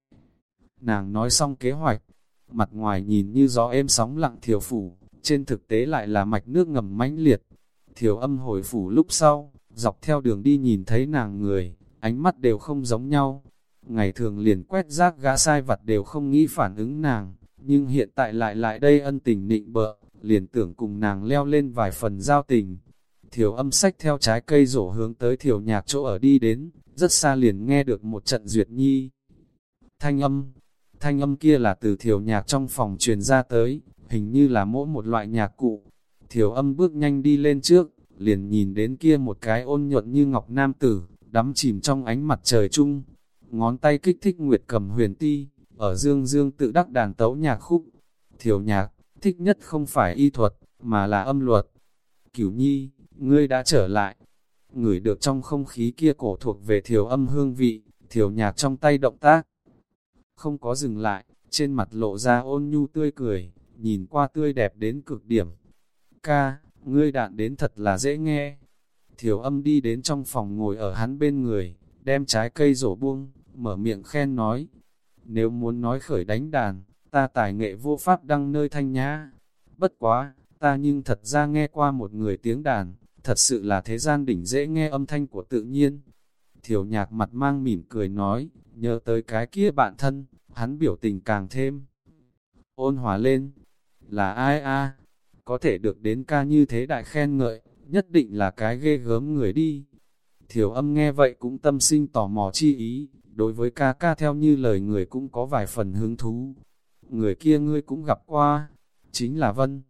Nàng nói xong kế hoạch, mặt ngoài nhìn như gió êm sóng lặng thiểu phủ, trên thực tế lại là mạch nước ngầm mãnh liệt. Thiểu âm hồi phủ lúc sau, dọc theo đường đi nhìn thấy nàng người, ánh mắt đều không giống nhau. Ngày thường liền quét rác gã sai vặt đều không nghĩ phản ứng nàng, nhưng hiện tại lại lại đây ân tình nịnh bợ, liền tưởng cùng nàng leo lên vài phần giao tình. Thiểu âm sách theo trái cây rổ hướng tới thiểu nhạc chỗ ở đi đến, rất xa liền nghe được một trận duyệt nhi. Thanh âm, thanh âm kia là từ thiểu nhạc trong phòng truyền ra tới, hình như là mỗi một loại nhạc cụ. Thiểu âm bước nhanh đi lên trước, liền nhìn đến kia một cái ôn nhuận như ngọc nam tử, đắm chìm trong ánh mặt trời chung. Ngón tay kích thích nguyệt cầm huyền ti, ở dương dương tự đắc đàn tấu nhạc khúc. Thiểu nhạc, thích nhất không phải y thuật, mà là âm luật. Cửu nhi, ngươi đã trở lại. Ngửi được trong không khí kia cổ thuộc về thiểu âm hương vị, thiểu nhạc trong tay động tác. Không có dừng lại, trên mặt lộ ra ôn nhu tươi cười, nhìn qua tươi đẹp đến cực điểm. Ca, ngươi đạn đến thật là dễ nghe. Thiểu âm đi đến trong phòng ngồi ở hắn bên người, đem trái cây rổ buông, mở miệng khen nói. Nếu muốn nói khởi đánh đàn, ta tài nghệ vô pháp đăng nơi thanh nhã. Bất quá, ta nhưng thật ra nghe qua một người tiếng đàn, thật sự là thế gian đỉnh dễ nghe âm thanh của tự nhiên. Thiểu nhạc mặt mang mỉm cười nói, nhớ tới cái kia bạn thân, hắn biểu tình càng thêm. Ôn hòa lên, là ai a có thể được đến ca như thế đại khen ngợi, nhất định là cái ghê gớm người đi. Thiểu âm nghe vậy cũng tâm sinh tò mò chi ý, đối với ca ca theo như lời người cũng có vài phần hứng thú. Người kia ngươi cũng gặp qua, chính là Vân.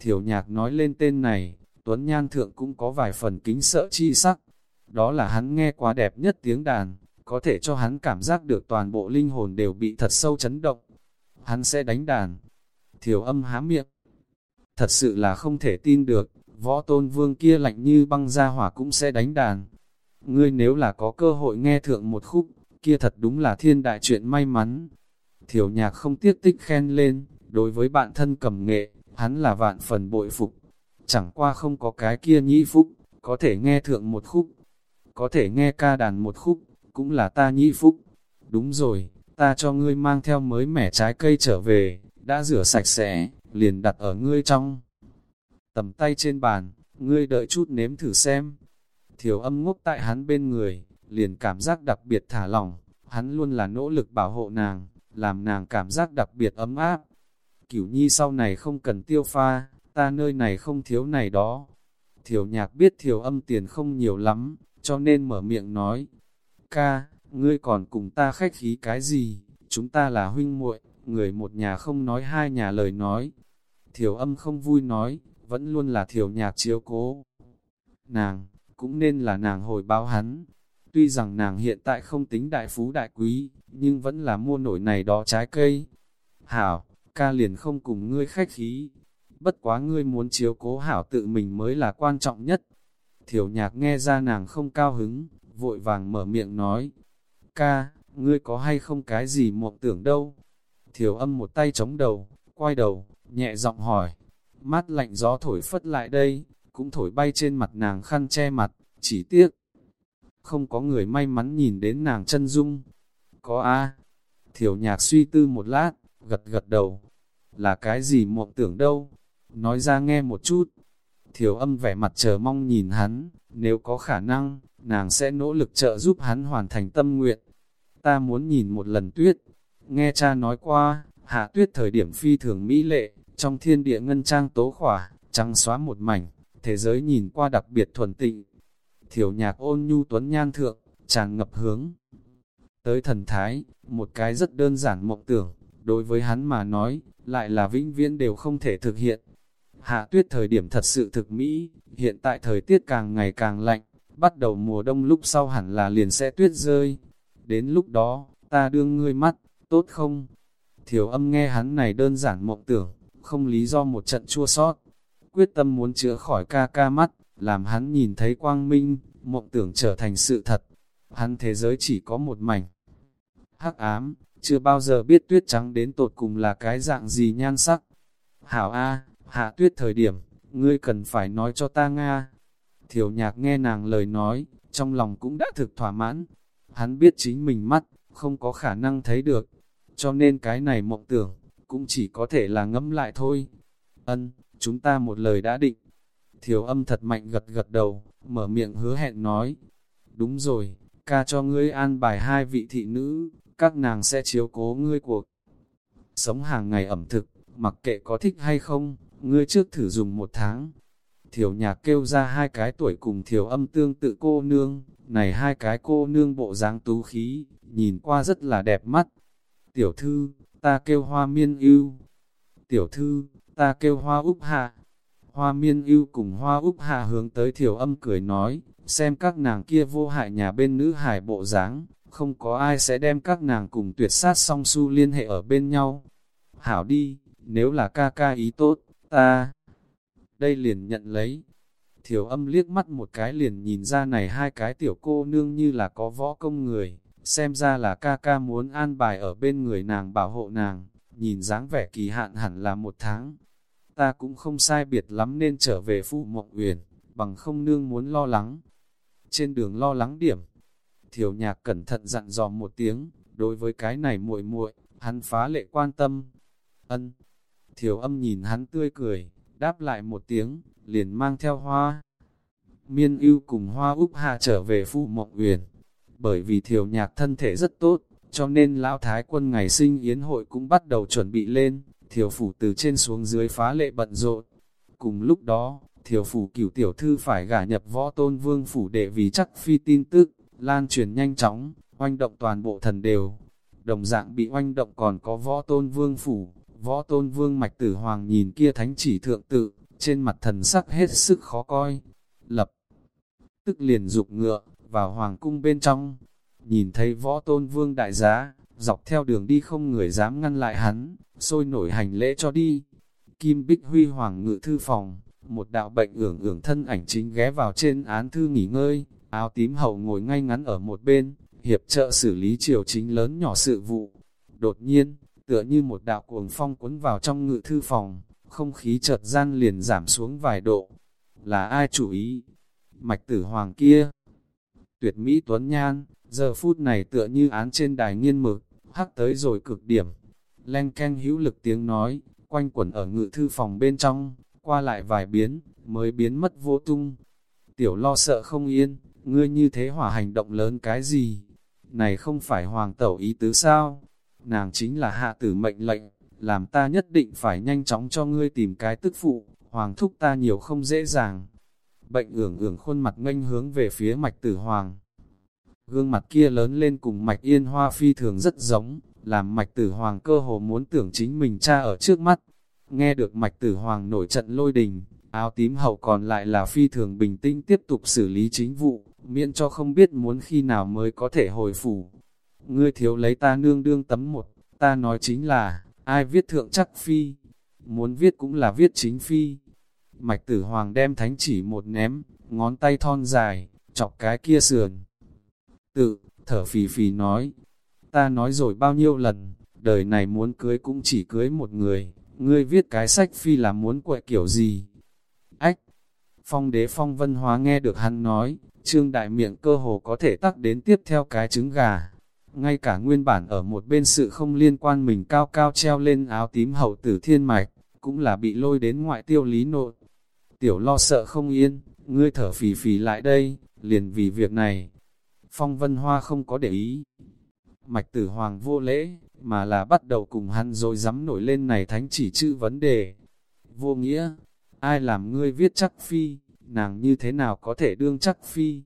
Thiểu nhạc nói lên tên này, Tuấn Nhan Thượng cũng có vài phần kính sợ chi sắc. Đó là hắn nghe quá đẹp nhất tiếng đàn, có thể cho hắn cảm giác được toàn bộ linh hồn đều bị thật sâu chấn động. Hắn sẽ đánh đàn. Thiểu âm há miệng. Thật sự là không thể tin được, võ tôn vương kia lạnh như băng ra hỏa cũng sẽ đánh đàn. Ngươi nếu là có cơ hội nghe thượng một khúc, kia thật đúng là thiên đại chuyện may mắn. Thiểu nhạc không tiếc tích khen lên, đối với bạn thân cầm nghệ, hắn là vạn phần bội phục. Chẳng qua không có cái kia nhĩ phúc, có thể nghe thượng một khúc, có thể nghe ca đàn một khúc, cũng là ta nhĩ phúc. Đúng rồi, ta cho ngươi mang theo mới mẻ trái cây trở về, đã rửa sạch sẽ, liền đặt ở ngươi trong. Tầm tay trên bàn, ngươi đợi chút nếm thử xem. Thiểu âm ngốc tại hắn bên người, liền cảm giác đặc biệt thả lỏng, hắn luôn là nỗ lực bảo hộ nàng, làm nàng cảm giác đặc biệt ấm áp. Cửu nhi sau này không cần tiêu pha, ta nơi này không thiếu này đó. Thiểu nhạc biết thiểu âm tiền không nhiều lắm, cho nên mở miệng nói, ca, ngươi còn cùng ta khách khí cái gì, chúng ta là huynh muội, người một nhà không nói hai nhà lời nói. Thiểu âm không vui nói, vẫn luôn là thiểu nhạc chiếu cố. Nàng, cũng nên là nàng hồi báo hắn, Tuy rằng nàng hiện tại không tính đại phú đại quý, nhưng vẫn là mua nổi này đó trái cây. Hảo, ca liền không cùng ngươi khách khí. Bất quá ngươi muốn chiếu cố hảo tự mình mới là quan trọng nhất. Thiểu nhạc nghe ra nàng không cao hứng, vội vàng mở miệng nói. Ca, ngươi có hay không cái gì mộng tưởng đâu? Thiểu âm một tay chống đầu, quay đầu, nhẹ giọng hỏi. Mát lạnh gió thổi phất lại đây, cũng thổi bay trên mặt nàng khăn che mặt, chỉ tiếc. Không có người may mắn nhìn đến nàng chân dung. Có a Thiểu nhạc suy tư một lát, gật gật đầu. Là cái gì mộng tưởng đâu? Nói ra nghe một chút. Thiểu âm vẻ mặt chờ mong nhìn hắn, nếu có khả năng, nàng sẽ nỗ lực trợ giúp hắn hoàn thành tâm nguyện. Ta muốn nhìn một lần tuyết. Nghe cha nói qua, hạ tuyết thời điểm phi thường mỹ lệ, trong thiên địa ngân trang tố khỏa, trắng xóa một mảnh, thế giới nhìn qua đặc biệt thuần tịnh. Thiểu nhạc ôn nhu tuấn nhan thượng, tràn ngập hướng. Tới thần thái, một cái rất đơn giản mộng tưởng, đối với hắn mà nói, lại là vĩnh viễn đều không thể thực hiện. Hạ tuyết thời điểm thật sự thực mỹ, hiện tại thời tiết càng ngày càng lạnh, bắt đầu mùa đông lúc sau hẳn là liền sẽ tuyết rơi. Đến lúc đó, ta đương ngươi mắt, tốt không? Thiểu âm nghe hắn này đơn giản mộng tưởng, không lý do một trận chua sót. Quyết tâm muốn chữa khỏi ca ca mắt, làm hắn nhìn thấy quang minh, mộng tưởng trở thành sự thật. Hắn thế giới chỉ có một mảnh. Hắc ám, chưa bao giờ biết tuyết trắng đến tột cùng là cái dạng gì nhan sắc. Hảo A, hạ tuyết thời điểm, ngươi cần phải nói cho ta Nga. Thiểu nhạc nghe nàng lời nói, trong lòng cũng đã thực thỏa mãn. Hắn biết chính mình mắt, không có khả năng thấy được. Cho nên cái này mộng tưởng, cũng chỉ có thể là ngẫm lại thôi. Ân, chúng ta một lời đã định. Thiểu âm thật mạnh gật gật đầu, mở miệng hứa hẹn nói. Đúng rồi, ca cho ngươi an bài hai vị thị nữ, các nàng sẽ chiếu cố ngươi cuộc. Sống hàng ngày ẩm thực, mặc kệ có thích hay không, ngươi trước thử dùng một tháng. Thiểu nhạc kêu ra hai cái tuổi cùng thiểu âm tương tự cô nương, này hai cái cô nương bộ dáng tú khí, nhìn qua rất là đẹp mắt. Tiểu thư, ta kêu hoa miên ưu. Tiểu thư, ta kêu hoa úp hạ. Hoa miên ưu cùng hoa úp hạ hướng tới thiểu âm cười nói, xem các nàng kia vô hại nhà bên nữ hải bộ dáng không có ai sẽ đem các nàng cùng tuyệt sát song su liên hệ ở bên nhau. Hảo đi, nếu là ca ca ý tốt, ta đây liền nhận lấy. Thiểu âm liếc mắt một cái liền nhìn ra này hai cái tiểu cô nương như là có võ công người, xem ra là ca ca muốn an bài ở bên người nàng bảo hộ nàng, nhìn dáng vẻ kỳ hạn hẳn là một tháng. Ta cũng không sai biệt lắm nên trở về phụ mộng uyển, bằng không nương muốn lo lắng. Trên đường lo lắng điểm, thiểu nhạc cẩn thận dặn dò một tiếng, đối với cái này muội muội hắn phá lệ quan tâm. Ân, thiểu âm nhìn hắn tươi cười, đáp lại một tiếng, liền mang theo hoa. Miên ưu cùng hoa úp hạ trở về phụ mộng uyển bởi vì thiều nhạc thân thể rất tốt, cho nên lão thái quân ngày sinh yến hội cũng bắt đầu chuẩn bị lên, thiều phủ từ trên xuống dưới phá lệ bận rộn. Cùng lúc đó, thiều phủ cửu tiểu thư phải gả nhập võ tôn vương phủ để vì chắc phi tin tức, lan truyền nhanh chóng, oanh động toàn bộ thần đều. Đồng dạng bị oanh động còn có võ tôn vương phủ, võ tôn vương mạch tử hoàng nhìn kia thánh chỉ thượng tự, trên mặt thần sắc hết sức khó coi. Lập tức liền dục ngựa, vào hoàng cung bên trong, nhìn thấy võ tôn vương đại giá, dọc theo đường đi không người dám ngăn lại hắn, sôi nổi hành lễ cho đi. Kim Bích Huy hoàng ngự thư phòng, một đạo bệnh ưởng ưởng thân ảnh chính ghé vào trên án thư nghỉ ngơi, áo tím hậu ngồi ngay ngắn ở một bên, hiệp trợ xử lý triều chính lớn nhỏ sự vụ. Đột nhiên, tựa như một đạo cuồng phong cuốn vào trong ngự thư phòng, không khí chợt gian liền giảm xuống vài độ. Là ai chủ ý? Mạch tử hoàng kia, tuyệt mỹ tuấn nhan, giờ phút này tựa như án trên đài nghiên mực, hắc tới rồi cực điểm. Len Ken hữu lực tiếng nói, quanh quẩn ở ngự thư phòng bên trong, qua lại vài biến, mới biến mất vô tung. Tiểu lo sợ không yên, ngươi như thế hỏa hành động lớn cái gì? Này không phải hoàng tẩu ý tứ sao? Nàng chính là hạ tử mệnh lệnh, làm ta nhất định phải nhanh chóng cho ngươi tìm cái tức phụ, hoàng thúc ta nhiều không dễ dàng bệnh ưởng ưởng khuôn mặt nghênh hướng về phía mạch tử hoàng. Gương mặt kia lớn lên cùng mạch yên hoa phi thường rất giống, làm mạch tử hoàng cơ hồ muốn tưởng chính mình cha ở trước mắt. Nghe được mạch tử hoàng nổi trận lôi đình, áo tím hậu còn lại là phi thường bình tĩnh tiếp tục xử lý chính vụ, miễn cho không biết muốn khi nào mới có thể hồi phủ. Ngươi thiếu lấy ta nương đương tấm một, ta nói chính là, ai viết thượng chắc phi, muốn viết cũng là viết chính phi. Mạch tử hoàng đem thánh chỉ một ném, ngón tay thon dài, chọc cái kia sườn. Tự, thở phì phì nói, ta nói rồi bao nhiêu lần, đời này muốn cưới cũng chỉ cưới một người, ngươi viết cái sách phi là muốn quậy kiểu gì. Ách! Phong đế phong vân hóa nghe được hắn nói, trương đại miệng cơ hồ có thể tắc đến tiếp theo cái trứng gà. Ngay cả nguyên bản ở một bên sự không liên quan mình cao cao treo lên áo tím hậu tử thiên mạch, cũng là bị lôi đến ngoại tiêu lý nội. Tiểu lo sợ không yên, ngươi thở phì phì lại đây, liền vì việc này. Phong vân hoa không có để ý. Mạch tử hoàng vô lễ, mà là bắt đầu cùng hắn rồi dám nổi lên này thánh chỉ chữ vấn đề. Vô nghĩa, ai làm ngươi viết chắc phi, nàng như thế nào có thể đương chắc phi.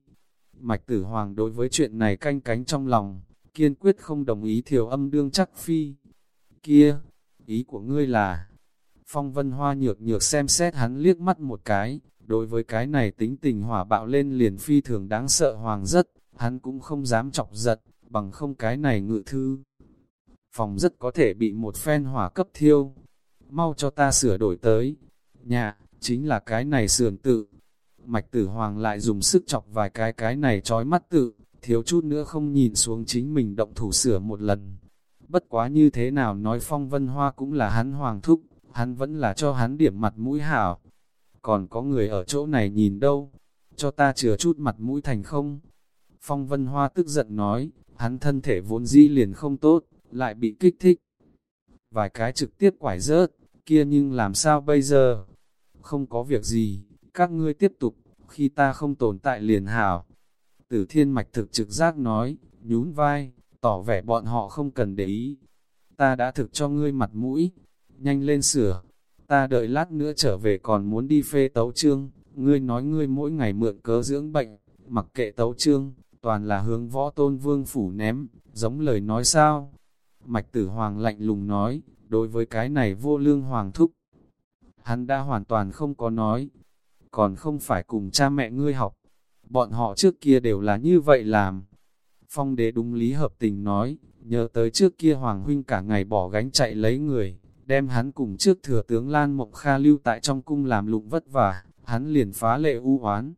Mạch tử hoàng đối với chuyện này canh cánh trong lòng, kiên quyết không đồng ý thiểu âm đương chắc phi. Kia, ý của ngươi là, phong vân hoa nhược nhược xem xét hắn liếc mắt một cái, đối với cái này tính tình hỏa bạo lên liền phi thường đáng sợ hoàng rất, hắn cũng không dám chọc giật, bằng không cái này ngự thư. Phòng rất có thể bị một phen hỏa cấp thiêu, mau cho ta sửa đổi tới. Nhà, chính là cái này sườn tự. Mạch tử hoàng lại dùng sức chọc vài cái cái này trói mắt tự, thiếu chút nữa không nhìn xuống chính mình động thủ sửa một lần. Bất quá như thế nào nói phong vân hoa cũng là hắn hoàng thúc, hắn vẫn là cho hắn điểm mặt mũi hảo. Còn có người ở chỗ này nhìn đâu, cho ta chừa chút mặt mũi thành không? Phong vân hoa tức giận nói, hắn thân thể vốn dĩ liền không tốt, lại bị kích thích. Vài cái trực tiếp quải rớt, kia nhưng làm sao bây giờ? Không có việc gì, các ngươi tiếp tục, khi ta không tồn tại liền hảo. Tử thiên mạch thực trực giác nói, nhún vai, tỏ vẻ bọn họ không cần để ý. Ta đã thực cho ngươi mặt mũi, nhanh lên sửa. Ta đợi lát nữa trở về còn muốn đi phê tấu trương, ngươi nói ngươi mỗi ngày mượn cớ dưỡng bệnh, mặc kệ tấu trương, toàn là hướng võ tôn vương phủ ném, giống lời nói sao. Mạch tử hoàng lạnh lùng nói, đối với cái này vô lương hoàng thúc. Hắn đã hoàn toàn không có nói, còn không phải cùng cha mẹ ngươi học. Bọn họ trước kia đều là như vậy làm. Phong đế đúng lý hợp tình nói, nhớ tới trước kia Hoàng Huynh cả ngày bỏ gánh chạy lấy người, đem hắn cùng trước thừa tướng Lan Mộng Kha lưu tại trong cung làm lụng vất vả, hắn liền phá lệ u oán.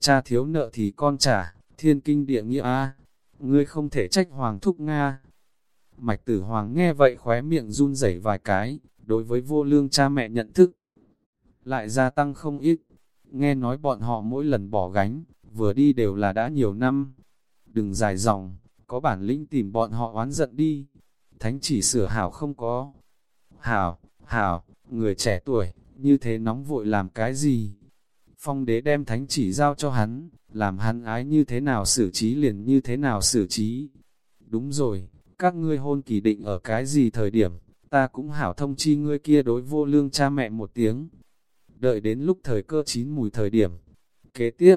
Cha thiếu nợ thì con trả, thiên kinh địa nghĩa a ngươi không thể trách Hoàng Thúc Nga. Mạch tử Hoàng nghe vậy khóe miệng run rẩy vài cái, đối với vô lương cha mẹ nhận thức, lại gia tăng không ít. Nghe nói bọn họ mỗi lần bỏ gánh, vừa đi đều là đã nhiều năm. Đừng dài dòng, có bản lĩnh tìm bọn họ oán giận đi. Thánh chỉ sửa hảo không có. Hảo, hảo, người trẻ tuổi, như thế nóng vội làm cái gì? Phong đế đem thánh chỉ giao cho hắn, làm hắn ái như thế nào xử trí liền như thế nào xử trí. Đúng rồi, các ngươi hôn kỳ định ở cái gì thời điểm, ta cũng hảo thông chi ngươi kia đối vô lương cha mẹ một tiếng. Đợi đến lúc thời cơ chín mùi thời điểm. Kế tiếp,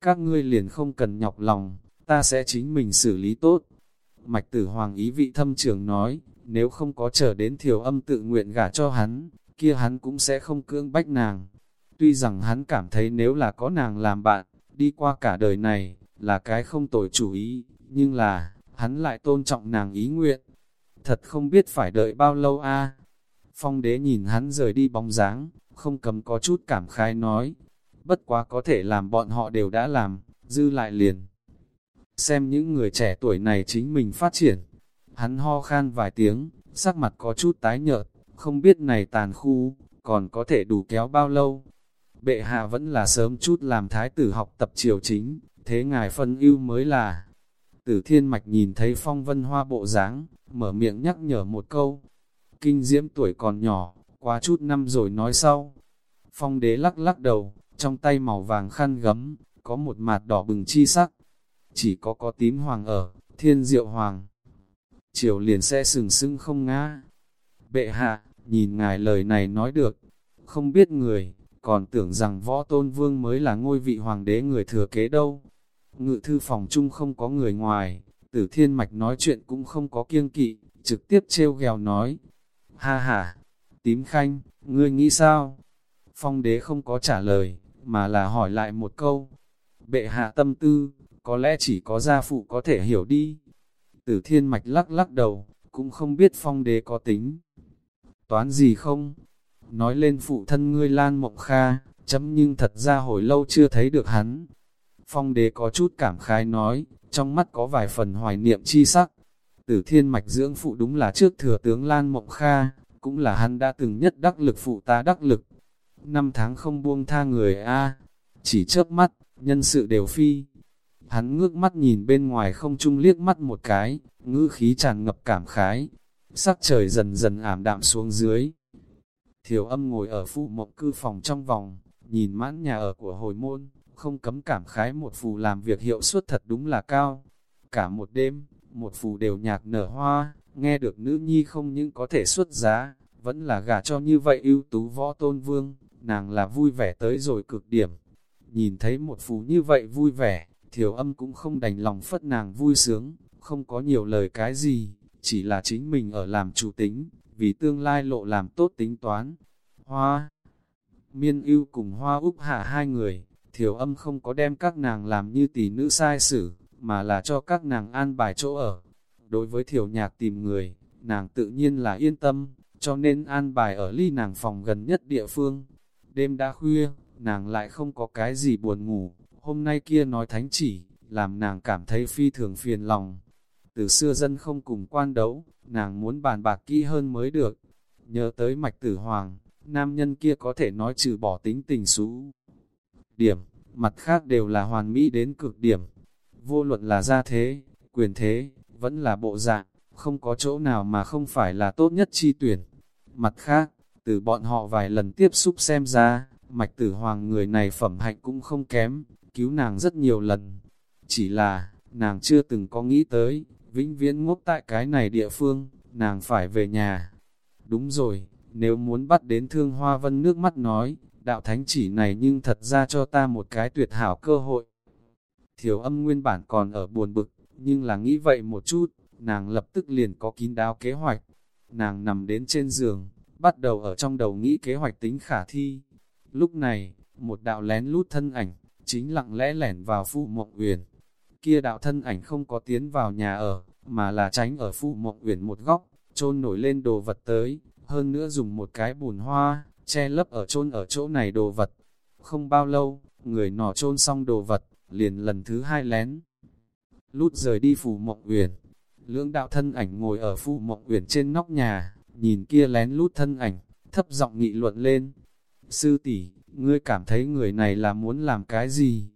các ngươi liền không cần nhọc lòng, ta sẽ chính mình xử lý tốt. Mạch tử hoàng ý vị thâm trường nói, nếu không có chờ đến thiểu âm tự nguyện gả cho hắn, kia hắn cũng sẽ không cưỡng bách nàng. Tuy rằng hắn cảm thấy nếu là có nàng làm bạn, đi qua cả đời này, là cái không tồi chủ ý, nhưng là, hắn lại tôn trọng nàng ý nguyện. Thật không biết phải đợi bao lâu a Phong đế nhìn hắn rời đi bóng dáng, không cầm có chút cảm khai nói, bất quá có thể làm bọn họ đều đã làm, dư lại liền. Xem những người trẻ tuổi này chính mình phát triển. Hắn ho khan vài tiếng, sắc mặt có chút tái nhợt, không biết này tàn khu, còn có thể đủ kéo bao lâu. Bệ hạ vẫn là sớm chút làm thái tử học tập triều chính, thế ngài phân ưu mới là. Tử thiên mạch nhìn thấy phong vân hoa bộ dáng mở miệng nhắc nhở một câu. Kinh diễm tuổi còn nhỏ, quá chút năm rồi nói sau. Phong đế lắc lắc đầu, trong tay màu vàng khăn gấm, có một mạt đỏ bừng chi sắc. Chỉ có có tím hoàng ở, thiên diệu hoàng. Triều liền sẽ sừng sững không ngã. Bệ hạ, nhìn ngài lời này nói được, không biết người, còn tưởng rằng võ tôn vương mới là ngôi vị hoàng đế người thừa kế đâu. Ngự thư phòng chung không có người ngoài, tử thiên mạch nói chuyện cũng không có kiêng kỵ, trực tiếp trêu ghèo nói. Ha ha, tím khanh, ngươi nghĩ sao? Phong đế không có trả lời, mà là hỏi lại một câu. Bệ hạ tâm tư, có lẽ chỉ có gia phụ có thể hiểu đi. Tử thiên mạch lắc lắc đầu, cũng không biết phong đế có tính. Toán gì không? Nói lên phụ thân ngươi Lan Mộng Kha, chấm nhưng thật ra hồi lâu chưa thấy được hắn. Phong đế có chút cảm khái nói, trong mắt có vài phần hoài niệm chi sắc. Tử thiên mạch dưỡng phụ đúng là trước thừa tướng Lan Mộng Kha, cũng là hắn đã từng nhất đắc lực phụ ta đắc lực. Năm tháng không buông tha người A, chỉ chớp mắt, nhân sự đều phi. Hắn ngước mắt nhìn bên ngoài không trung liếc mắt một cái, ngữ khí tràn ngập cảm khái. Sắc trời dần dần ảm đạm xuống dưới. Thiểu âm ngồi ở phụ mộng cư phòng trong vòng, nhìn mãn nhà ở của hồi môn, không cấm cảm khái một phù làm việc hiệu suất thật đúng là cao. Cả một đêm, một phù đều nhạc nở hoa, nghe được nữ nhi không những có thể xuất giá, vẫn là gả cho như vậy ưu tú võ tôn vương, nàng là vui vẻ tới rồi cực điểm. Nhìn thấy một phù như vậy vui vẻ, thiểu âm cũng không đành lòng phất nàng vui sướng, không có nhiều lời cái gì, chỉ là chính mình ở làm chủ tính, vì tương lai lộ làm tốt tính toán. Hoa Miên ưu cùng Hoa Úc Hạ hai người, thiểu âm không có đem các nàng làm như tỷ nữ sai xử, mà là cho các nàng an bài chỗ ở. Đối với thiểu nhạc tìm người, nàng tự nhiên là yên tâm, cho nên an bài ở ly nàng phòng gần nhất địa phương. Đêm đã khuya, nàng lại không có cái gì buồn ngủ, hôm nay kia nói thánh chỉ, làm nàng cảm thấy phi thường phiền lòng. Từ xưa dân không cùng quan đấu, nàng muốn bàn bạc kỹ hơn mới được. Nhớ tới mạch tử hoàng, nam nhân kia có thể nói trừ bỏ tính tình xú. Điểm, mặt khác đều là hoàn mỹ đến cực điểm. Vô luận là gia thế, quyền thế, vẫn là bộ dạng, không có chỗ nào mà không phải là tốt nhất chi tuyển. Mặt khác, từ bọn họ vài lần tiếp xúc xem ra, mạch tử hoàng người này phẩm hạnh cũng không kém, cứu nàng rất nhiều lần. Chỉ là, nàng chưa từng có nghĩ tới, vĩnh viễn ngốc tại cái này địa phương, nàng phải về nhà. Đúng rồi, nếu muốn bắt đến thương hoa vân nước mắt nói, đạo thánh chỉ này nhưng thật ra cho ta một cái tuyệt hảo cơ hội. Thiểu âm nguyên bản còn ở buồn bực, nhưng là nghĩ vậy một chút, nàng lập tức liền có kín đáo kế hoạch. Nàng nằm đến trên giường, bắt đầu ở trong đầu nghĩ kế hoạch tính khả thi. Lúc này, một đạo lén lút thân ảnh, chính lặng lẽ lẻn vào phụ mộng uyển. Kia đạo thân ảnh không có tiến vào nhà ở, mà là tránh ở phụ mộng uyển một góc, trôn nổi lên đồ vật tới, hơn nữa dùng một cái bùn hoa, che lấp ở trôn ở chỗ này đồ vật. Không bao lâu, người nọ trôn xong đồ vật, liền lần thứ hai lén. Lút rời đi phủ mộng uyển, lưỡng đạo thân ảnh ngồi ở phủ mộng uyển trên nóc nhà, nhìn kia lén lút thân ảnh, thấp giọng nghị luận lên. Sư tỷ ngươi cảm thấy người này là muốn làm cái gì?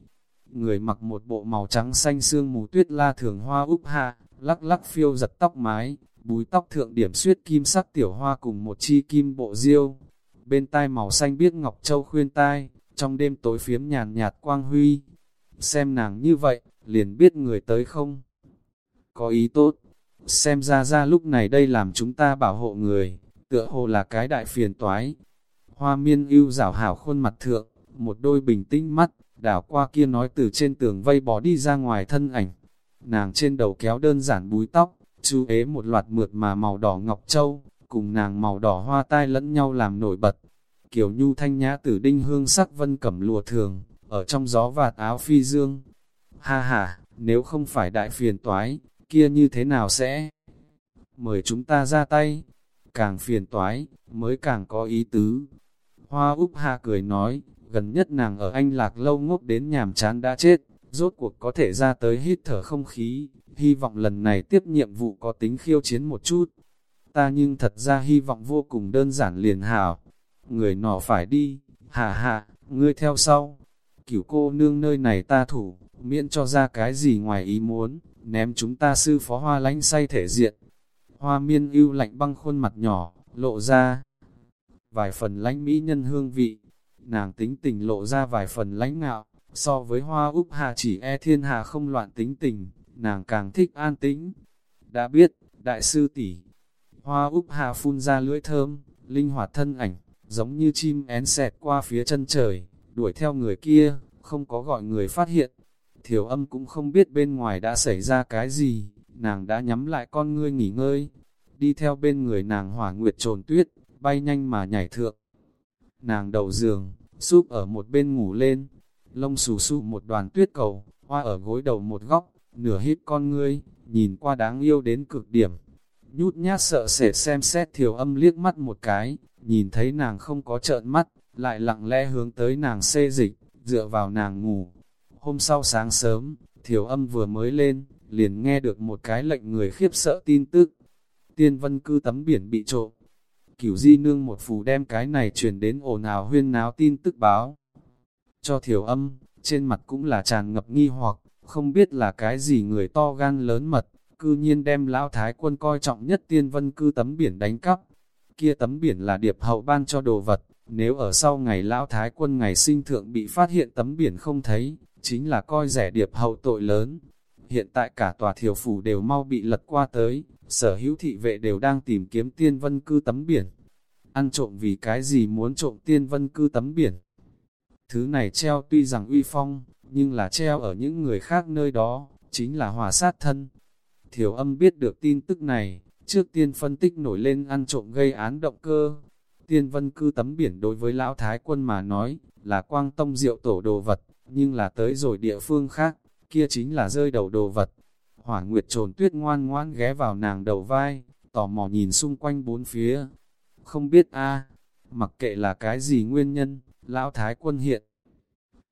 Người mặc một bộ màu trắng xanh xương mù tuyết la thường hoa úp hạ, lắc lắc phiêu giật tóc mái, búi tóc thượng điểm suyết kim sắc tiểu hoa cùng một chi kim bộ diêu. Bên tai màu xanh biết ngọc châu khuyên tai, trong đêm tối phiếm nhàn nhạt quang huy. Xem nàng như vậy, liền biết người tới không? Có ý tốt, xem ra ra lúc này đây làm chúng ta bảo hộ người, tựa hồ là cái đại phiền toái. Hoa miên ưu rảo hảo khuôn mặt thượng, một đôi bình tĩnh mắt, đảo qua kia nói từ trên tường vây bó đi ra ngoài thân ảnh. Nàng trên đầu kéo đơn giản búi tóc, chú ế một loạt mượt mà màu đỏ ngọc châu, cùng nàng màu đỏ hoa tai lẫn nhau làm nổi bật. Kiều nhu thanh nhã tử đinh hương sắc vân cẩm lùa thường, ở trong gió vạt áo phi dương. Ha ha, nếu không phải đại phiền toái, kia như thế nào sẽ? Mời chúng ta ra tay, càng phiền toái, mới càng có ý tứ. Hoa Úc Hà cười nói, gần nhất nàng ở Anh Lạc lâu ngốc đến nhàm chán đã chết, rốt cuộc có thể ra tới hít thở không khí, hy vọng lần này tiếp nhiệm vụ có tính khiêu chiến một chút. Ta nhưng thật ra hy vọng vô cùng đơn giản liền hảo. Người nọ phải đi, hà hà, ngươi theo sau. Cửu cô nương nơi này ta thủ, miễn cho ra cái gì ngoài ý muốn, ném chúng ta sư phó hoa lánh say thể diện. Hoa miên ưu lạnh băng khuôn mặt nhỏ, lộ ra vài phần lánh mỹ nhân hương vị. Nàng tính tình lộ ra vài phần lánh ngạo, so với hoa úc hà chỉ e thiên hà không loạn tính tình, nàng càng thích an tĩnh. Đã biết, đại sư tỷ hoa úc hà phun ra lưỡi thơm, linh hoạt thân ảnh, giống như chim én xẹt qua phía chân trời, đuổi theo người kia, không có gọi người phát hiện. Thiểu âm cũng không biết bên ngoài đã xảy ra cái gì, nàng đã nhắm lại con ngươi nghỉ ngơi, đi theo bên người nàng hỏa nguyệt trồn tuyết, bay nhanh mà nhảy thượng. Nàng đầu giường, súp ở một bên ngủ lên, lông xù xù một đoàn tuyết cầu, hoa ở gối đầu một góc, nửa hít con ngươi, nhìn qua đáng yêu đến cực điểm. Nhút nhát sợ sệt xem xét thiểu âm liếc mắt một cái, nhìn thấy nàng không có trợn mắt, lại lặng lẽ hướng tới nàng xê dịch, dựa vào nàng ngủ. Hôm sau sáng sớm, thiểu âm vừa mới lên, liền nghe được một cái lệnh người khiếp sợ tin tức. Tiên vân cư tấm biển bị trộm. Cửu di nương một phù đem cái này truyền đến ồn ào huyên náo tin tức báo. Cho thiểu âm, trên mặt cũng là tràn ngập nghi hoặc, không biết là cái gì người to gan lớn mật, cư nhiên đem lão thái quân coi trọng nhất tiên vân cư tấm biển đánh cắp. Kia tấm biển là điệp hậu ban cho đồ vật, nếu ở sau ngày lão thái quân ngày sinh thượng bị phát hiện tấm biển không thấy, chính là coi rẻ điệp hậu tội lớn. Hiện tại cả tòa thiều phủ đều mau bị lật qua tới, sở hữu thị vệ đều đang tìm kiếm tiên vân cư tấm biển. Ăn trộm vì cái gì muốn trộm tiên vân cư tấm biển? Thứ này treo tuy rằng uy phong, nhưng là treo ở những người khác nơi đó, chính là hòa sát thân. Thiểu âm biết được tin tức này, trước tiên phân tích nổi lên ăn trộm gây án động cơ. Tiên vân cư tấm biển đối với lão thái quân mà nói, là quang tông diệu tổ đồ vật, nhưng là tới rồi địa phương khác, kia chính là rơi đầu đồ vật. Hỏa Nguyệt trồn tuyết ngoan ngoan ghé vào nàng đầu vai, tò mò nhìn xung quanh bốn phía. Không biết a mặc kệ là cái gì nguyên nhân, lão thái quân hiện.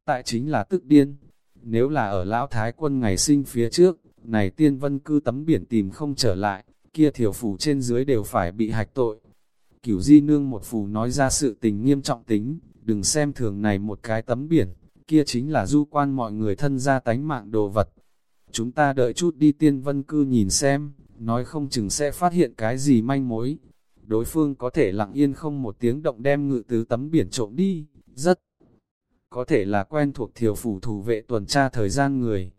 Tại chính là tức điên. Nếu là ở lão thái quân ngày sinh phía trước, này tiên vân cư tấm biển tìm không trở lại, kia thiểu phủ trên dưới đều phải bị hạch tội. Cửu di nương một phù nói ra sự tình nghiêm trọng tính, đừng xem thường này một cái tấm biển, kia chính là du quan mọi người thân ra tánh mạng đồ vật. Chúng ta đợi chút đi tiên vân cư nhìn xem, nói không chừng sẽ phát hiện cái gì manh mối. Đối phương có thể lặng yên không một tiếng động đem ngự tứ tấm biển trộm đi, rất có thể là quen thuộc thiểu phủ thủ vệ tuần tra thời gian người.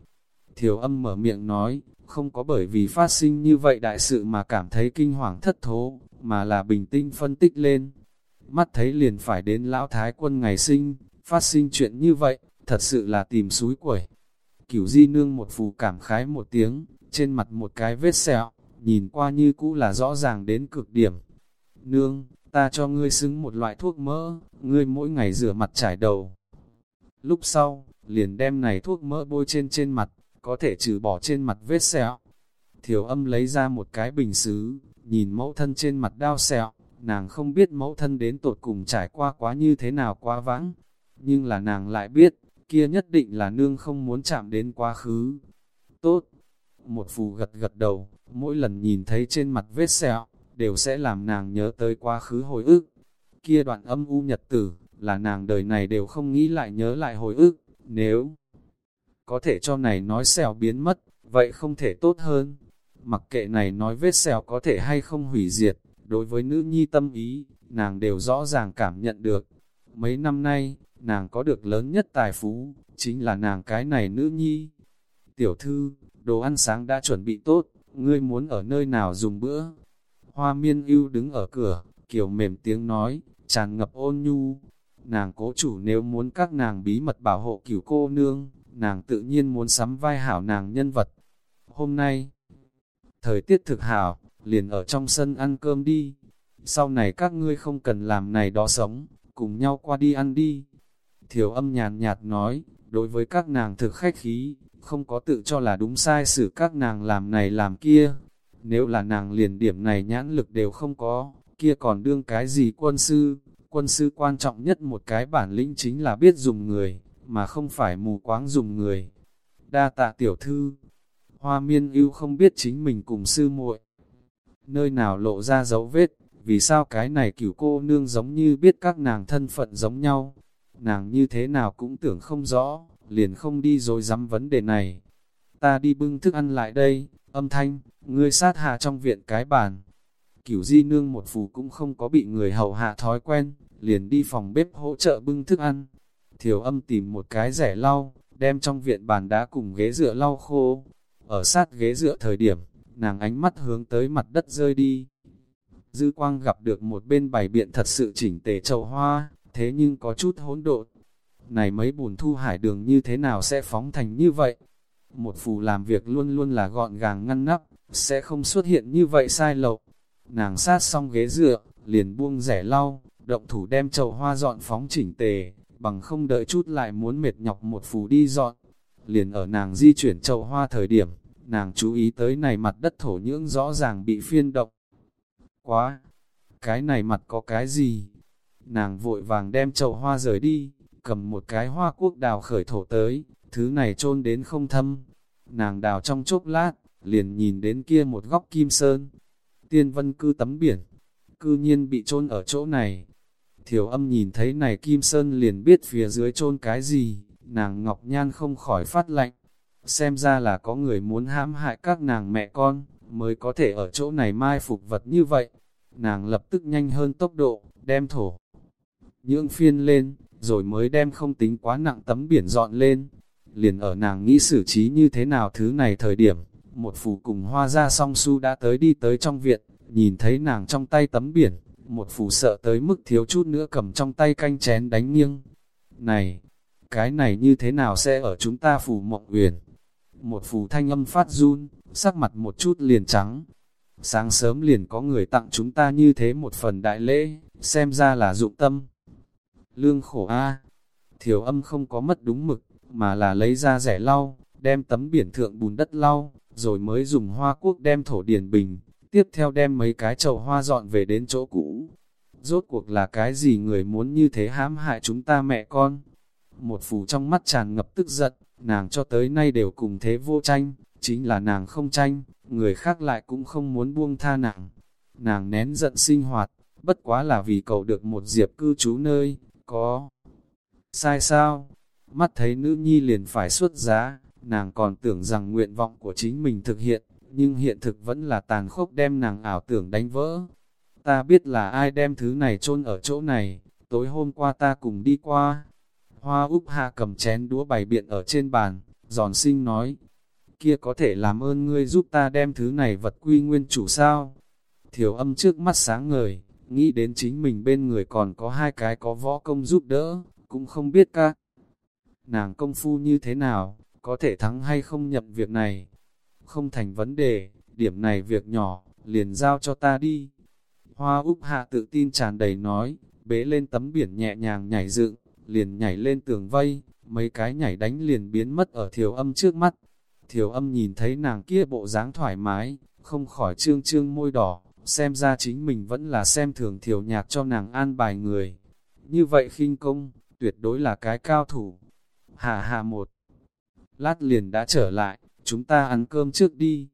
Thiểu âm mở miệng nói, không có bởi vì phát sinh như vậy đại sự mà cảm thấy kinh hoàng thất thố, mà là bình tĩnh phân tích lên. Mắt thấy liền phải đến lão thái quân ngày sinh, phát sinh chuyện như vậy, thật sự là tìm suối quẩy. Cửu di nương một phù cảm khái một tiếng, trên mặt một cái vết sẹo, nhìn qua như cũ là rõ ràng đến cực điểm. Nương, ta cho ngươi xứng một loại thuốc mỡ, ngươi mỗi ngày rửa mặt trải đầu. Lúc sau, liền đem này thuốc mỡ bôi trên trên mặt, có thể trừ bỏ trên mặt vết sẹo. Thiểu âm lấy ra một cái bình xứ, nhìn mẫu thân trên mặt đau sẹo, nàng không biết mẫu thân đến tột cùng trải qua quá như thế nào quá vãng, nhưng là nàng lại biết, kia nhất định là nương không muốn chạm đến quá khứ. Tốt! Một phù gật gật đầu, mỗi lần nhìn thấy trên mặt vết sẹo, đều sẽ làm nàng nhớ tới quá khứ hồi ức. Kia đoạn âm u nhật tử, là nàng đời này đều không nghĩ lại nhớ lại hồi ức, nếu có thể cho này nói sẹo biến mất, vậy không thể tốt hơn. Mặc kệ này nói vết sẹo có thể hay không hủy diệt, đối với nữ nhi tâm ý, nàng đều rõ ràng cảm nhận được. Mấy năm nay, nàng có được lớn nhất tài phú, chính là nàng cái này nữ nhi. Tiểu thư, đồ ăn sáng đã chuẩn bị tốt, ngươi muốn ở nơi nào dùng bữa? Hoa miên ưu đứng ở cửa, kiểu mềm tiếng nói, tràn ngập ôn nhu. Nàng cố chủ nếu muốn các nàng bí mật bảo hộ cửu cô nương, nàng tự nhiên muốn sắm vai hảo nàng nhân vật. Hôm nay, thời tiết thực hảo, liền ở trong sân ăn cơm đi. Sau này các ngươi không cần làm này đó sống, cùng nhau qua đi ăn đi. Thiểu âm nhàn nhạt nói, đối với các nàng thực khách khí, không có tự cho là đúng sai xử các nàng làm này làm kia. Nếu là nàng liền điểm này nhãn lực đều không có, kia còn đương cái gì quân sư? Quân sư quan trọng nhất một cái bản lĩnh chính là biết dùng người, mà không phải mù quáng dùng người. Đa tạ tiểu thư, hoa miên ưu không biết chính mình cùng sư muội Nơi nào lộ ra dấu vết, vì sao cái này cửu cô nương giống như biết các nàng thân phận giống nhau. Nàng như thế nào cũng tưởng không rõ, liền không đi rồi dám vấn đề này. Ta đi bưng thức ăn lại đây, âm thanh, ngươi sát hạ trong viện cái bàn. Cửu di nương một phù cũng không có bị người hầu hạ thói quen, liền đi phòng bếp hỗ trợ bưng thức ăn. Thiểu âm tìm một cái rẻ lau, đem trong viện bàn đá cùng ghế dựa lau khô. Ở sát ghế dựa thời điểm, nàng ánh mắt hướng tới mặt đất rơi đi. Dư quang gặp được một bên bày biện thật sự chỉnh tề chậu hoa, thế nhưng có chút hỗn độn. Này mấy bùn thu hải đường như thế nào sẽ phóng thành như vậy? Một phù làm việc luôn luôn là gọn gàng ngăn nắp, sẽ không xuất hiện như vậy sai lậu. Nàng sát xong ghế dựa, liền buông rẻ lau, động thủ đem chậu hoa dọn phóng chỉnh tề, bằng không đợi chút lại muốn mệt nhọc một phù đi dọn. Liền ở nàng di chuyển chậu hoa thời điểm, nàng chú ý tới này mặt đất thổ nhưỡng rõ ràng bị phiên động. Quá! Cái này mặt có cái gì? Nàng vội vàng đem chậu hoa rời đi, cầm một cái hoa quốc đào khởi thổ tới, thứ này trôn đến không thâm. nàng đào trong chốc lát, liền nhìn đến kia một góc kim sơn. Tiên vân cư tấm biển, cư nhiên bị chôn ở chỗ này. Thiểu âm nhìn thấy này kim sơn liền biết phía dưới chôn cái gì, nàng ngọc nhan không khỏi phát lạnh. Xem ra là có người muốn hãm hại các nàng mẹ con, mới có thể ở chỗ này mai phục vật như vậy. Nàng lập tức nhanh hơn tốc độ, đem thổ. Nhưỡng phiên lên, rồi mới đem không tính quá nặng tấm biển dọn lên. Liền ở nàng nghĩ xử trí như thế nào thứ này thời điểm, một phù cùng hoa ra song su đã tới đi tới trong viện, nhìn thấy nàng trong tay tấm biển, một phù sợ tới mức thiếu chút nữa cầm trong tay canh chén đánh nghiêng. Này, cái này như thế nào sẽ ở chúng ta phù mộng uyển Một phù thanh âm phát run, sắc mặt một chút liền trắng. Sáng sớm liền có người tặng chúng ta như thế một phần đại lễ, xem ra là dụng tâm. Lương khổ a Thiểu âm không có mất đúng mực, mà là lấy ra rẻ lau, đem tấm biển thượng bùn đất lau, rồi mới dùng hoa quốc đem thổ điền bình, tiếp theo đem mấy cái chậu hoa dọn về đến chỗ cũ. Rốt cuộc là cái gì người muốn như thế hãm hại chúng ta mẹ con? Một phù trong mắt tràn ngập tức giận, nàng cho tới nay đều cùng thế vô tranh, chính là nàng không tranh, người khác lại cũng không muốn buông tha nàng. Nàng nén giận sinh hoạt, bất quá là vì cầu được một diệp cư trú nơi, có sai sao? Mắt thấy nữ nhi liền phải xuất giá, nàng còn tưởng rằng nguyện vọng của chính mình thực hiện, nhưng hiện thực vẫn là tàn khốc đem nàng ảo tưởng đánh vỡ. Ta biết là ai đem thứ này chôn ở chỗ này, tối hôm qua ta cùng đi qua. Hoa Úc Hạ cầm chén đũa bày biện ở trên bàn, giòn sinh nói, kia có thể làm ơn ngươi giúp ta đem thứ này vật quy nguyên chủ sao? Thiểu âm trước mắt sáng ngời, nghĩ đến chính mình bên người còn có hai cái có võ công giúp đỡ, cũng không biết ca. Nàng công phu như thế nào, có thể thắng hay không nhập việc này? Không thành vấn đề, điểm này việc nhỏ, liền giao cho ta đi. Hoa Úc Hạ tự tin tràn đầy nói, bế lên tấm biển nhẹ nhàng nhảy dựng, liền nhảy lên tường vây, mấy cái nhảy đánh liền biến mất ở thiểu âm trước mắt. Thiểu âm nhìn thấy nàng kia bộ dáng thoải mái, không khỏi trương trương môi đỏ, xem ra chính mình vẫn là xem thường thiểu nhạc cho nàng an bài người. Như vậy khinh công, tuyệt đối là cái cao thủ. Hà hà một, lát liền đã trở lại, chúng ta ăn cơm trước đi.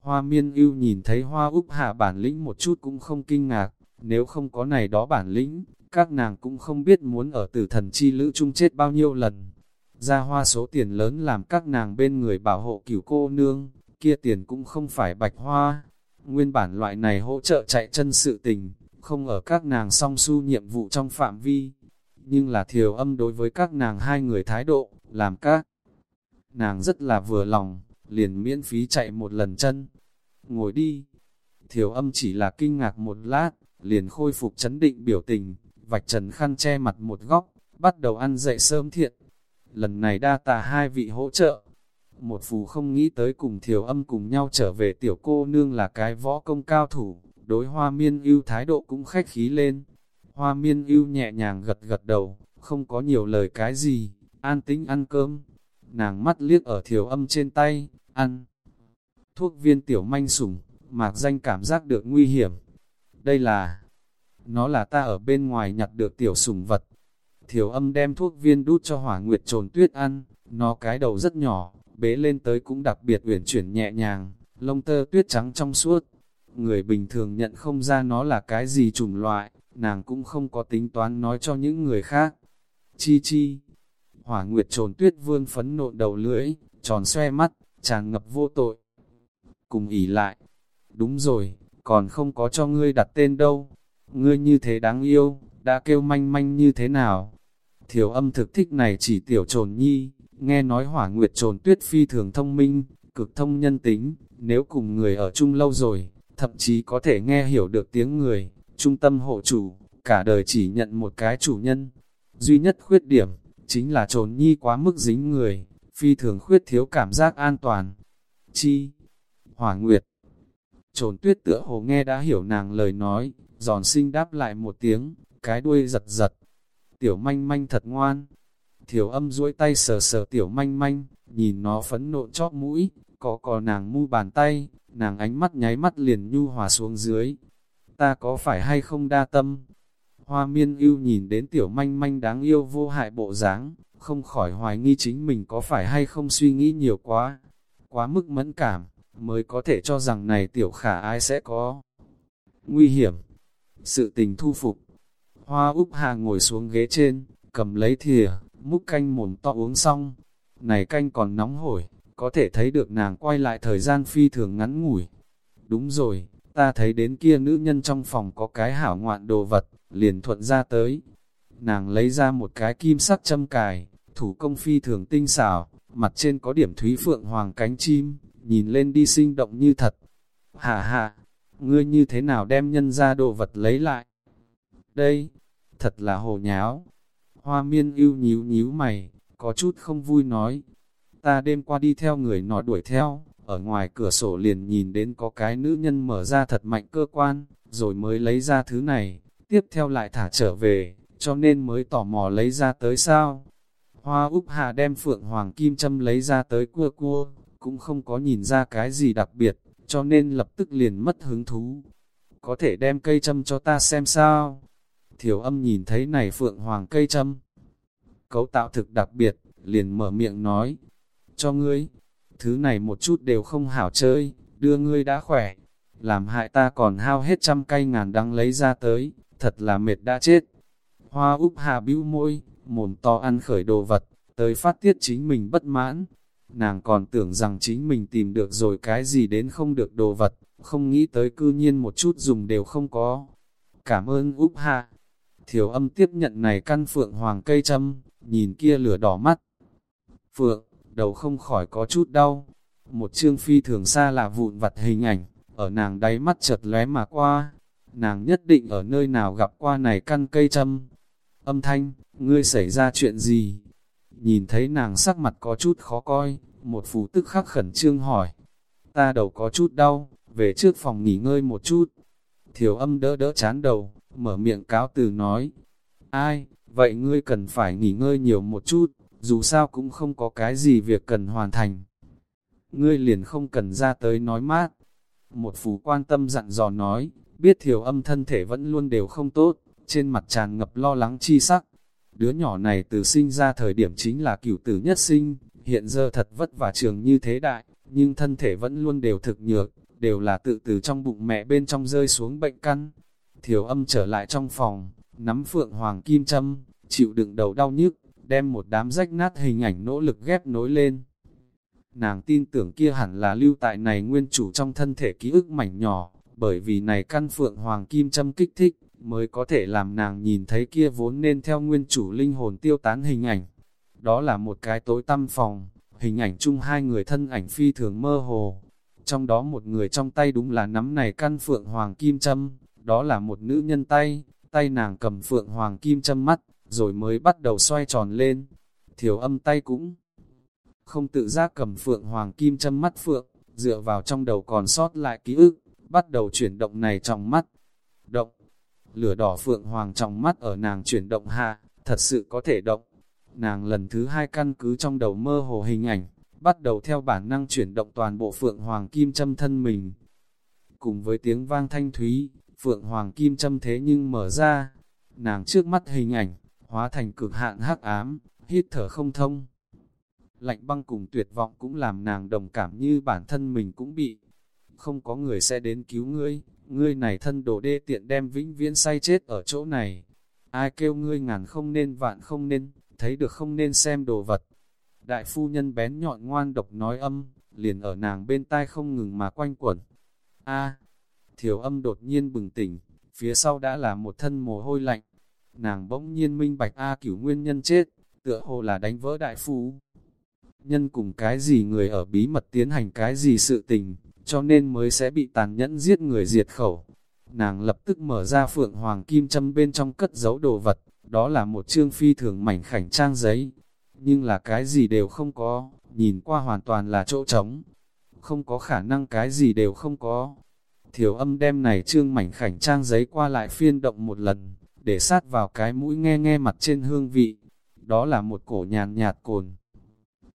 Hoa miên ưu nhìn thấy hoa úc hạ bản lĩnh một chút cũng không kinh ngạc, nếu không có này đó bản lĩnh, các nàng cũng không biết muốn ở tử thần chi lữ chung chết bao nhiêu lần. Ra hoa số tiền lớn làm các nàng bên người bảo hộ cửu cô nương, kia tiền cũng không phải bạch hoa. Nguyên bản loại này hỗ trợ chạy chân sự tình, không ở các nàng song su nhiệm vụ trong phạm vi. Nhưng là thiều âm đối với các nàng hai người thái độ, làm các nàng rất là vừa lòng, liền miễn phí chạy một lần chân. Ngồi đi. Thiều âm chỉ là kinh ngạc một lát, liền khôi phục chấn định biểu tình, vạch trần khăn che mặt một góc, bắt đầu ăn dậy sớm thiện. Lần này đa tà hai vị hỗ trợ. Một phù không nghĩ tới cùng thiều âm cùng nhau trở về tiểu cô nương là cái võ công cao thủ, đối hoa miên ưu thái độ cũng khách khí lên. Hoa miên ưu nhẹ nhàng gật gật đầu, không có nhiều lời cái gì, an tĩnh ăn cơm. Nàng mắt liếc ở thiều âm trên tay, ăn. Thuốc viên tiểu manh sủng, mạc danh cảm giác được nguy hiểm. Đây là, nó là ta ở bên ngoài nhặt được tiểu sủng vật. Thiểu âm đem thuốc viên đút cho hỏa nguyệt trồn tuyết ăn, nó cái đầu rất nhỏ, bế lên tới cũng đặc biệt uyển chuyển nhẹ nhàng, lông tơ tuyết trắng trong suốt. Người bình thường nhận không ra nó là cái gì chủng loại, nàng cũng không có tính toán nói cho những người khác. Chi chi, hỏa nguyệt trồn tuyết vương phấn nộn đầu lưỡi, tròn xoe mắt, tràn ngập vô tội. Cùng ỉ lại, đúng rồi, còn không có cho ngươi đặt tên đâu, ngươi như thế đáng yêu, đã kêu manh manh như thế nào? Thiểu âm thực thích này chỉ tiểu trồn nhi, nghe nói hỏa nguyệt trồn tuyết phi thường thông minh, cực thông nhân tính, nếu cùng người ở chung lâu rồi, thậm chí có thể nghe hiểu được tiếng người, trung tâm hộ chủ, cả đời chỉ nhận một cái chủ nhân. Duy nhất khuyết điểm, chính là trồn nhi quá mức dính người, phi thường khuyết thiếu cảm giác an toàn. Chi? Hỏa Nguyệt Trồn tuyết tựa hồ nghe đã hiểu nàng lời nói, giòn sinh đáp lại một tiếng, cái đuôi giật giật. Tiểu manh manh thật ngoan. Thiểu âm duỗi tay sờ sờ tiểu manh manh, nhìn nó phấn nộn chóp mũi, có cò nàng mu bàn tay, nàng ánh mắt nháy mắt liền nhu hòa xuống dưới. Ta có phải hay không đa tâm? Hoa miên yêu nhìn đến tiểu manh manh đáng yêu vô hại bộ dáng, không khỏi hoài nghi chính mình có phải hay không suy nghĩ nhiều quá. quá mức mẫn cảm, mới có thể cho rằng này tiểu khả ai sẽ có nguy hiểm. Sự tình thu phục, hoa úp hà ngồi xuống ghế trên, cầm lấy thìa, múc canh mồm to uống xong. Này canh còn nóng hổi, có thể thấy được nàng quay lại thời gian phi thường ngắn ngủi. Đúng rồi, ta thấy đến kia nữ nhân trong phòng có cái hảo ngoạn đồ vật, liền thuận ra tới. Nàng lấy ra một cái kim sắc châm cài, thủ công phi thường tinh xảo, mặt trên có điểm thúy phượng hoàng cánh chim, nhìn lên đi sinh động như thật. Hà hà, ngươi như thế nào đem nhân ra đồ vật lấy lại? Đây, thật là hồ nháo. Hoa miên yêu nhíu nhíu mày, có chút không vui nói. Ta đêm qua đi theo người nó đuổi theo, ở ngoài cửa sổ liền nhìn đến có cái nữ nhân mở ra thật mạnh cơ quan, rồi mới lấy ra thứ này, tiếp theo lại thả trở về, cho nên mới tò mò lấy ra tới sao. Hoa Úc Hà đem Phượng Hoàng Kim Châm lấy ra tới cua cua, cũng không có nhìn ra cái gì đặc biệt, cho nên lập tức liền mất hứng thú. Có thể đem cây châm cho ta xem sao? Thiểu âm nhìn thấy này Phượng Hoàng cây châm. Cấu tạo thực đặc biệt, liền mở miệng nói, cho ngươi, thứ này một chút đều không hảo chơi, đưa ngươi đã khỏe, làm hại ta còn hao hết trăm cây ngàn đắng lấy ra tới, thật là mệt đã chết. Hoa úp hà bĩu môi, mồm to ăn khởi đồ vật, tới phát tiết chính mình bất mãn. Nàng còn tưởng rằng chính mình tìm được rồi cái gì đến không được đồ vật, không nghĩ tới cư nhiên một chút dùng đều không có. Cảm ơn úp hạ. Thiểu âm tiếp nhận này căn phượng hoàng cây châm, nhìn kia lửa đỏ mắt. Phượng, đầu không khỏi có chút đau. Một chương phi thường xa là vụn vặt hình ảnh, ở nàng đáy mắt chợt lóe mà qua. Nàng nhất định ở nơi nào gặp qua này căn cây châm. Âm thanh, ngươi xảy ra chuyện gì? Nhìn thấy nàng sắc mặt có chút khó coi, một phù tức khắc khẩn trương hỏi. Ta đầu có chút đau, về trước phòng nghỉ ngơi một chút. Thiểu âm đỡ đỡ chán đầu, mở miệng cáo từ nói. Ai, vậy ngươi cần phải nghỉ ngơi nhiều một chút, dù sao cũng không có cái gì việc cần hoàn thành. Ngươi liền không cần ra tới nói mát. Một phù quan tâm dặn dò nói, biết thiểu âm thân thể vẫn luôn đều không tốt, trên mặt tràn ngập lo lắng chi sắc. Đứa nhỏ này từ sinh ra thời điểm chính là cửu tử nhất sinh, hiện giờ thật vất vả trường như thế đại, nhưng thân thể vẫn luôn đều thực nhược, đều là tự từ trong bụng mẹ bên trong rơi xuống bệnh căn. Thiểu âm trở lại trong phòng, nắm phượng hoàng kim châm, chịu đựng đầu đau nhức, đem một đám rách nát hình ảnh nỗ lực ghép nối lên. Nàng tin tưởng kia hẳn là lưu tại này nguyên chủ trong thân thể ký ức mảnh nhỏ, bởi vì này căn phượng hoàng kim châm kích thích, mới có thể làm nàng nhìn thấy kia vốn nên theo nguyên chủ linh hồn tiêu tán hình ảnh. Đó là một cái tối tăm phòng, hình ảnh chung hai người thân ảnh phi thường mơ hồ. Trong đó một người trong tay đúng là nắm này căn phượng hoàng kim châm, đó là một nữ nhân tay, tay nàng cầm phượng hoàng kim châm mắt, rồi mới bắt đầu xoay tròn lên. Thiểu âm tay cũng không tự giác cầm phượng hoàng kim châm mắt phượng, dựa vào trong đầu còn sót lại ký ức, bắt đầu chuyển động này trong mắt. Động, lửa đỏ phượng hoàng trong mắt ở nàng chuyển động hạ, thật sự có thể động. Nàng lần thứ hai căn cứ trong đầu mơ hồ hình ảnh, bắt đầu theo bản năng chuyển động toàn bộ phượng hoàng kim châm thân mình. Cùng với tiếng vang thanh thúy, phượng hoàng kim châm thế nhưng mở ra, nàng trước mắt hình ảnh, hóa thành cực hạn hắc ám, hít thở không thông. Lạnh băng cùng tuyệt vọng cũng làm nàng đồng cảm như bản thân mình cũng bị. Không có người sẽ đến cứu ngươi, ngươi này thân đồ đê tiện đem vĩnh viễn say chết ở chỗ này. Ai kêu ngươi ngàn không nên vạn không nên, thấy được không nên xem đồ vật. Đại phu nhân bén nhọn ngoan độc nói âm, liền ở nàng bên tai không ngừng mà quanh quẩn. A, thiểu âm đột nhiên bừng tỉnh, phía sau đã là một thân mồ hôi lạnh. Nàng bỗng nhiên minh bạch A cửu nguyên nhân chết, tựa hồ là đánh vỡ đại phú Nhân cùng cái gì người ở bí mật tiến hành cái gì sự tình, cho nên mới sẽ bị tàn nhẫn giết người diệt khẩu. Nàng lập tức mở ra phượng hoàng kim châm bên trong cất giấu đồ vật, đó là một chương phi thường mảnh khảnh trang giấy, nhưng là cái gì đều không có, nhìn qua hoàn toàn là chỗ trống, không có khả năng cái gì đều không có. Thiểu âm đem này trương mảnh khảnh trang giấy qua lại phiên động một lần, để sát vào cái mũi nghe nghe mặt trên hương vị, đó là một cổ nhàn nhạt cồn.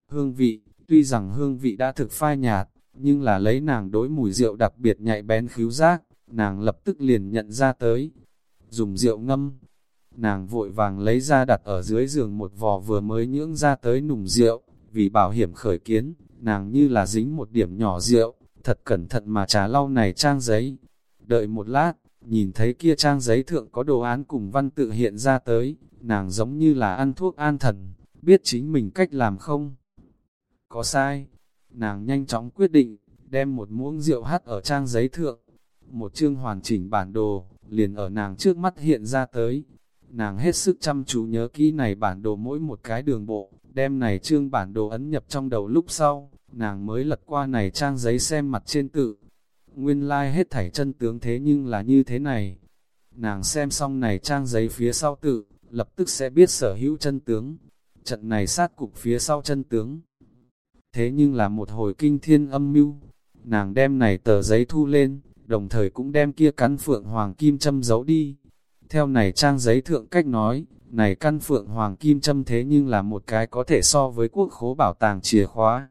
Hương vị, tuy rằng hương vị đã thực phai nhạt, nhưng là lấy nàng đối mùi rượu đặc biệt nhạy bén khíu giác, nàng lập tức liền nhận ra tới. Dùng rượu ngâm, nàng vội vàng lấy ra đặt ở dưới giường một vò vừa mới nhưỡng ra tới nùng rượu, vì bảo hiểm khởi kiến, nàng như là dính một điểm nhỏ rượu, thật cẩn thận mà trà lau này trang giấy. Đợi một lát, nhìn thấy kia trang giấy thượng có đồ án cùng văn tự hiện ra tới, nàng giống như là ăn thuốc an thần, biết chính mình cách làm không. Có sai, nàng nhanh chóng quyết định, đem một muỗng rượu hắt ở trang giấy thượng. Một chương hoàn chỉnh bản đồ, liền ở nàng trước mắt hiện ra tới. Nàng hết sức chăm chú nhớ kỹ này bản đồ mỗi một cái đường bộ, đem này chương bản đồ ấn nhập trong đầu lúc sau, nàng mới lật qua này trang giấy xem mặt trên tự. Nguyên lai like hết thảy chân tướng thế nhưng là như thế này. Nàng xem xong này trang giấy phía sau tự, lập tức sẽ biết sở hữu chân tướng. Trận này sát cục phía sau chân tướng. Thế nhưng là một hồi kinh thiên âm mưu nàng đem này tờ giấy thu lên, đồng thời cũng đem kia cắn phượng hoàng kim châm giấu đi. Theo này trang giấy thượng cách nói, này căn phượng hoàng kim châm thế nhưng là một cái có thể so với quốc khố bảo tàng chìa khóa.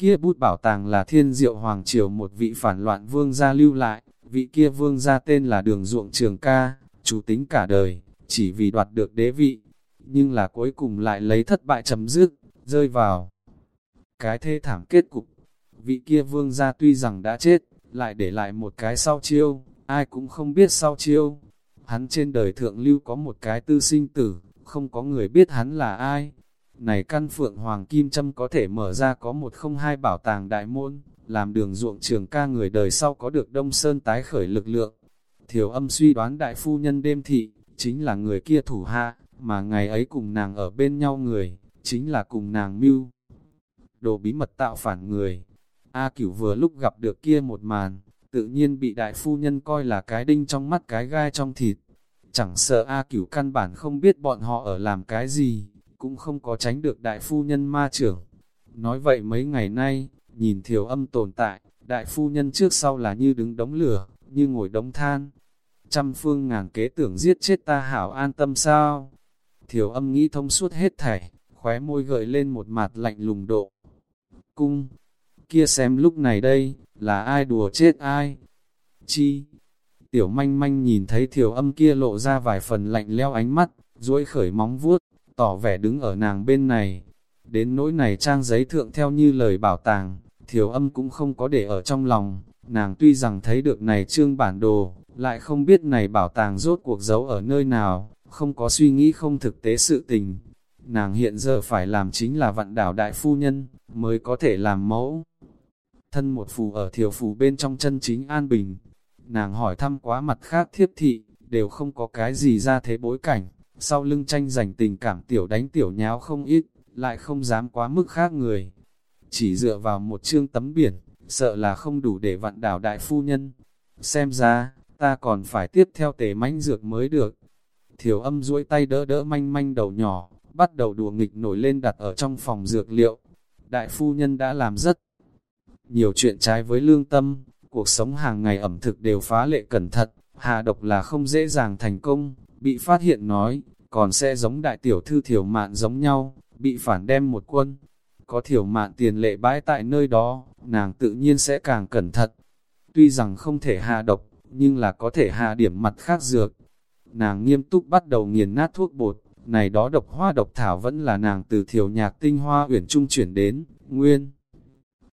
Kia bút bảo tàng là thiên diệu hoàng triều một vị phản loạn vương gia lưu lại, vị kia vương gia tên là đường ruộng trường ca, chủ tính cả đời, chỉ vì đoạt được đế vị, nhưng là cuối cùng lại lấy thất bại chấm dứt, rơi vào cái thê thảm kết cục. Vị kia vương gia tuy rằng đã chết, lại để lại một cái sau chiêu, ai cũng không biết sau chiêu. Hắn trên đời thượng lưu có một cái tư sinh tử, không có người biết hắn là ai. Này căn phượng hoàng kim châm có thể mở ra có một không hai bảo tàng đại môn, làm đường ruộng trường ca người đời sau có được đông sơn tái khởi lực lượng. Thiểu âm suy đoán đại phu nhân đêm thị, chính là người kia thủ hạ, mà ngày ấy cùng nàng ở bên nhau người, chính là cùng nàng mưu. Đồ bí mật tạo phản người. A cửu vừa lúc gặp được kia một màn, tự nhiên bị đại phu nhân coi là cái đinh trong mắt cái gai trong thịt. Chẳng sợ A cửu căn bản không biết bọn họ ở làm cái gì, cũng không có tránh được đại phu nhân ma trưởng. Nói vậy mấy ngày nay, nhìn thiểu âm tồn tại, đại phu nhân trước sau là như đứng đống lửa, như ngồi đống than. Trăm phương ngàn kế tưởng giết chết ta hảo an tâm sao? Thiểu âm nghĩ thông suốt hết thảy, khóe môi gợi lên một mặt lạnh lùng độ. Cung, kia xem lúc này đây, là ai đùa chết ai? Chi? Tiểu manh manh nhìn thấy thiểu âm kia lộ ra vài phần lạnh leo ánh mắt, duỗi khởi móng vuốt, tỏ vẻ đứng ở nàng bên này. Đến nỗi này trang giấy thượng theo như lời bảo tàng, thiểu âm cũng không có để ở trong lòng. Nàng tuy rằng thấy được này trương bản đồ, lại không biết này bảo tàng rốt cuộc giấu ở nơi nào, không có suy nghĩ không thực tế sự tình. Nàng hiện giờ phải làm chính là vạn đảo đại phu nhân, mới có thể làm mẫu. Thân một phù ở thiểu phù bên trong chân chính an bình. Nàng hỏi thăm quá mặt khác thiếp thị, đều không có cái gì ra thế bối cảnh. Sau lưng tranh giành tình cảm tiểu đánh tiểu nháo không ít, lại không dám quá mức khác người. Chỉ dựa vào một chương tấm biển, sợ là không đủ để vặn đảo đại phu nhân. Xem ra, ta còn phải tiếp theo tề manh dược mới được. Thiểu âm duỗi tay đỡ đỡ manh manh đầu nhỏ, bắt đầu đùa nghịch nổi lên đặt ở trong phòng dược liệu. Đại phu nhân đã làm rất nhiều chuyện trái với lương tâm, cuộc sống hàng ngày ẩm thực đều phá lệ cẩn thận, hạ độc là không dễ dàng thành công, bị phát hiện nói, còn sẽ giống đại tiểu thư thiểu mạn giống nhau, bị phản đem một quân. Có thiểu mạn tiền lệ bãi tại nơi đó, nàng tự nhiên sẽ càng cẩn thận. Tuy rằng không thể hạ độc, nhưng là có thể hạ điểm mặt khác dược. Nàng nghiêm túc bắt đầu nghiền nát thuốc bột, này đó độc hoa độc thảo vẫn là nàng từ thiểu nhạc tinh hoa uyển trung chuyển đến, nguyên.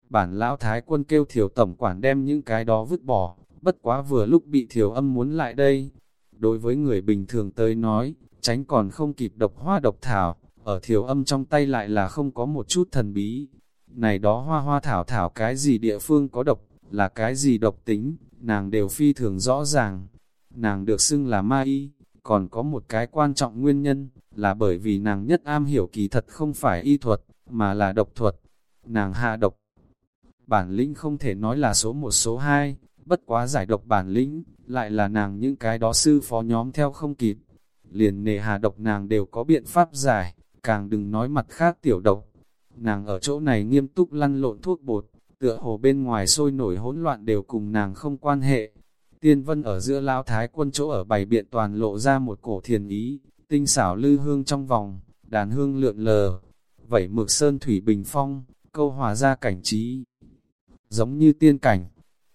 Bản lão thái quân kêu thiểu tổng quản đem những cái đó vứt bỏ, bất quá vừa lúc bị thiểu âm muốn lại đây. Đối với người bình thường tới nói, tránh còn không kịp độc hoa độc thảo, ở thiểu âm trong tay lại là không có một chút thần bí. Này đó hoa hoa thảo thảo cái gì địa phương có độc, là cái gì độc tính, nàng đều phi thường rõ ràng. Nàng được xưng là ma y, còn có một cái quan trọng nguyên nhân, là bởi vì nàng nhất am hiểu kỳ thật không phải y thuật, mà là độc thuật. Nàng hạ độc. Bản lĩnh không thể nói là số một số hai, bất quá giải độc bản lĩnh, lại là nàng những cái đó sư phó nhóm theo không kịp. Liền nề hà độc nàng đều có biện pháp giải, càng đừng nói mặt khác tiểu độc. Nàng ở chỗ này nghiêm túc lăn lộn thuốc bột, tựa hồ bên ngoài sôi nổi hỗn loạn đều cùng nàng không quan hệ. Tiên vân ở giữa lao thái quân chỗ ở bày biện toàn lộ ra một cổ thiền ý, tinh xảo lư hương trong vòng, đàn hương lượn lờ, vẩy mực sơn thủy bình phong, câu hòa ra cảnh trí. Giống như tiên cảnh,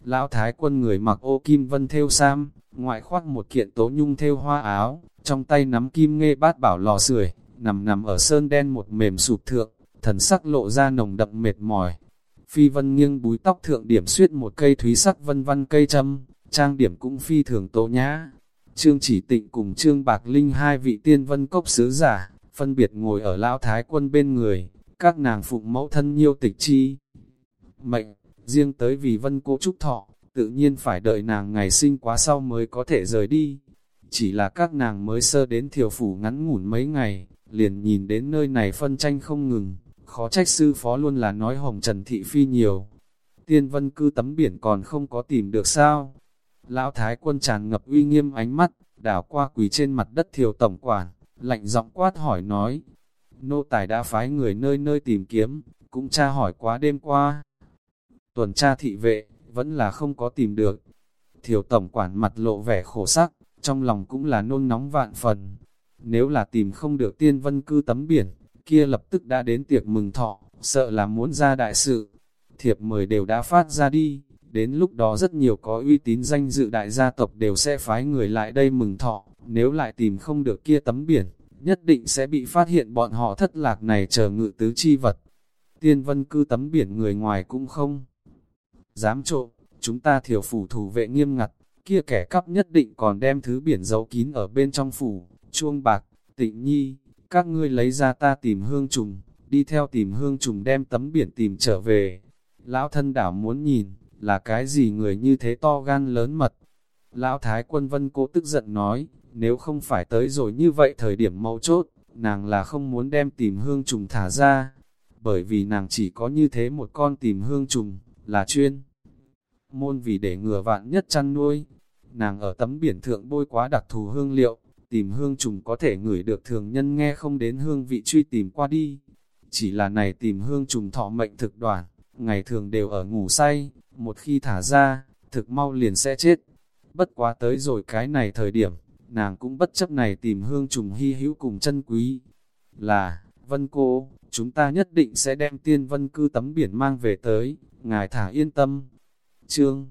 lão thái quân người mặc ô kim vân theo sam, ngoại khoác một kiện tố nhung theo hoa áo, trong tay nắm kim nghe bát bảo lò sưởi nằm nằm ở sơn đen một mềm sụp thượng, thần sắc lộ ra nồng đậm mệt mỏi. Phi vân nghiêng búi tóc thượng điểm suyết một cây thúy sắc vân văn cây châm, trang điểm cũng phi thường tố nhã. Trương chỉ tịnh cùng Trương Bạc Linh hai vị tiên vân cốc sứ giả, phân biệt ngồi ở lão thái quân bên người, các nàng phụng mẫu thân nhiêu tịch chi. Mệnh, riêng tới vì vân cô trúc thọ, tự nhiên phải đợi nàng ngày sinh quá sau mới có thể rời đi. Chỉ là các nàng mới sơ đến thiều phủ ngắn ngủn mấy ngày, liền nhìn đến nơi này phân tranh không ngừng, khó trách sư phó luôn là nói hồng trần thị phi nhiều. Tiên vân cư tấm biển còn không có tìm được sao. Lão thái quân tràn ngập uy nghiêm ánh mắt, đảo qua quỳ trên mặt đất thiều tổng quản, lạnh giọng quát hỏi nói. Nô tài đã phái người nơi nơi tìm kiếm, cũng tra hỏi quá đêm qua. Tuần tra thị vệ, vẫn là không có tìm được. Thiểu tổng quản mặt lộ vẻ khổ sắc, trong lòng cũng là nôn nóng vạn phần. Nếu là tìm không được tiên vân cư tấm biển, kia lập tức đã đến tiệc mừng thọ, sợ là muốn ra đại sự. Thiệp mời đều đã phát ra đi, đến lúc đó rất nhiều có uy tín danh dự đại gia tộc đều sẽ phái người lại đây mừng thọ, nếu lại tìm không được kia tấm biển, nhất định sẽ bị phát hiện bọn họ thất lạc này chờ ngự tứ chi vật. Tiên vân cư tấm biển người ngoài cũng không dám trộm, chúng ta thiểu phủ thủ vệ nghiêm ngặt, kia kẻ cắp nhất định còn đem thứ biển giấu kín ở bên trong phủ, chuông bạc, tịnh nhi, các ngươi lấy ra ta tìm hương trùng, đi theo tìm hương trùng đem tấm biển tìm trở về. Lão thân đảo muốn nhìn, là cái gì người như thế to gan lớn mật. Lão Thái quân vân cố tức giận nói, nếu không phải tới rồi như vậy thời điểm mấu chốt, nàng là không muốn đem tìm hương trùng thả ra, bởi vì nàng chỉ có như thế một con tìm hương trùng, là chuyên. Môn vì để ngừa vạn nhất chăn nuôi, nàng ở tấm biển thượng bôi quá đặc thù hương liệu, tìm hương trùng có thể ngửi được thường nhân nghe không đến hương vị truy tìm qua đi. Chỉ là này tìm hương trùng thọ mệnh thực đoàn, ngày thường đều ở ngủ say, một khi thả ra, thực mau liền sẽ chết. Bất quá tới rồi cái này thời điểm, nàng cũng bất chấp này tìm hương trùng hy hữu cùng chân quý. Là, vân cô, chúng ta nhất định sẽ đem tiên vân cư tấm biển mang về tới, ngài thả yên tâm. Trương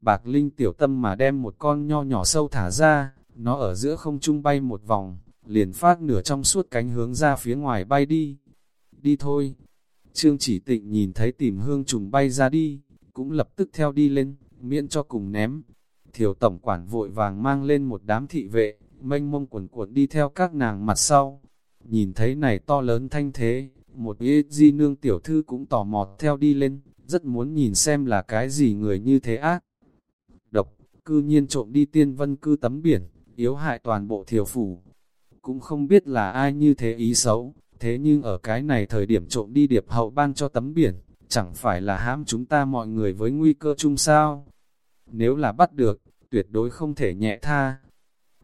Bạc Linh tiểu tâm mà đem một con nho nhỏ sâu thả ra, nó ở giữa không trung bay một vòng, liền phát nửa trong suốt cánh hướng ra phía ngoài bay đi. Đi thôi. Trương chỉ tịnh nhìn thấy tìm hương trùng bay ra đi, cũng lập tức theo đi lên, miễn cho cùng ném. Thiểu tổng quản vội vàng mang lên một đám thị vệ, mênh mông quần cuộn đi theo các nàng mặt sau. Nhìn thấy này to lớn thanh thế, một ít di nương tiểu thư cũng tò mò theo đi lên, rất muốn nhìn xem là cái gì người như thế ác. Độc, cư nhiên trộm đi tiên vân cư tấm biển, yếu hại toàn bộ thiểu phủ. Cũng không biết là ai như thế ý xấu, thế nhưng ở cái này thời điểm trộm đi điệp hậu ban cho tấm biển, chẳng phải là hãm chúng ta mọi người với nguy cơ chung sao. Nếu là bắt được, tuyệt đối không thể nhẹ tha.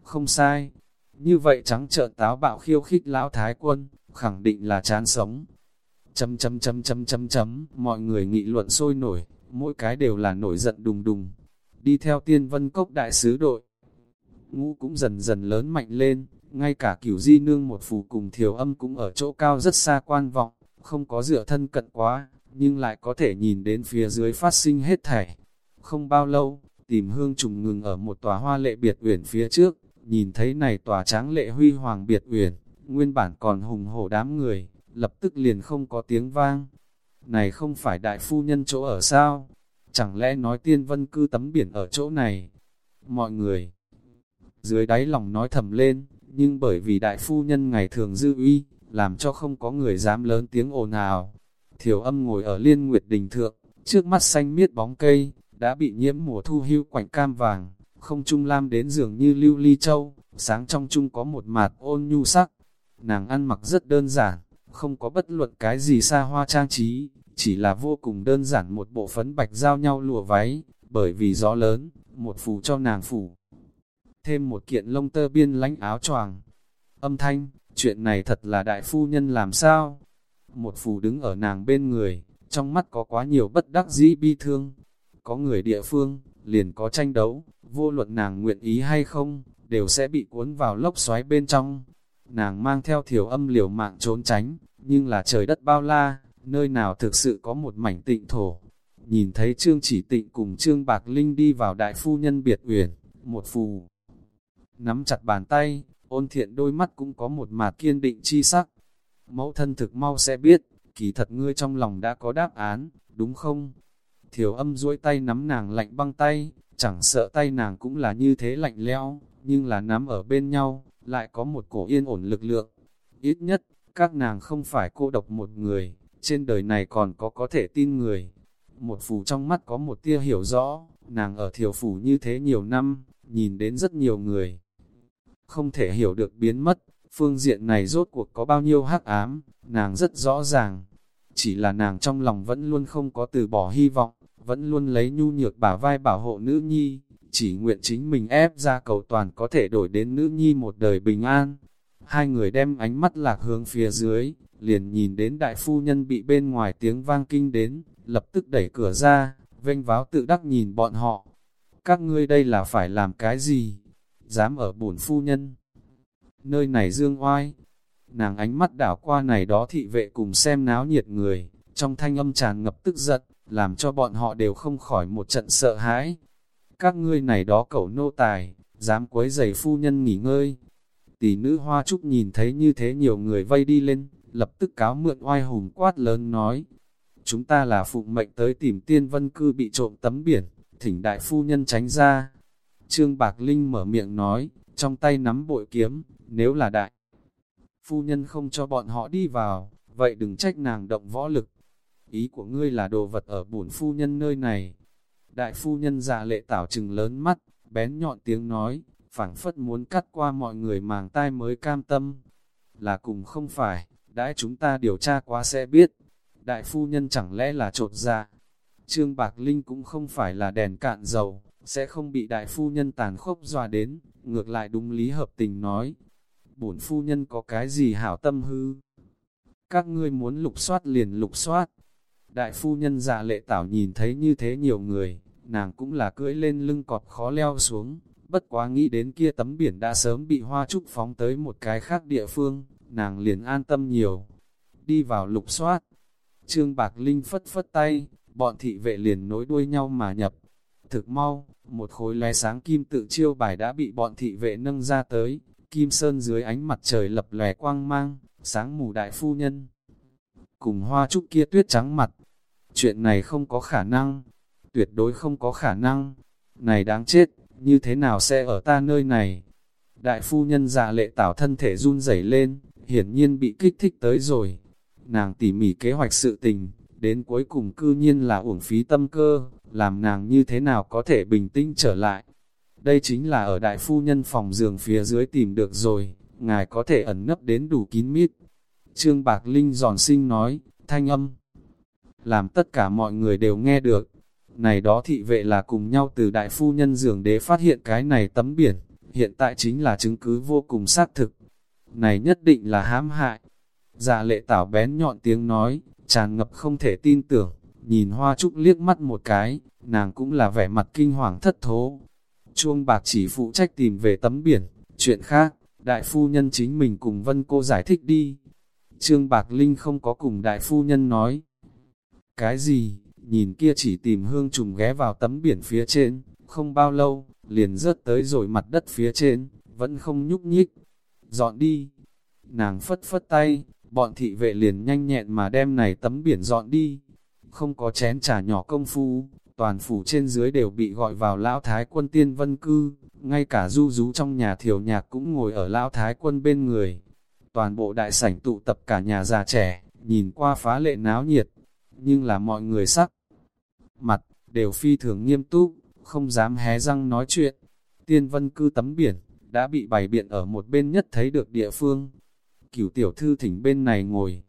Không sai, như vậy trắng trợn táo bạo khiêu khích lão thái quân, khẳng định là chán sống. Chấm chấm chấm chấm chấm chấm, mọi người nghị luận sôi nổi, mỗi cái đều là nổi giận đùng đùng. Đi theo tiên vân cốc đại sứ đội, ngũ cũng dần dần lớn mạnh lên, ngay cả cửu di nương một phù cùng thiểu âm cũng ở chỗ cao rất xa quan vọng, không có dựa thân cận quá, nhưng lại có thể nhìn đến phía dưới phát sinh hết thảy. Không bao lâu, tìm hương trùng ngừng ở một tòa hoa lệ biệt uyển phía trước, nhìn thấy này tòa tráng lệ huy hoàng biệt uyển, nguyên bản còn hùng hổ đám người, lập tức liền không có tiếng vang. Này không phải đại phu nhân chỗ ở sao? Chẳng lẽ nói tiên vân cư tấm biển ở chỗ này? Mọi người dưới đáy lòng nói thầm lên, nhưng bởi vì đại phu nhân ngày thường dư uy, làm cho không có người dám lớn tiếng ồn ào. Thiểu âm ngồi ở liên nguyệt đình thượng, trước mắt xanh miết bóng cây, đã bị nhiễm mùa thu hưu quạnh cam vàng, không trung lam đến dường như lưu ly châu, sáng trong trung có một mạt ôn nhu sắc. Nàng ăn mặc rất đơn giản, không có bất luận cái gì xa hoa trang trí, chỉ là vô cùng đơn giản một bộ phấn bạch giao nhau lụa váy, bởi vì gió lớn, một phù cho nàng phủ thêm một kiện lông tơ biên lánh áo choàng. Âm thanh, chuyện này thật là đại phu nhân làm sao? Một phù đứng ở nàng bên người, trong mắt có quá nhiều bất đắc dĩ bi thương. Có người địa phương, liền có tranh đấu, vô luận nàng nguyện ý hay không, đều sẽ bị cuốn vào lốc xoáy bên trong. Nàng mang theo thiểu âm liều mạng trốn tránh, nhưng là trời đất bao la, nơi nào thực sự có một mảnh tịnh thổ. Nhìn thấy Trương Chỉ Tịnh cùng Trương Bạc Linh đi vào đại phu nhân biệt uyển, một phù nắm chặt bàn tay, ôn thiện đôi mắt cũng có một mạt kiên định chi sắc. Mẫu thân thực mau sẽ biết, kỳ thật ngươi trong lòng đã có đáp án, đúng không? Thiểu âm duỗi tay nắm nàng lạnh băng tay, chẳng sợ tay nàng cũng là như thế lạnh lẽo, nhưng là nắm ở bên nhau, lại có một cổ yên ổn lực lượng. Ít nhất, các nàng không phải cô độc một người, trên đời này còn có có thể tin người. Một phù trong mắt có một tia hiểu rõ, nàng ở thiểu phủ như thế nhiều năm, nhìn đến rất nhiều người. Không thể hiểu được biến mất, phương diện này rốt cuộc có bao nhiêu hắc ám, nàng rất rõ ràng. Chỉ là nàng trong lòng vẫn luôn không có từ bỏ hy vọng, vẫn luôn lấy nhu nhược bả vai bảo hộ nữ nhi, chỉ nguyện chính mình ép ra cầu toàn có thể đổi đến nữ nhi một đời bình an. Hai người đem ánh mắt lạc hướng phía dưới, liền nhìn đến đại phu nhân bị bên ngoài tiếng vang kinh đến, lập tức đẩy cửa ra, vênh váo tự đắc nhìn bọn họ. Các ngươi đây là phải làm cái gì? Dám ở bổn phu nhân. Nơi này dương oai. Nàng ánh mắt đảo qua này đó thị vệ cùng xem náo nhiệt người, trong thanh âm tràn ngập tức giận, làm cho bọn họ đều không khỏi một trận sợ hãi. Các ngươi này đó cẩu nô tài, dám quấy giày phu nhân nghỉ ngơi. Tỷ nữ hoa trúc nhìn thấy như thế nhiều người vây đi lên, lập tức cáo mượn oai hùng quát lớn nói. Chúng ta là phụ mệnh tới tìm tiên vân cư bị trộm tấm biển, thỉnh đại phu nhân tránh ra. Trương Bạc Linh mở miệng nói, trong tay nắm bội kiếm, nếu là đại. Phu nhân không cho bọn họ đi vào, vậy đừng trách nàng động võ lực. Ý của ngươi là đồ vật ở bổn phu nhân nơi này. Đại phu nhân dạ lệ tảo trừng lớn mắt, bén nhọn tiếng nói, phảng phất muốn cắt qua mọi người màng tai mới cam tâm. Là cùng không phải, đãi chúng ta điều tra quá sẽ biết. Đại phu nhân chẳng lẽ là trột ra. Trương Bạc Linh cũng không phải là đèn cạn dầu, sẽ không bị đại phu nhân tàn khốc dọa đến, ngược lại đúng lý hợp tình nói. Bổn phu nhân có cái gì hảo tâm hư? Các ngươi muốn lục soát liền lục soát. Đại phu nhân già lệ tảo nhìn thấy như thế nhiều người, nàng cũng là cưỡi lên lưng cọp khó leo xuống, bất quá nghĩ đến kia tấm biển đã sớm bị hoa trúc phóng tới một cái khác địa phương, nàng liền an tâm nhiều. Đi vào lục soát, Trương Bạc Linh phất phất tay, bọn thị vệ liền nối đuôi nhau mà nhập. Thực mau, một khối lóe sáng kim tự chiêu bài đã bị bọn thị vệ nâng ra tới, kim sơn dưới ánh mặt trời lập lòe quang mang, sáng mù đại phu nhân. Cùng hoa trúc kia tuyết trắng mặt, chuyện này không có khả năng, tuyệt đối không có khả năng, này đáng chết, như thế nào sẽ ở ta nơi này? Đại phu nhân dạ lệ tảo thân thể run rẩy lên, hiển nhiên bị kích thích tới rồi. Nàng tỉ mỉ kế hoạch sự tình, đến cuối cùng cư nhiên là uổng phí tâm cơ, làm nàng như thế nào có thể bình tĩnh trở lại. Đây chính là ở đại phu nhân phòng giường phía dưới tìm được rồi, ngài có thể ẩn nấp đến đủ kín mít. Trương Bạc Linh giòn sinh nói, thanh âm, làm tất cả mọi người đều nghe được. Này đó thị vệ là cùng nhau từ đại phu nhân giường đế phát hiện cái này tấm biển, hiện tại chính là chứng cứ vô cùng xác thực. Này nhất định là hãm hại. Dạ lệ tảo bén nhọn tiếng nói, tràn ngập không thể tin tưởng, nhìn hoa trúc liếc mắt một cái, nàng cũng là vẻ mặt kinh hoàng thất thố. Chuông bạc chỉ phụ trách tìm về tấm biển, chuyện khác, đại phu nhân chính mình cùng vân cô giải thích đi. Trương Bạc Linh không có cùng đại phu nhân nói. Cái gì, nhìn kia chỉ tìm hương trùng ghé vào tấm biển phía trên, không bao lâu, liền rớt tới rồi mặt đất phía trên, vẫn không nhúc nhích. Dọn đi. Nàng phất phất tay, bọn thị vệ liền nhanh nhẹn mà đem này tấm biển dọn đi. Không có chén trà nhỏ công phu, toàn phủ trên dưới đều bị gọi vào lão thái quân tiên vân cư, ngay cả du rú trong nhà thiểu nhạc cũng ngồi ở lão thái quân bên người. Toàn bộ đại sảnh tụ tập cả nhà già trẻ, nhìn qua phá lệ náo nhiệt, nhưng là mọi người sắc. Mặt, đều phi thường nghiêm túc, không dám hé răng nói chuyện. Tiên vân cư tấm biển, đã bị bày biện ở một bên nhất thấy được địa phương. Cửu tiểu thư thỉnh bên này ngồi.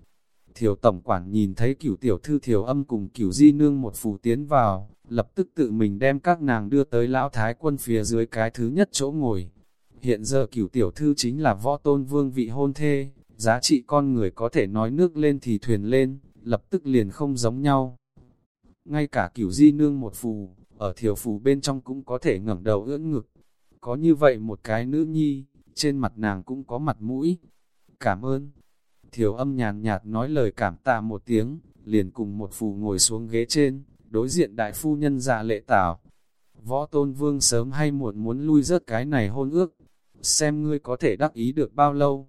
Thiểu tổng quản nhìn thấy cửu tiểu thư thiểu âm cùng cửu di nương một phù tiến vào, lập tức tự mình đem các nàng đưa tới lão thái quân phía dưới cái thứ nhất chỗ ngồi. Hiện giờ cửu tiểu thư chính là võ tôn vương vị hôn thê, giá trị con người có thể nói nước lên thì thuyền lên, lập tức liền không giống nhau. Ngay cả cửu di nương một phù, ở thiểu phù bên trong cũng có thể ngẩng đầu ưỡn ngực. Có như vậy một cái nữ nhi, trên mặt nàng cũng có mặt mũi. Cảm ơn. Thiểu âm nhàn nhạt nói lời cảm tạ một tiếng, liền cùng một phù ngồi xuống ghế trên, đối diện đại phu nhân già lệ tảo. Võ tôn vương sớm hay muộn muốn lui rớt cái này hôn ước, xem ngươi có thể đắc ý được bao lâu.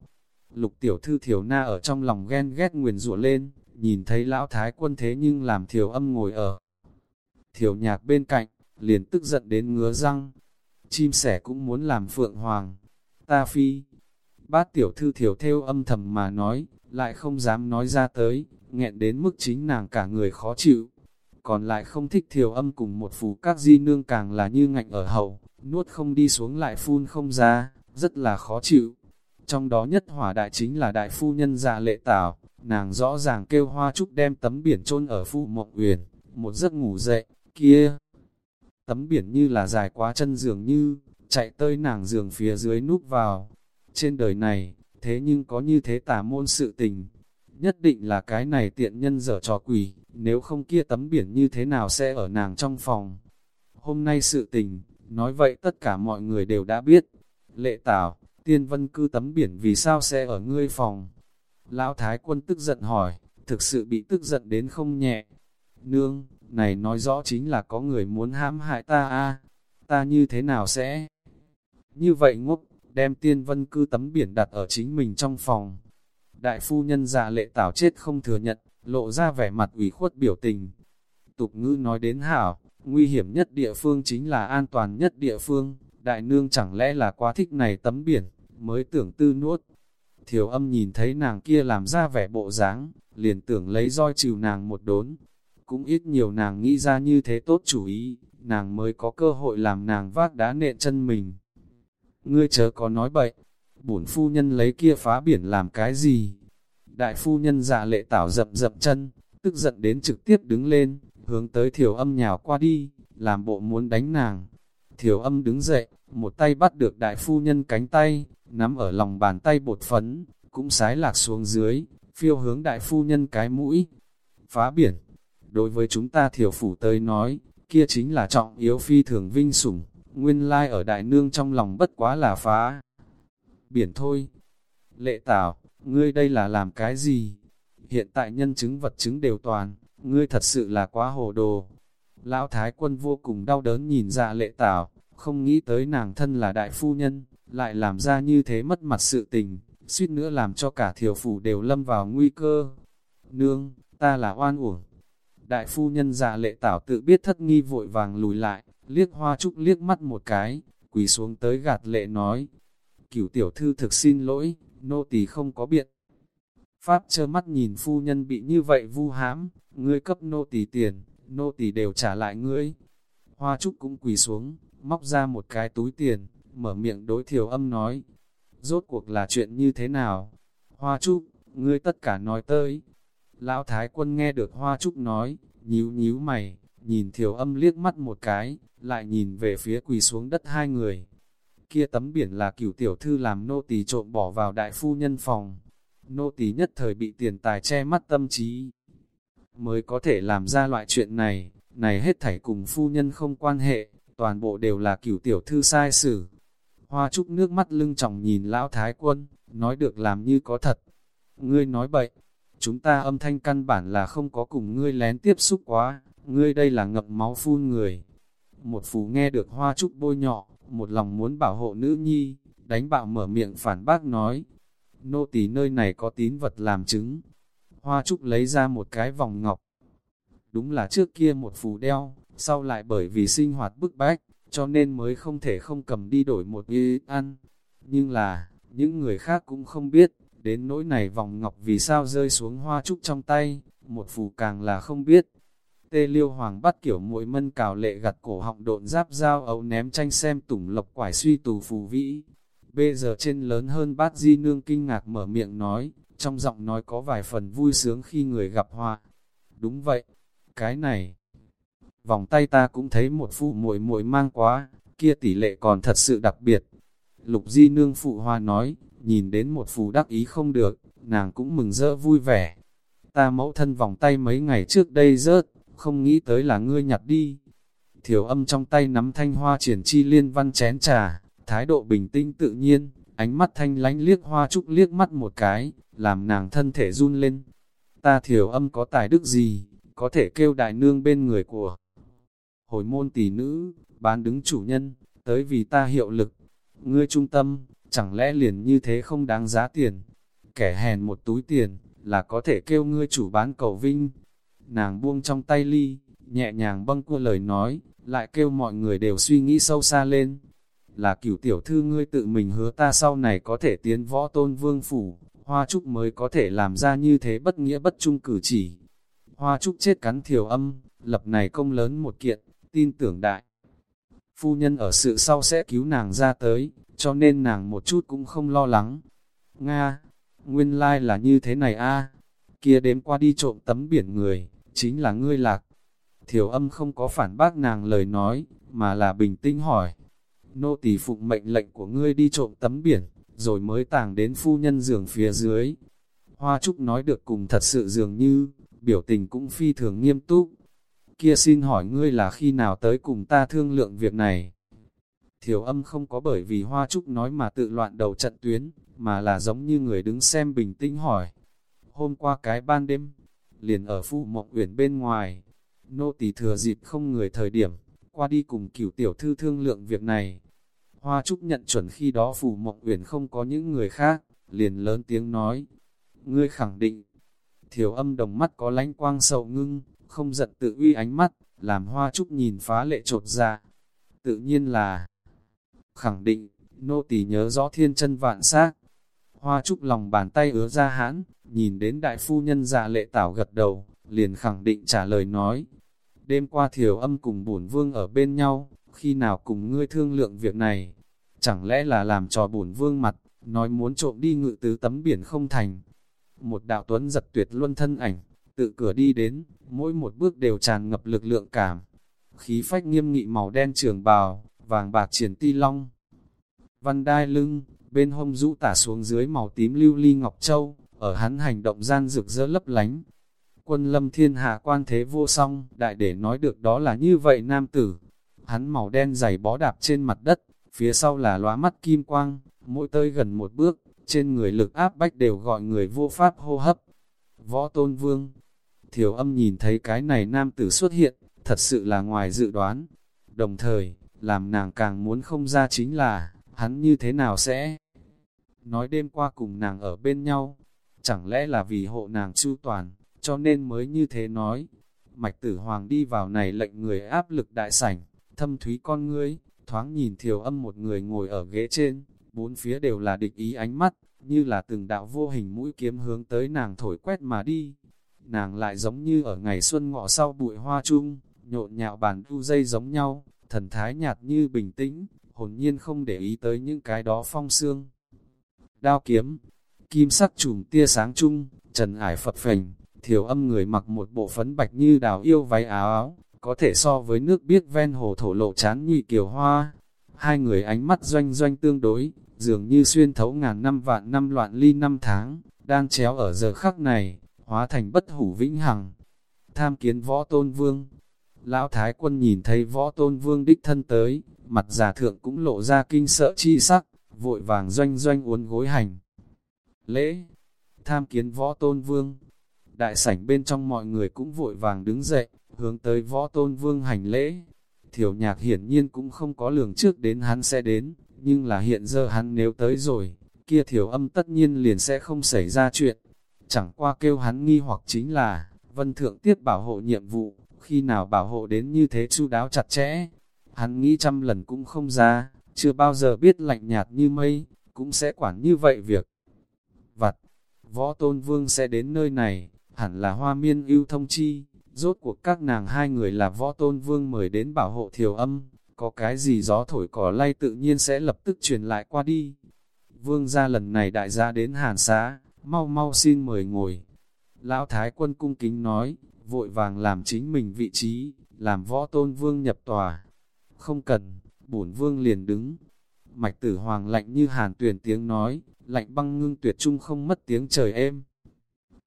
Lục tiểu thư thiểu na ở trong lòng ghen ghét nguyền rủa lên, nhìn thấy lão thái quân thế nhưng làm thiểu âm ngồi ở. Thiểu nhạc bên cạnh, liền tức giận đến ngứa răng. Chim sẻ cũng muốn làm phượng hoàng. Ta phi. Bát tiểu thư thiểu theo âm thầm mà nói, lại không dám nói ra tới, nghẹn đến mức chính nàng cả người khó chịu. Còn lại không thích thiểu âm cùng một phù các di nương càng là như ngạnh ở hậu, nuốt không đi xuống lại phun không ra, rất là khó chịu. Trong đó nhất hỏa đại chính là đại phu nhân già lệ tảo, nàng rõ ràng kêu hoa trúc đem tấm biển chôn ở phụ mộng uyển, một giấc ngủ dậy, kia. Tấm biển như là dài quá chân giường như, chạy tới nàng giường phía dưới núp vào. Trên đời này, thế nhưng có như thế tả môn sự tình. Nhất định là cái này tiện nhân dở trò quỷ, nếu không kia tấm biển như thế nào sẽ ở nàng trong phòng. Hôm nay sự tình, nói vậy tất cả mọi người đều đã biết. Lệ tảo, tiên vân cư tấm biển vì sao sẽ ở ngươi phòng? Lão Thái quân tức giận hỏi, thực sự bị tức giận đến không nhẹ. Nương, này nói rõ chính là có người muốn hãm hại ta a ta như thế nào sẽ? Như vậy ngốc, đem tiên vân cư tấm biển đặt ở chính mình trong phòng. Đại phu nhân già lệ tảo chết không thừa nhận, lộ ra vẻ mặt ủy khuất biểu tình. Tục ngữ nói đến hảo, nguy hiểm nhất địa phương chính là an toàn nhất địa phương, đại nương chẳng lẽ là quá thích này tấm biển, mới tưởng tư nuốt. Thiểu âm nhìn thấy nàng kia làm ra vẻ bộ dáng, liền tưởng lấy roi trừ nàng một đốn. Cũng ít nhiều nàng nghĩ ra như thế tốt chủ ý, nàng mới có cơ hội làm nàng vác đá nện chân mình. Ngươi chớ có nói bậy, bổn phu nhân lấy kia phá biển làm cái gì? Đại phu nhân dạ lệ tảo dập dập chân, tức giận đến trực tiếp đứng lên, hướng tới thiểu âm nhào qua đi, làm bộ muốn đánh nàng. Thiểu âm đứng dậy, một tay bắt được đại phu nhân cánh tay, nắm ở lòng bàn tay bột phấn, cũng sái lạc xuống dưới, phiêu hướng đại phu nhân cái mũi. Phá biển, đối với chúng ta thiểu phủ tới nói, kia chính là trọng yếu phi thường vinh sủng, nguyên lai ở đại nương trong lòng bất quá là phá. Biển thôi. Lệ tảo, ngươi đây là làm cái gì? Hiện tại nhân chứng vật chứng đều toàn, ngươi thật sự là quá hồ đồ. Lão Thái quân vô cùng đau đớn nhìn ra lệ tảo, không nghĩ tới nàng thân là đại phu nhân, lại làm ra như thế mất mặt sự tình, suýt nữa làm cho cả thiểu phủ đều lâm vào nguy cơ. Nương, ta là oan uổng. Đại phu nhân già lệ tảo tự biết thất nghi vội vàng lùi lại, liếc hoa trúc liếc mắt một cái, quỳ xuống tới gạt lệ nói. Cửu tiểu thư thực xin lỗi, nô tỳ không có biện. Pháp trơ mắt nhìn phu nhân bị như vậy vu hãm, ngươi cấp nô tỳ tiền, nô tỳ đều trả lại ngươi. Hoa trúc cũng quỳ xuống, móc ra một cái túi tiền, mở miệng đối thiểu âm nói. Rốt cuộc là chuyện như thế nào? Hoa trúc, ngươi tất cả nói tới. Lão Thái quân nghe được Hoa trúc nói, nhíu nhíu mày, nhìn thiểu âm liếc mắt một cái, lại nhìn về phía quỳ xuống đất hai người. Kia tấm biển là cửu tiểu thư làm nô tỳ trộm bỏ vào đại phu nhân phòng. Nô tỳ nhất thời bị tiền tài che mắt tâm trí, mới có thể làm ra loại chuyện này, này hết thảy cùng phu nhân không quan hệ, toàn bộ đều là cửu tiểu thư sai xử. Hoa trúc nước mắt lưng trọng nhìn lão thái quân, nói được làm như có thật. Ngươi nói bậy, chúng ta âm thanh căn bản là không có cùng ngươi lén tiếp xúc quá, ngươi đây là ngập máu phun người. Một phù nghe được hoa trúc bôi nhọ, một lòng muốn bảo hộ nữ nhi, đánh bạo mở miệng phản bác nói. Nô tỳ nơi này có tín vật làm chứng. Hoa trúc lấy ra một cái vòng ngọc. Đúng là trước kia một phù đeo, sau lại bởi vì sinh hoạt bức bách, cho nên mới không thể không cầm đi đổi một y ăn. Nhưng là, những người khác cũng không biết, đến nỗi này vòng ngọc vì sao rơi xuống hoa trúc trong tay, một phù càng là không biết. Tê liêu hoàng bắt kiểu muội mân cào lệ gặt cổ họng độn giáp dao ấu ném tranh xem tủng lộc quải suy tù phù vĩ. Bây giờ trên lớn hơn bát di nương kinh ngạc mở miệng nói, trong giọng nói có vài phần vui sướng khi người gặp họa. Đúng vậy, cái này, vòng tay ta cũng thấy một phụ muội muội mang quá, kia tỷ lệ còn thật sự đặc biệt. Lục di nương phụ hoa nói, nhìn đến một phù đắc ý không được, nàng cũng mừng rỡ vui vẻ. Ta mẫu thân vòng tay mấy ngày trước đây rớt, không nghĩ tới là ngươi nhặt đi. Thiểu âm trong tay nắm thanh hoa triển chi liên văn chén trà, thái độ bình tĩnh tự nhiên, ánh mắt thanh lánh liếc hoa trúc liếc mắt một cái, làm nàng thân thể run lên. Ta thiểu âm có tài đức gì, có thể kêu đại nương bên người của hồi môn tỷ nữ, bán đứng chủ nhân, tới vì ta hiệu lực. Ngươi trung tâm, chẳng lẽ liền như thế không đáng giá tiền? Kẻ hèn một túi tiền, là có thể kêu ngươi chủ bán cầu vinh. Nàng buông trong tay ly, nhẹ nhàng bâng cua lời nói, lại kêu mọi người đều suy nghĩ sâu xa lên. Là cửu tiểu thư ngươi tự mình hứa ta sau này có thể tiến võ tôn vương phủ, hoa trúc mới có thể làm ra như thế bất nghĩa bất trung cử chỉ. Hoa trúc chết cắn thiểu âm, lập này công lớn một kiện, tin tưởng đại. Phu nhân ở sự sau sẽ cứu nàng ra tới, cho nên nàng một chút cũng không lo lắng. Nga, nguyên lai like là như thế này a kia đếm qua đi trộm tấm biển người, chính là ngươi lạc. Thiểu âm không có phản bác nàng lời nói, mà là bình tĩnh hỏi. Nô tỳ phụng mệnh lệnh của ngươi đi trộm tấm biển, rồi mới tàng đến phu nhân giường phía dưới. Hoa Trúc nói được cùng thật sự dường như, biểu tình cũng phi thường nghiêm túc. Kia xin hỏi ngươi là khi nào tới cùng ta thương lượng việc này? Thiểu âm không có bởi vì Hoa Trúc nói mà tự loạn đầu trận tuyến, mà là giống như người đứng xem bình tĩnh hỏi. Hôm qua cái ban đêm, liền ở phụ Mộng Uyển bên ngoài, nô tỳ thừa dịp không người thời điểm, qua đi cùng cửu tiểu thư thương lượng việc này. Hoa Trúc nhận chuẩn khi đó Phù Mộng Uyển không có những người khác, liền lớn tiếng nói. Ngươi khẳng định, thiểu âm đồng mắt có lánh quang sầu ngưng, không giận tự uy ánh mắt, làm Hoa Trúc nhìn phá lệ trột ra. Tự nhiên là khẳng định, nô tỳ nhớ rõ thiên chân vạn xác Hoa Trúc lòng bàn tay ứa ra hãn, nhìn đến đại phu nhân già lệ tảo gật đầu, liền khẳng định trả lời nói. Đêm qua thiểu âm cùng bổn vương ở bên nhau, khi nào cùng ngươi thương lượng việc này? Chẳng lẽ là làm trò bổn vương mặt, nói muốn trộm đi ngự tứ tấm biển không thành? Một đạo tuấn giật tuyệt luân thân ảnh, tự cửa đi đến, mỗi một bước đều tràn ngập lực lượng cảm. Khí phách nghiêm nghị màu đen trường bào, vàng bạc triển ti long. Văn đai lưng, bên hông rũ tả xuống dưới màu tím lưu ly ngọc châu, ở hắn hành động gian rực rỡ lấp lánh. Quân lâm thiên hạ quan thế vô song, đại để nói được đó là như vậy nam tử. Hắn màu đen dày bó đạp trên mặt đất, phía sau là lóa mắt kim quang, mỗi tơi gần một bước, trên người lực áp bách đều gọi người vô pháp hô hấp. Võ Tôn Vương Thiểu âm nhìn thấy cái này nam tử xuất hiện, thật sự là ngoài dự đoán. Đồng thời, làm nàng càng muốn không ra chính là, hắn như thế nào sẽ nói đêm qua cùng nàng ở bên nhau, chẳng lẽ là vì hộ nàng chu toàn, cho nên mới như thế nói. Mạch tử hoàng đi vào này lệnh người áp lực đại sảnh, thâm thúy con ngươi, thoáng nhìn thiều âm một người ngồi ở ghế trên, bốn phía đều là địch ý ánh mắt, như là từng đạo vô hình mũi kiếm hướng tới nàng thổi quét mà đi. Nàng lại giống như ở ngày xuân ngọ sau bụi hoa chung, nhộn nhạo bàn u dây giống nhau, thần thái nhạt như bình tĩnh, hồn nhiên không để ý tới những cái đó phong xương. Đao kiếm, kim sắc trùm tia sáng chung, trần ải phật phành, thiểu âm người mặc một bộ phấn bạch như đào yêu váy áo áo, có thể so với nước biết ven hồ thổ lộ chán nhụy kiều hoa. Hai người ánh mắt doanh doanh tương đối, dường như xuyên thấu ngàn năm vạn năm loạn ly năm tháng, đang chéo ở giờ khắc này, hóa thành bất hủ vĩnh hằng. Tham kiến võ tôn vương, lão thái quân nhìn thấy võ tôn vương đích thân tới, mặt giả thượng cũng lộ ra kinh sợ chi sắc, vội vàng doanh doanh uốn gối hành. Lễ, tham kiến võ tôn vương, đại sảnh bên trong mọi người cũng vội vàng đứng dậy, hướng tới võ tôn vương hành lễ. Thiểu nhạc hiển nhiên cũng không có lường trước đến hắn sẽ đến, nhưng là hiện giờ hắn nếu tới rồi, kia thiểu âm tất nhiên liền sẽ không xảy ra chuyện. Chẳng qua kêu hắn nghi hoặc chính là, vân thượng tiết bảo hộ nhiệm vụ, khi nào bảo hộ đến như thế chu đáo chặt chẽ. Hắn nghĩ trăm lần cũng không ra, chưa bao giờ biết lạnh nhạt như mây, cũng sẽ quản như vậy việc. Vặt, võ tôn vương sẽ đến nơi này, hẳn là hoa miên ưu thông chi, rốt cuộc các nàng hai người là võ tôn vương mời đến bảo hộ thiều âm, có cái gì gió thổi cỏ lay tự nhiên sẽ lập tức truyền lại qua đi. Vương ra lần này đại gia đến hàn xá, mau mau xin mời ngồi. Lão Thái quân cung kính nói, vội vàng làm chính mình vị trí, làm võ tôn vương nhập tòa. Không cần, bổn vương liền đứng. Mạch tử hoàng lạnh như hàn tuyển tiếng nói, lạnh băng ngưng tuyệt trung không mất tiếng trời êm.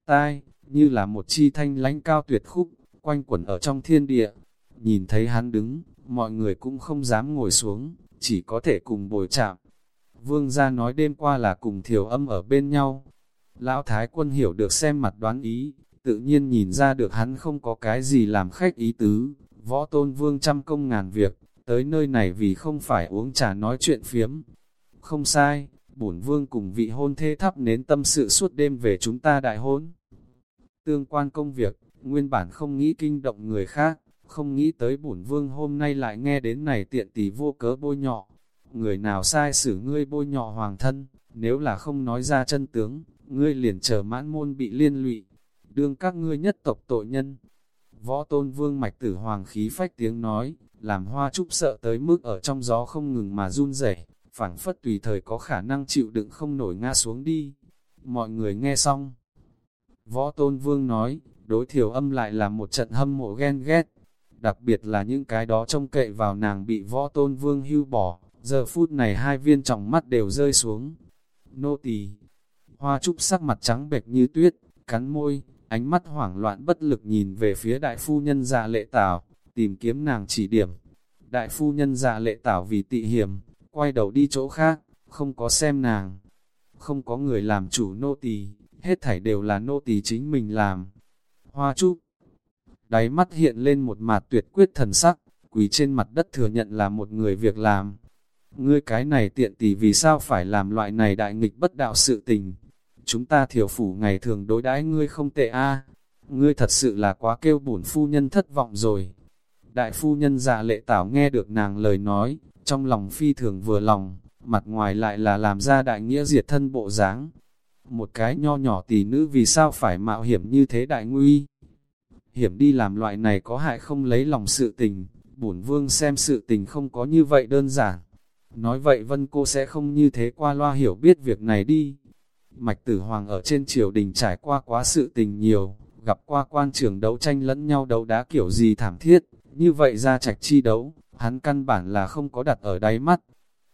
Tai, như là một chi thanh lánh cao tuyệt khúc, quanh quẩn ở trong thiên địa. Nhìn thấy hắn đứng, mọi người cũng không dám ngồi xuống, chỉ có thể cùng bồi chạm. Vương gia nói đêm qua là cùng thiểu âm ở bên nhau. Lão Thái quân hiểu được xem mặt đoán ý, tự nhiên nhìn ra được hắn không có cái gì làm khách ý tứ. Võ tôn vương trăm công ngàn việc, tới nơi này vì không phải uống trà nói chuyện phiếm. Không sai, bổn vương cùng vị hôn thê thắp nến tâm sự suốt đêm về chúng ta đại hôn. tương quan công việc, nguyên bản không nghĩ kinh động người khác, không nghĩ tới bổn vương hôm nay lại nghe đến này tiện tỷ vô cớ bôi nhọ. Người nào sai xử ngươi bôi nhọ hoàng thân, nếu là không nói ra chân tướng, ngươi liền chờ mãn môn bị liên lụy, đương các ngươi nhất tộc tội nhân. Võ tôn vương mạch tử hoàng khí phách tiếng nói, làm hoa trúc sợ tới mức ở trong gió không ngừng mà run rẩy, phảng phất tùy thời có khả năng chịu đựng không nổi ngã xuống đi. Mọi người nghe xong. Võ tôn vương nói, đối thiểu âm lại là một trận hâm mộ ghen ghét, đặc biệt là những cái đó trông cậy vào nàng bị võ tôn vương hưu bỏ, giờ phút này hai viên trọng mắt đều rơi xuống. Nô tỳ hoa trúc sắc mặt trắng bệch như tuyết, cắn môi, ánh mắt hoảng loạn bất lực nhìn về phía đại phu nhân dạ lệ tảo, tìm kiếm nàng chỉ điểm. Đại phu nhân dạ lệ tảo vì tị hiểm, quay đầu đi chỗ khác, không có xem nàng. Không có người làm chủ nô tỳ, hết thảy đều là nô tỳ chính mình làm. Hoa trúc, đáy mắt hiện lên một mặt tuyệt quyết thần sắc, quỳ trên mặt đất thừa nhận là một người việc làm. Ngươi cái này tiện tỷ vì sao phải làm loại này đại nghịch bất đạo sự tình? Chúng ta thiểu phủ ngày thường đối đãi ngươi không tệ a Ngươi thật sự là quá kêu bổn phu nhân thất vọng rồi. Đại phu nhân dạ lệ tảo nghe được nàng lời nói, trong lòng phi thường vừa lòng, mặt ngoài lại là làm ra đại nghĩa diệt thân bộ dáng. Một cái nho nhỏ tỷ nữ vì sao phải mạo hiểm như thế đại nguy? Hiểm đi làm loại này có hại không lấy lòng sự tình, bổn vương xem sự tình không có như vậy đơn giản. Nói vậy vân cô sẽ không như thế qua loa hiểu biết việc này đi. Mạch tử hoàng ở trên triều đình trải qua quá sự tình nhiều, gặp qua quan trường đấu tranh lẫn nhau đấu đá kiểu gì thảm thiết, như vậy ra trạch chi đấu, hắn căn bản là không có đặt ở đáy mắt.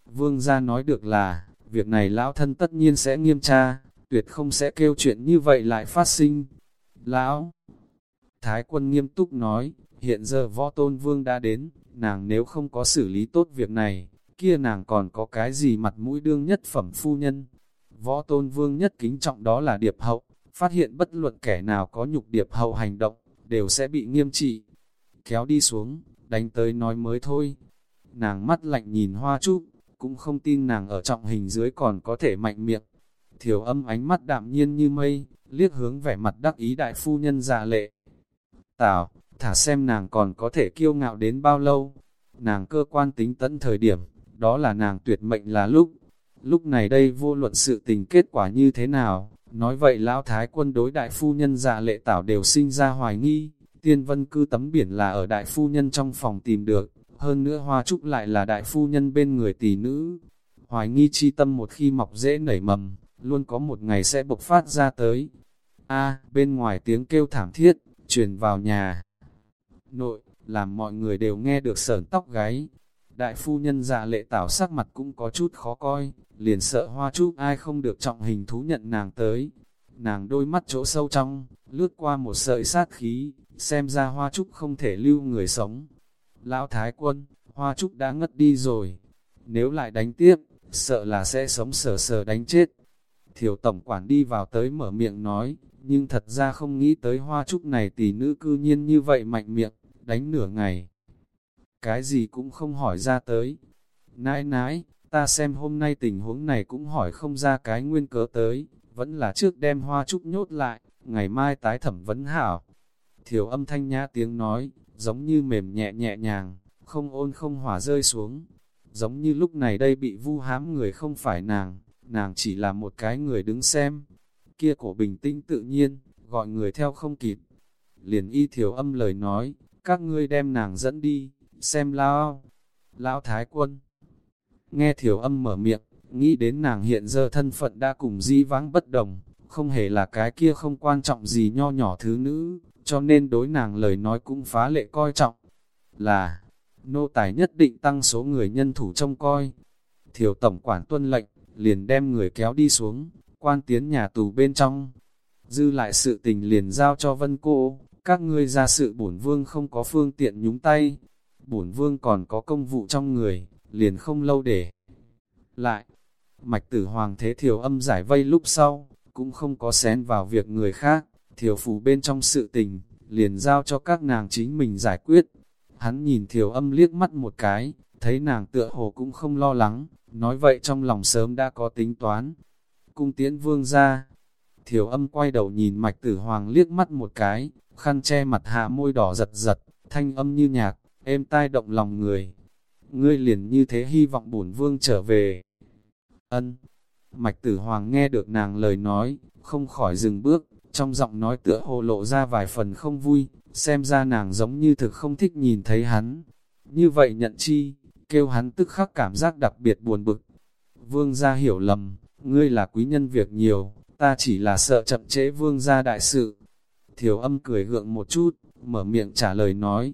Vương gia nói được là, việc này lão thân tất nhiên sẽ nghiêm tra, tuyệt không sẽ kêu chuyện như vậy lại phát sinh. Lão Thái quân nghiêm túc nói, hiện giờ võ tôn vương đã đến, nàng nếu không có xử lý tốt việc này, kia nàng còn có cái gì mặt mũi đương nhất phẩm phu nhân. Võ tôn vương nhất kính trọng đó là điệp hậu, phát hiện bất luận kẻ nào có nhục điệp hậu hành động, đều sẽ bị nghiêm trị. Kéo đi xuống, đánh tới nói mới thôi. Nàng mắt lạnh nhìn hoa trúc, cũng không tin nàng ở trọng hình dưới còn có thể mạnh miệng. Thiểu âm ánh mắt đạm nhiên như mây, liếc hướng vẻ mặt đắc ý đại phu nhân già lệ. Tào, thả xem nàng còn có thể kiêu ngạo đến bao lâu. Nàng cơ quan tính tận thời điểm, đó là nàng tuyệt mệnh là lúc. Lúc này đây vô luận sự tình kết quả như thế nào, nói vậy lão thái quân đối đại phu nhân dạ lệ tảo đều sinh ra hoài nghi, tiên vân cư tấm biển là ở đại phu nhân trong phòng tìm được, hơn nữa hoa trúc lại là đại phu nhân bên người tỷ nữ. Hoài nghi chi tâm một khi mọc dễ nảy mầm, luôn có một ngày sẽ bộc phát ra tới. A, bên ngoài tiếng kêu thảm thiết, truyền vào nhà. Nội, làm mọi người đều nghe được sởn tóc gáy. Đại phu nhân dạ lệ tảo sắc mặt cũng có chút khó coi, liền sợ hoa trúc ai không được trọng hình thú nhận nàng tới. Nàng đôi mắt chỗ sâu trong, lướt qua một sợi sát khí, xem ra hoa trúc không thể lưu người sống. Lão Thái Quân, hoa trúc đã ngất đi rồi. Nếu lại đánh tiếp, sợ là sẽ sống sờ sờ đánh chết. Thiểu tổng quản đi vào tới mở miệng nói, nhưng thật ra không nghĩ tới hoa trúc này tỷ nữ cư nhiên như vậy mạnh miệng, đánh nửa ngày. Cái gì cũng không hỏi ra tới. Nãi nãi, ta xem hôm nay tình huống này cũng hỏi không ra cái nguyên cớ tới, vẫn là trước đem hoa trúc nhốt lại, ngày mai tái thẩm vấn hảo. Thiểu âm thanh nhã tiếng nói, giống như mềm nhẹ nhẹ nhàng, không ôn không hỏa rơi xuống. Giống như lúc này đây bị vu hám người không phải nàng, nàng chỉ là một cái người đứng xem. Kia cổ bình tĩnh tự nhiên, gọi người theo không kịp. Liền y thiểu âm lời nói, các ngươi đem nàng dẫn đi, xem lao. Lão Thái Quân Nghe thiểu âm mở miệng, nghĩ đến nàng hiện giờ thân phận đã cùng di vãng bất đồng, không hề là cái kia không quan trọng gì nho nhỏ thứ nữ, cho nên đối nàng lời nói cũng phá lệ coi trọng. Là, nô tài nhất định tăng số người nhân thủ trông coi. Thiểu tổng quản tuân lệnh, liền đem người kéo đi xuống, quan tiến nhà tù bên trong. Dư lại sự tình liền giao cho vân cô, các ngươi ra sự bổn vương không có phương tiện nhúng tay. Bổn vương còn có công vụ trong người, liền không lâu để. Lại, mạch tử hoàng thế thiểu âm giải vây lúc sau, cũng không có xén vào việc người khác, thiểu phủ bên trong sự tình, liền giao cho các nàng chính mình giải quyết. Hắn nhìn thiểu âm liếc mắt một cái, thấy nàng tựa hồ cũng không lo lắng, nói vậy trong lòng sớm đã có tính toán. Cung tiễn vương ra, Thiểu âm quay đầu nhìn mạch tử hoàng liếc mắt một cái, khăn che mặt hạ môi đỏ giật giật, thanh âm như nhạc, êm tai động lòng người. Ngươi liền như thế hy vọng bổn vương trở về. Ân. Mạch tử hoàng nghe được nàng lời nói, không khỏi dừng bước, trong giọng nói tựa hồ lộ ra vài phần không vui, xem ra nàng giống như thực không thích nhìn thấy hắn. Như vậy nhận chi, kêu hắn tức khắc cảm giác đặc biệt buồn bực. Vương gia hiểu lầm, ngươi là quý nhân việc nhiều, ta chỉ là sợ chậm trễ vương gia đại sự. Thiểu âm cười gượng một chút, mở miệng trả lời nói,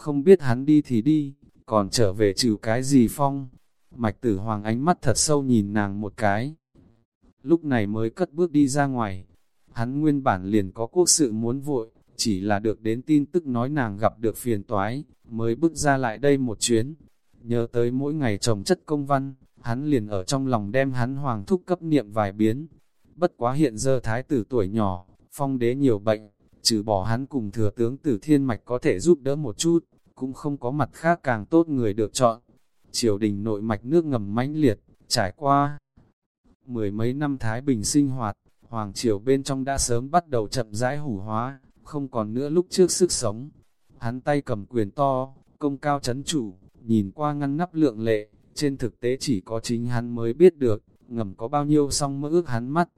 không biết hắn đi thì đi, còn trở về trừ cái gì phong. Mạch tử hoàng ánh mắt thật sâu nhìn nàng một cái. Lúc này mới cất bước đi ra ngoài. Hắn nguyên bản liền có quốc sự muốn vội, chỉ là được đến tin tức nói nàng gặp được phiền toái, mới bước ra lại đây một chuyến. Nhớ tới mỗi ngày trồng chất công văn, hắn liền ở trong lòng đem hắn hoàng thúc cấp niệm vài biến. Bất quá hiện giờ thái tử tuổi nhỏ, phong đế nhiều bệnh, trừ bỏ hắn cùng thừa tướng tử thiên mạch có thể giúp đỡ một chút, cũng không có mặt khác càng tốt người được chọn. Triều đình nội mạch nước ngầm mãnh liệt, trải qua mười mấy năm Thái Bình sinh hoạt, Hoàng Triều bên trong đã sớm bắt đầu chậm rãi hủ hóa, không còn nữa lúc trước sức sống. Hắn tay cầm quyền to, công cao chấn chủ, nhìn qua ngăn nắp lượng lệ, trên thực tế chỉ có chính hắn mới biết được, ngầm có bao nhiêu song mơ ước hắn mắt.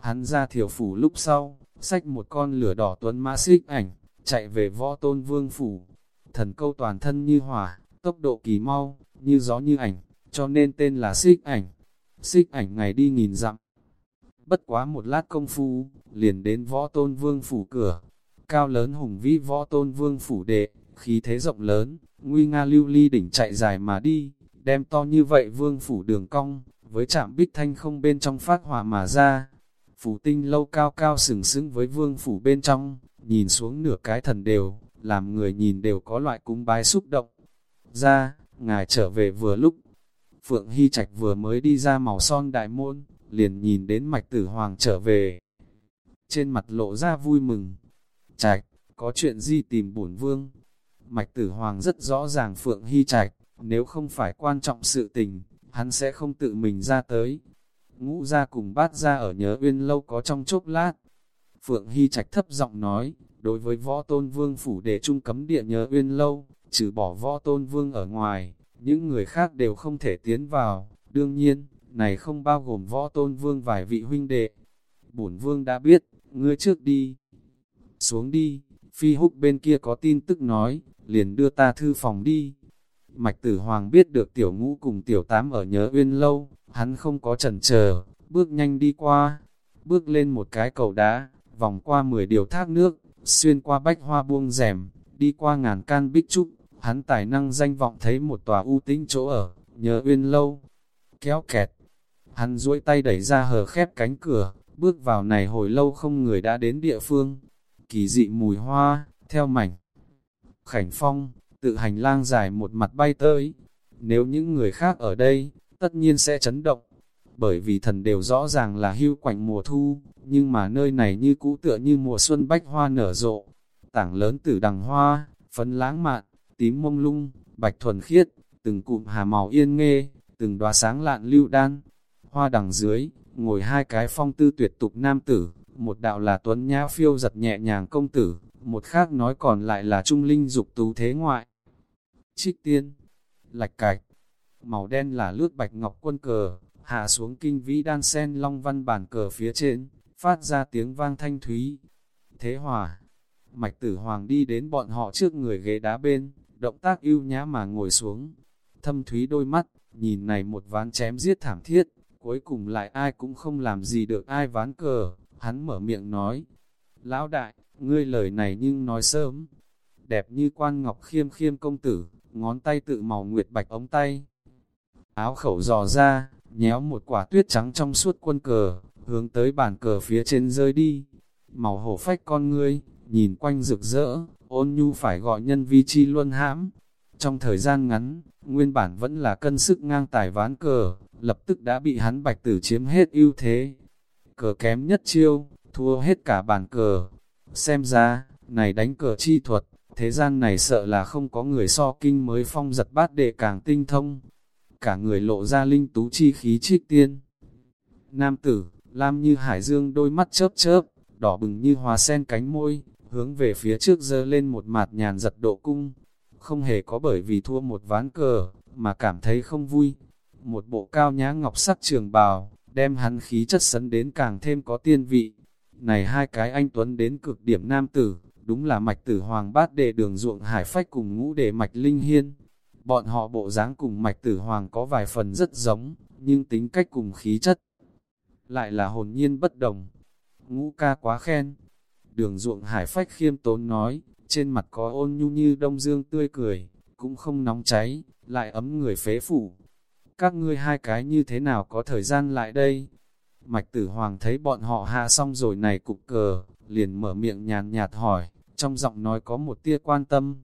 Hắn ra thiểu phủ lúc sau, xách một con lửa đỏ tuấn mã xích ảnh, chạy về võ tôn vương phủ. Thần câu toàn thân như hỏa, tốc độ kỳ mau, như gió như ảnh, cho nên tên là xích ảnh. Xích ảnh ngày đi nghìn dặm. Bất quá một lát công phu, liền đến võ tôn vương phủ cửa. Cao lớn hùng vĩ võ tôn vương phủ đệ, khí thế rộng lớn, nguy nga lưu ly đỉnh chạy dài mà đi, đem to như vậy vương phủ đường cong, với chạm bích thanh không bên trong phát hỏa mà ra. Phủ tinh lâu cao cao sừng sững với vương phủ bên trong, nhìn xuống nửa cái thần đều, làm người nhìn đều có loại cúng bái xúc động. Ra, ngài trở về vừa lúc, Phượng Hy Trạch vừa mới đi ra màu son đại môn, liền nhìn đến mạch tử hoàng trở về. Trên mặt lộ ra vui mừng. Trạch, có chuyện gì tìm bổn vương? Mạch tử hoàng rất rõ ràng Phượng Hy Trạch, nếu không phải quan trọng sự tình, hắn sẽ không tự mình ra tới. Ngũ ra cùng bát ra ở nhớ uyên lâu có trong chốc lát. Phượng Hy Trạch thấp giọng nói, đối với võ tôn vương phủ để trung cấm địa nhớ uyên lâu, trừ bỏ võ tôn vương ở ngoài, những người khác đều không thể tiến vào. Đương nhiên, này không bao gồm võ tôn vương vài vị huynh đệ. Bổn vương đã biết, ngươi trước đi. Xuống đi, phi húc bên kia có tin tức nói, liền đưa ta thư phòng đi. Mạch tử hoàng biết được tiểu ngũ cùng tiểu tám ở nhớ uyên lâu, hắn không có chần chờ, bước nhanh đi qua, bước lên một cái cầu đá, vòng qua 10 điều thác nước, xuyên qua bách hoa buông rèm, đi qua ngàn can bích trúc, hắn tài năng danh vọng thấy một tòa u tĩnh chỗ ở, nhớ uyên lâu, kéo kẹt. Hắn duỗi tay đẩy ra hờ khép cánh cửa, bước vào này hồi lâu không người đã đến địa phương. Kỳ dị mùi hoa, theo mảnh. Khảnh phong, tự hành lang dài một mặt bay tới. Nếu những người khác ở đây, tất nhiên sẽ chấn động. Bởi vì thần đều rõ ràng là hưu quạnh mùa thu, nhưng mà nơi này như cũ tựa như mùa xuân bách hoa nở rộ. Tảng lớn tử đằng hoa, phấn lãng mạn, tím mông lung, bạch thuần khiết, từng cụm hà màu yên nghê, từng đóa sáng lạn lưu đan. Hoa đằng dưới, ngồi hai cái phong tư tuyệt tục nam tử, một đạo là tuấn nhã phiêu giật nhẹ nhàng công tử, một khác nói còn lại là trung linh dục tú thế ngoại. Trích tiên, lạch cạch, màu đen là lướt bạch ngọc quân cờ, hạ xuống kinh vĩ đan sen long văn bản cờ phía trên, phát ra tiếng vang thanh thúy. Thế hòa, mạch tử hoàng đi đến bọn họ trước người ghế đá bên, động tác ưu nhã mà ngồi xuống. Thâm thúy đôi mắt, nhìn này một ván chém giết thảm thiết, cuối cùng lại ai cũng không làm gì được ai ván cờ, hắn mở miệng nói. Lão đại, ngươi lời này nhưng nói sớm, đẹp như quan ngọc khiêm khiêm công tử, ngón tay tự màu nguyệt bạch ống tay. Áo khẩu dò ra, nhéo một quả tuyết trắng trong suốt quân cờ, hướng tới bàn cờ phía trên rơi đi. Màu hổ phách con ngươi, nhìn quanh rực rỡ, ôn nhu phải gọi nhân vi chi luân hãm. Trong thời gian ngắn, nguyên bản vẫn là cân sức ngang tài ván cờ, lập tức đã bị hắn bạch tử chiếm hết ưu thế. Cờ kém nhất chiêu, thua hết cả bàn cờ. Xem ra, này đánh cờ chi thuật, thế gian này sợ là không có người so kinh mới phong giật bát đệ càng tinh thông. Cả người lộ ra linh tú chi khí trích tiên. Nam tử, lam như hải dương đôi mắt chớp chớp, đỏ bừng như hoa sen cánh môi, hướng về phía trước dơ lên một mạt nhàn giật độ cung. Không hề có bởi vì thua một ván cờ, mà cảm thấy không vui. Một bộ cao nhã ngọc sắc trường bào, đem hắn khí chất sấn đến càng thêm có tiên vị. Này hai cái anh Tuấn đến cực điểm nam tử, đúng là mạch tử hoàng bát đệ đường ruộng hải phách cùng ngũ đệ mạch linh hiên. Bọn họ bộ dáng cùng mạch tử hoàng có vài phần rất giống, nhưng tính cách cùng khí chất lại là hồn nhiên bất đồng. Ngũ ca quá khen. Đường ruộng hải phách khiêm tốn nói, trên mặt có ôn nhu như đông dương tươi cười, cũng không nóng cháy, lại ấm người phế phủ. Các ngươi hai cái như thế nào có thời gian lại đây? Mạch tử hoàng thấy bọn họ hạ xong rồi này cục cờ, liền mở miệng nhàn nhạt hỏi, trong giọng nói có một tia quan tâm.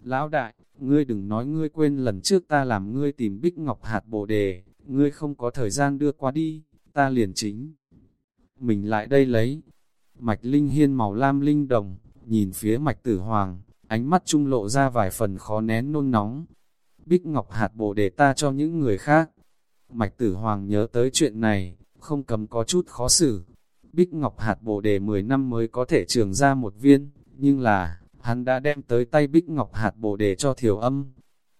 Lão đại, ngươi đừng nói ngươi quên lần trước ta làm ngươi tìm bích ngọc hạt bồ đề, ngươi không có thời gian đưa qua đi, ta liền chính. Mình lại đây lấy. Mạch linh hiên màu lam linh đồng, nhìn phía mạch tử hoàng, ánh mắt trung lộ ra vài phần khó nén nôn nóng. Bích ngọc hạt bồ đề ta cho những người khác. Mạch tử hoàng nhớ tới chuyện này, không cầm có chút khó xử. Bích ngọc hạt bồ đề 10 năm mới có thể trường ra một viên, nhưng là, hắn đã đem tới tay bích ngọc hạt bồ đề cho thiểu âm.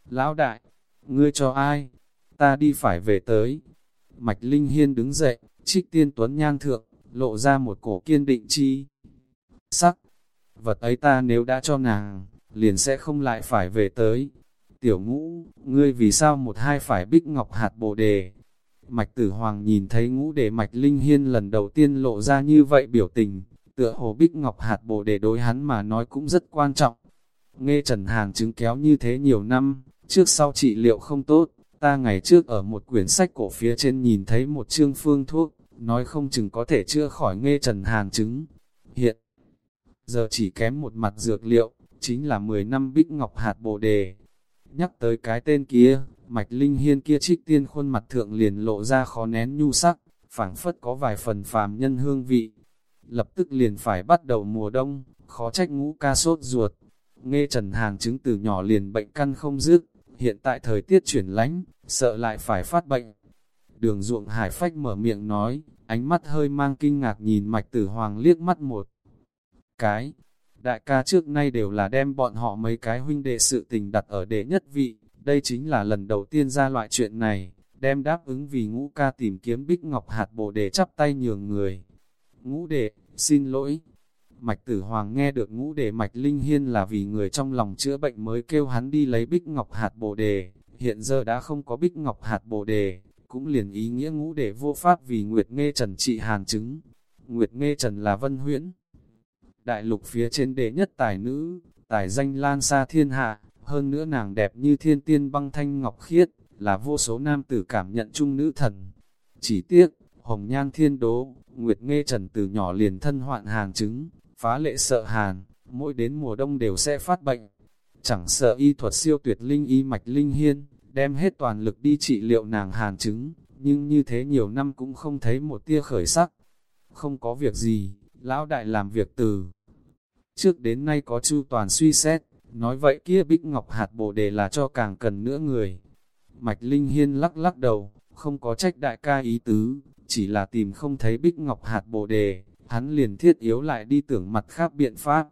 Lão đại, ngươi cho ai? Ta đi phải về tới. Mạch Linh Hiên đứng dậy, trích tiên tuấn nhan thượng, lộ ra một cổ kiên định chi. Sắc, vật ấy ta nếu đã cho nàng, liền sẽ không lại phải về tới. Tiểu ngũ, ngươi vì sao một hai phải bích ngọc hạt bồ đề? Mạch tử hoàng nhìn thấy ngũ đề mạch linh hiên lần đầu tiên lộ ra như vậy biểu tình, tựa hồ bích ngọc hạt bồ đề đối hắn mà nói cũng rất quan trọng. Nghe Trần Hàng chứng kéo như thế nhiều năm, trước sau trị liệu không tốt, ta ngày trước ở một quyển sách cổ phía trên nhìn thấy một chương phương thuốc, nói không chừng có thể chữa khỏi nghe Trần Hàng chứng. Hiện giờ chỉ kém một mặt dược liệu, chính là 10 năm bích ngọc hạt bồ đề. Nhắc tới cái tên kia, mạch linh hiên kia trích tiên khuôn mặt thượng liền lộ ra khó nén nhu sắc, phảng phất có vài phần phàm nhân hương vị. Lập tức liền phải bắt đầu mùa đông, khó trách ngũ ca sốt ruột. Nghe Trần Hàng chứng từ nhỏ liền bệnh căn không dứt, hiện tại thời tiết chuyển lánh, sợ lại phải phát bệnh. Đường ruộng hải phách mở miệng nói, ánh mắt hơi mang kinh ngạc nhìn mạch tử hoàng liếc mắt một cái. Đại ca trước nay đều là đem bọn họ mấy cái huynh đệ sự tình đặt ở đệ nhất vị, đây chính là lần đầu tiên ra loại chuyện này, đem đáp ứng vì ngũ ca tìm kiếm bích ngọc hạt bồ đề chắp tay nhường người. Ngũ đệ, xin lỗi. Mạch tử hoàng nghe được ngũ đệ mạch linh hiên là vì người trong lòng chữa bệnh mới kêu hắn đi lấy bích ngọc hạt bồ đề, hiện giờ đã không có bích ngọc hạt bồ đề, cũng liền ý nghĩa ngũ đệ vô pháp vì Nguyệt Nghê Trần trị hàn chứng. Nguyệt Nghê Trần là vân huyễn. Đại lục phía trên đệ nhất tài nữ, tài danh lan xa thiên hạ, hơn nữa nàng đẹp như thiên tiên băng thanh ngọc khiết, là vô số nam tử cảm nhận chung nữ thần. Chỉ tiếc, hồng nhan thiên đố, Nguyệt Nghê Trần từ nhỏ liền thân hoạn hàn chứng, phá lệ sợ hàn, mỗi đến mùa đông đều sẽ phát bệnh. Chẳng sợ y thuật siêu tuyệt linh y mạch linh hiên, đem hết toàn lực đi trị liệu nàng hàn chứng, nhưng như thế nhiều năm cũng không thấy một tia khởi sắc. Không có việc gì, lão đại làm việc từ. Trước đến nay có chu toàn suy xét, nói vậy kia bích ngọc hạt bồ đề là cho càng cần nữa người. Mạch Linh Hiên lắc lắc đầu, không có trách đại ca ý tứ, chỉ là tìm không thấy bích ngọc hạt bồ đề, hắn liền thiết yếu lại đi tưởng mặt khác biện pháp.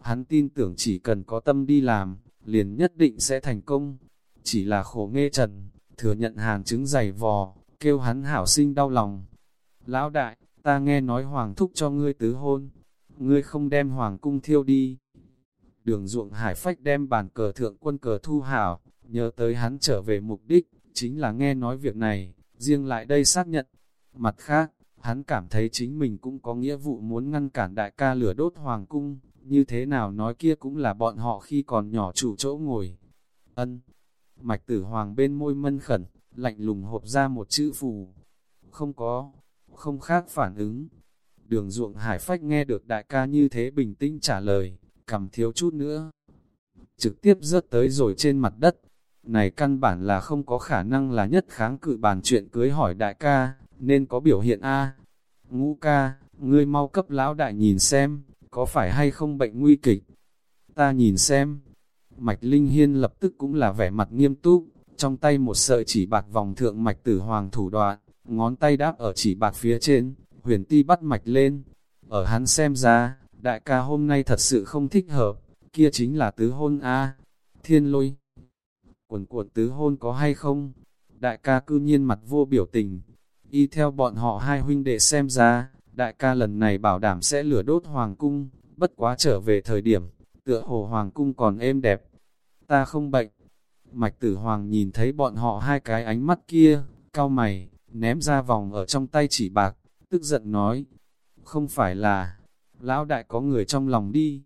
Hắn tin tưởng chỉ cần có tâm đi làm, liền nhất định sẽ thành công. Chỉ là khổ nghe trần, thừa nhận hàng chứng dày vò, kêu hắn hảo sinh đau lòng. Lão đại, ta nghe nói hoàng thúc cho ngươi tứ hôn, ngươi không đem hoàng cung thiêu đi. Đường ruộng hải phách đem bàn cờ thượng quân cờ thu hảo, nhớ tới hắn trở về mục đích, chính là nghe nói việc này, riêng lại đây xác nhận. Mặt khác, hắn cảm thấy chính mình cũng có nghĩa vụ muốn ngăn cản đại ca lửa đốt hoàng cung, như thế nào nói kia cũng là bọn họ khi còn nhỏ chủ chỗ ngồi. Ân, mạch tử hoàng bên môi mân khẩn, lạnh lùng hộp ra một chữ phù. Không có, không khác phản ứng. Đường ruộng hải phách nghe được đại ca như thế bình tĩnh trả lời, cầm thiếu chút nữa. Trực tiếp rớt tới rồi trên mặt đất. Này căn bản là không có khả năng là nhất kháng cự bàn chuyện cưới hỏi đại ca, nên có biểu hiện A. Ngũ ca, ngươi mau cấp lão đại nhìn xem, có phải hay không bệnh nguy kịch? Ta nhìn xem. Mạch Linh Hiên lập tức cũng là vẻ mặt nghiêm túc, trong tay một sợi chỉ bạc vòng thượng mạch tử hoàng thủ đoạn, ngón tay đáp ở chỉ bạc phía trên, huyền ti bắt mạch lên. Ở hắn xem ra, đại ca hôm nay thật sự không thích hợp, kia chính là tứ hôn A. Thiên lôi. Quần cuộn tứ hôn có hay không? Đại ca cư nhiên mặt vô biểu tình. Y theo bọn họ hai huynh đệ xem ra, đại ca lần này bảo đảm sẽ lửa đốt hoàng cung, bất quá trở về thời điểm, tựa hồ hoàng cung còn êm đẹp. Ta không bệnh. Mạch tử hoàng nhìn thấy bọn họ hai cái ánh mắt kia, cao mày, ném ra vòng ở trong tay chỉ bạc, tức giận nói, không phải là, lão đại có người trong lòng đi,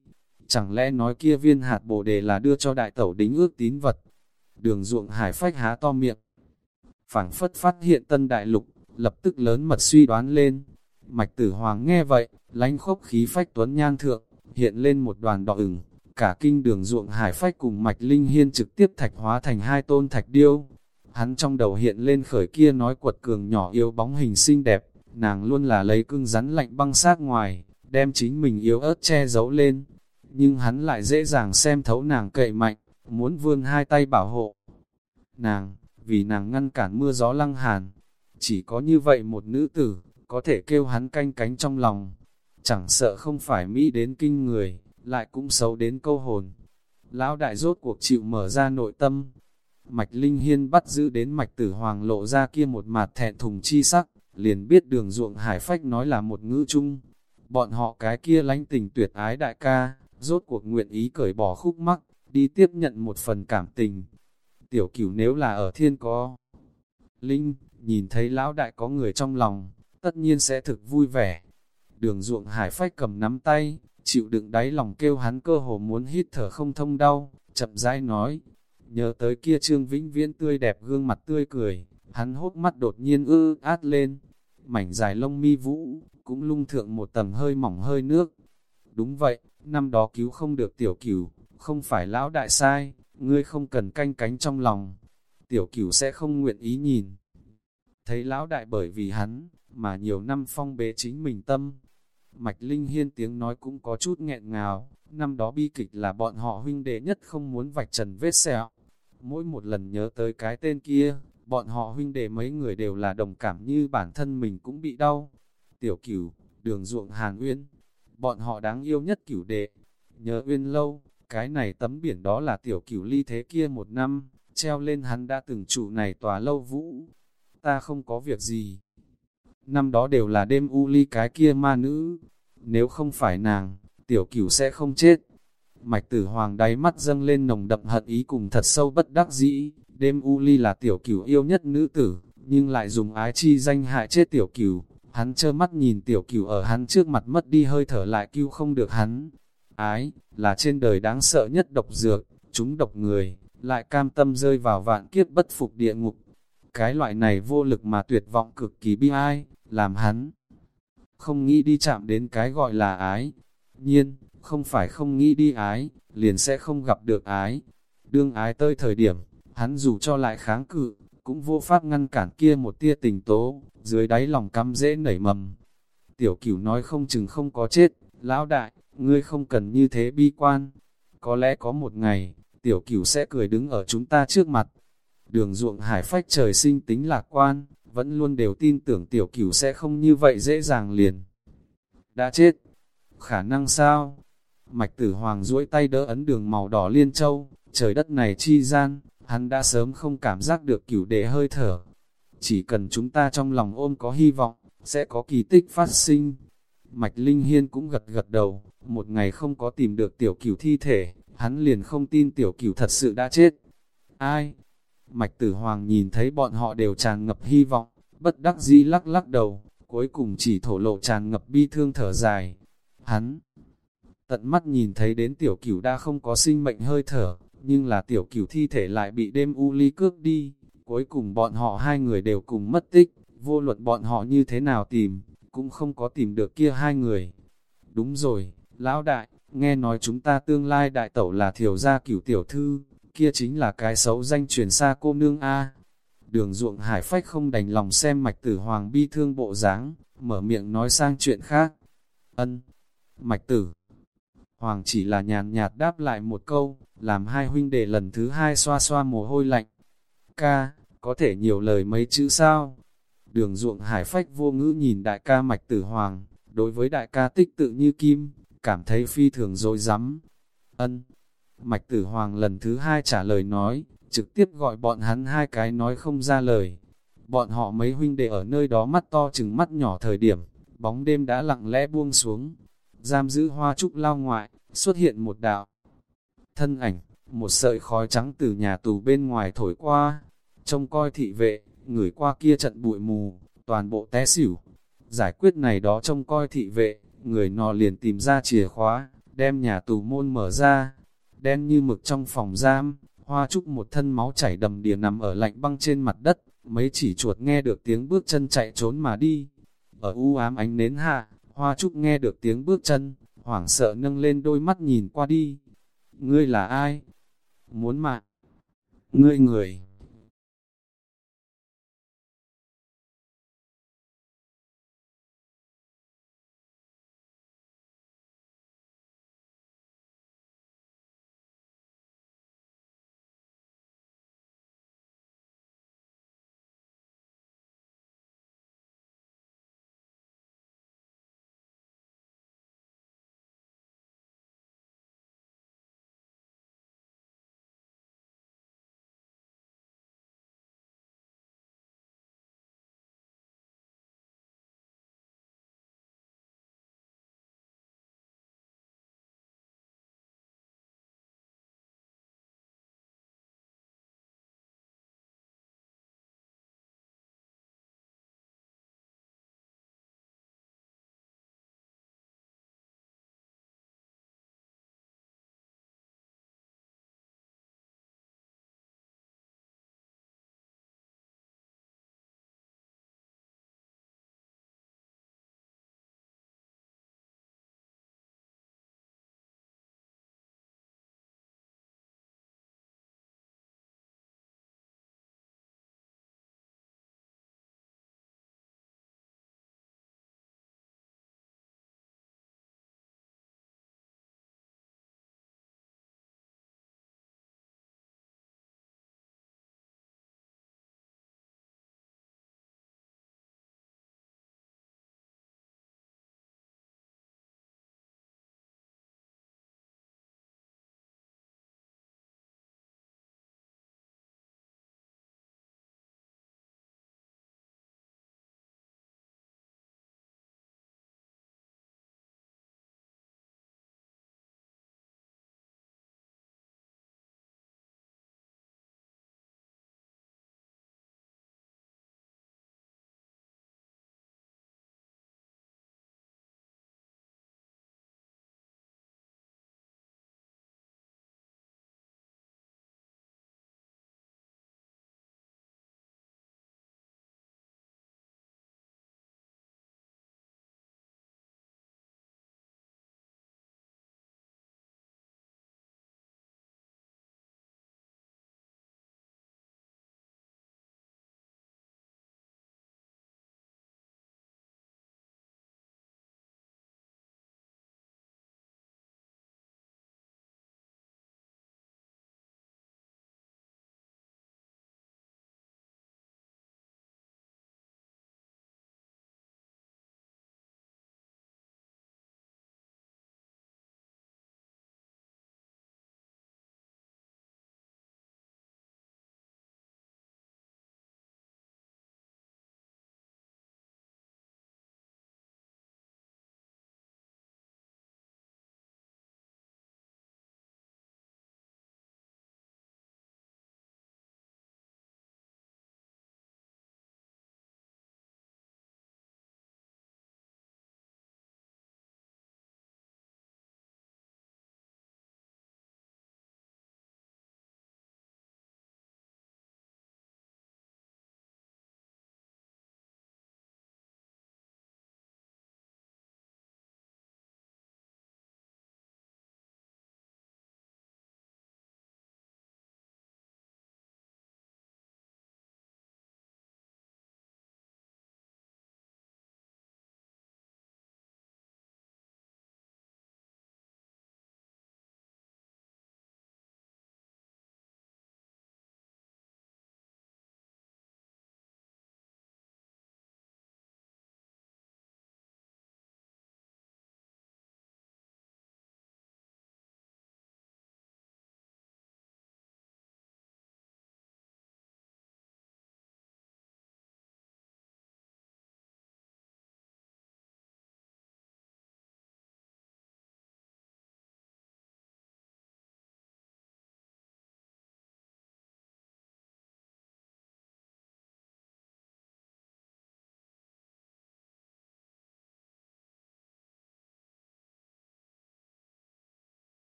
chẳng lẽ nói kia viên hạt bồ đề là đưa cho đại tẩu đính ước tín vật. Đường ruộng hải phách há to miệng, phảng phất phát hiện tân đại lục, lập tức lớn mật suy đoán lên. Mạch tử hoàng nghe vậy, lánh khốc khí phách tuấn nhan thượng, hiện lên một đoàn đỏ ửng, cả kinh đường ruộng hải phách cùng mạch linh hiên trực tiếp thạch hóa thành hai tôn thạch điêu. Hắn trong đầu hiện lên khởi kia nói quật cường nhỏ yếu bóng hình xinh đẹp, nàng luôn là lấy cưng rắn lạnh băng sát ngoài, đem chính mình yếu ớt che giấu lên. Nhưng hắn lại dễ dàng xem thấu nàng cậy mạnh, muốn vươn hai tay bảo hộ. Nàng, vì nàng ngăn cản mưa gió lăng hàn, chỉ có như vậy một nữ tử, có thể kêu hắn canh cánh trong lòng. Chẳng sợ không phải Mỹ đến kinh người, lại cũng xấu đến câu hồn. Lão đại rốt cuộc chịu mở ra nội tâm. Mạch Linh Hiên bắt giữ đến mạch tử hoàng lộ ra kia một mặt thẹn thùng chi sắc, liền biết đường ruộng hải phách nói là một ngữ chung. Bọn họ cái kia lánh tình tuyệt ái đại ca, rốt cuộc nguyện ý cởi bỏ khúc mắc, đi tiếp nhận một phần cảm tình. Tiểu cửu nếu là ở thiên có linh, nhìn thấy lão đại có người trong lòng, tất nhiên sẽ thực vui vẻ. Đường ruộng hải phách cầm nắm tay, chịu đựng đáy lòng kêu hắn cơ hồ muốn hít thở không thông đau, chậm rãi nói. Nhớ tới kia trương vĩnh viễn tươi đẹp gương mặt tươi cười, hắn hốt mắt đột nhiên ư át lên. Mảnh dài lông mi vũ, cũng lung thượng một tầng hơi mỏng hơi nước. Đúng vậy, năm đó cứu không được tiểu cửu, không phải lão đại sai, ngươi không cần canh cánh trong lòng. Tiểu cửu sẽ không nguyện ý nhìn. Thấy lão đại bởi vì hắn, mà nhiều năm phong bế chính mình tâm. Mạch Linh Hiên tiếng nói cũng có chút nghẹn ngào, năm đó bi kịch là bọn họ huynh đệ nhất không muốn vạch trần vết sẹo. Mỗi một lần nhớ tới cái tên kia, bọn họ huynh đệ mấy người đều là đồng cảm như bản thân mình cũng bị đau. Tiểu cửu, đường ruộng Hàn Uyên, bọn họ đáng yêu nhất cửu đệ. Nhớ Uyên lâu, cái này tấm biển đó là tiểu cửu ly thế kia một năm, treo lên hắn đã từng trụ này tòa lâu vũ. Ta không có việc gì. Năm đó đều là đêm u ly cái kia ma nữ. Nếu không phải nàng, tiểu cửu sẽ không chết. Mạch tử hoàng đáy mắt dâng lên nồng đậm hận ý cùng thật sâu bất đắc dĩ. Đêm u ly là tiểu cửu yêu nhất nữ tử, nhưng lại dùng ái chi danh hại chết tiểu cửu. Hắn trơ mắt nhìn tiểu cửu ở hắn trước mặt mất đi hơi thở lại cứu không được hắn. Ái, là trên đời đáng sợ nhất độc dược, chúng độc người, lại cam tâm rơi vào vạn kiếp bất phục địa ngục. Cái loại này vô lực mà tuyệt vọng cực kỳ bi ai, làm hắn không nghĩ đi chạm đến cái gọi là ái. Nhiên, không phải không nghĩ đi ái, liền sẽ không gặp được ái. Đương ái tới thời điểm, hắn dù cho lại kháng cự, cũng vô pháp ngăn cản kia một tia tình tố, dưới đáy lòng căm dễ nảy mầm. Tiểu cửu nói không chừng không có chết, lão đại, ngươi không cần như thế bi quan. Có lẽ có một ngày, tiểu cửu sẽ cười đứng ở chúng ta trước mặt. Đường ruộng hải phách trời sinh tính lạc quan, vẫn luôn đều tin tưởng tiểu cửu sẽ không như vậy dễ dàng liền. Đã chết, khả năng sao? Mạch tử hoàng duỗi tay đỡ ấn đường màu đỏ liên châu, trời đất này chi gian, hắn đã sớm không cảm giác được cửu đệ hơi thở. Chỉ cần chúng ta trong lòng ôm có hy vọng, sẽ có kỳ tích phát sinh. Mạch Linh Hiên cũng gật gật đầu, một ngày không có tìm được tiểu cửu thi thể, hắn liền không tin tiểu cửu thật sự đã chết. Ai? Mạch Tử Hoàng nhìn thấy bọn họ đều tràn ngập hy vọng, bất đắc dĩ lắc lắc đầu, cuối cùng chỉ thổ lộ tràn ngập bi thương thở dài. Hắn tận mắt nhìn thấy đến tiểu cửu đã không có sinh mệnh hơi thở, nhưng là tiểu cửu thi thể lại bị đêm u ly cước đi, cuối cùng bọn họ hai người đều cùng mất tích, vô luận bọn họ như thế nào tìm, cũng không có tìm được kia hai người. Đúng rồi, lão đại, nghe nói chúng ta tương lai đại tẩu là thiểu gia cửu tiểu thư, kia chính là cái xấu danh truyền xa cô nương A. Đường ruộng hải phách không đành lòng xem mạch tử hoàng bi thương bộ dáng mở miệng nói sang chuyện khác. Ân, mạch tử. Hoàng chỉ là nhàn nhạt đáp lại một câu, làm hai huynh đệ lần thứ hai xoa xoa mồ hôi lạnh. Ca, có thể nhiều lời mấy chữ sao? Đường ruộng hải phách vô ngữ nhìn đại ca mạch tử hoàng, đối với đại ca tích tự như kim, cảm thấy phi thường dối rắm Ân, mạch tử hoàng lần thứ hai trả lời nói, trực tiếp gọi bọn hắn hai cái nói không ra lời. Bọn họ mấy huynh đệ ở nơi đó mắt to chừng mắt nhỏ thời điểm, bóng đêm đã lặng lẽ buông xuống. Giam giữ hoa trúc lao ngoại, xuất hiện một đạo. Thân ảnh, một sợi khói trắng từ nhà tù bên ngoài thổi qua, trông coi thị vệ, người qua kia trận bụi mù, toàn bộ té xỉu. Giải quyết này đó trông coi thị vệ, người nọ liền tìm ra chìa khóa, đem nhà tù môn mở ra, đen như mực trong phòng giam, hoa trúc một thân máu chảy đầm đìa nằm ở lạnh băng trên mặt đất, mấy chỉ chuột nghe được tiếng bước chân chạy trốn mà đi. Ở u ám ánh nến hạ, hoa trúc nghe được tiếng bước chân, hoảng sợ nâng lên đôi mắt nhìn qua đi. Ngươi là ai? Muốn mạng? Ngươi người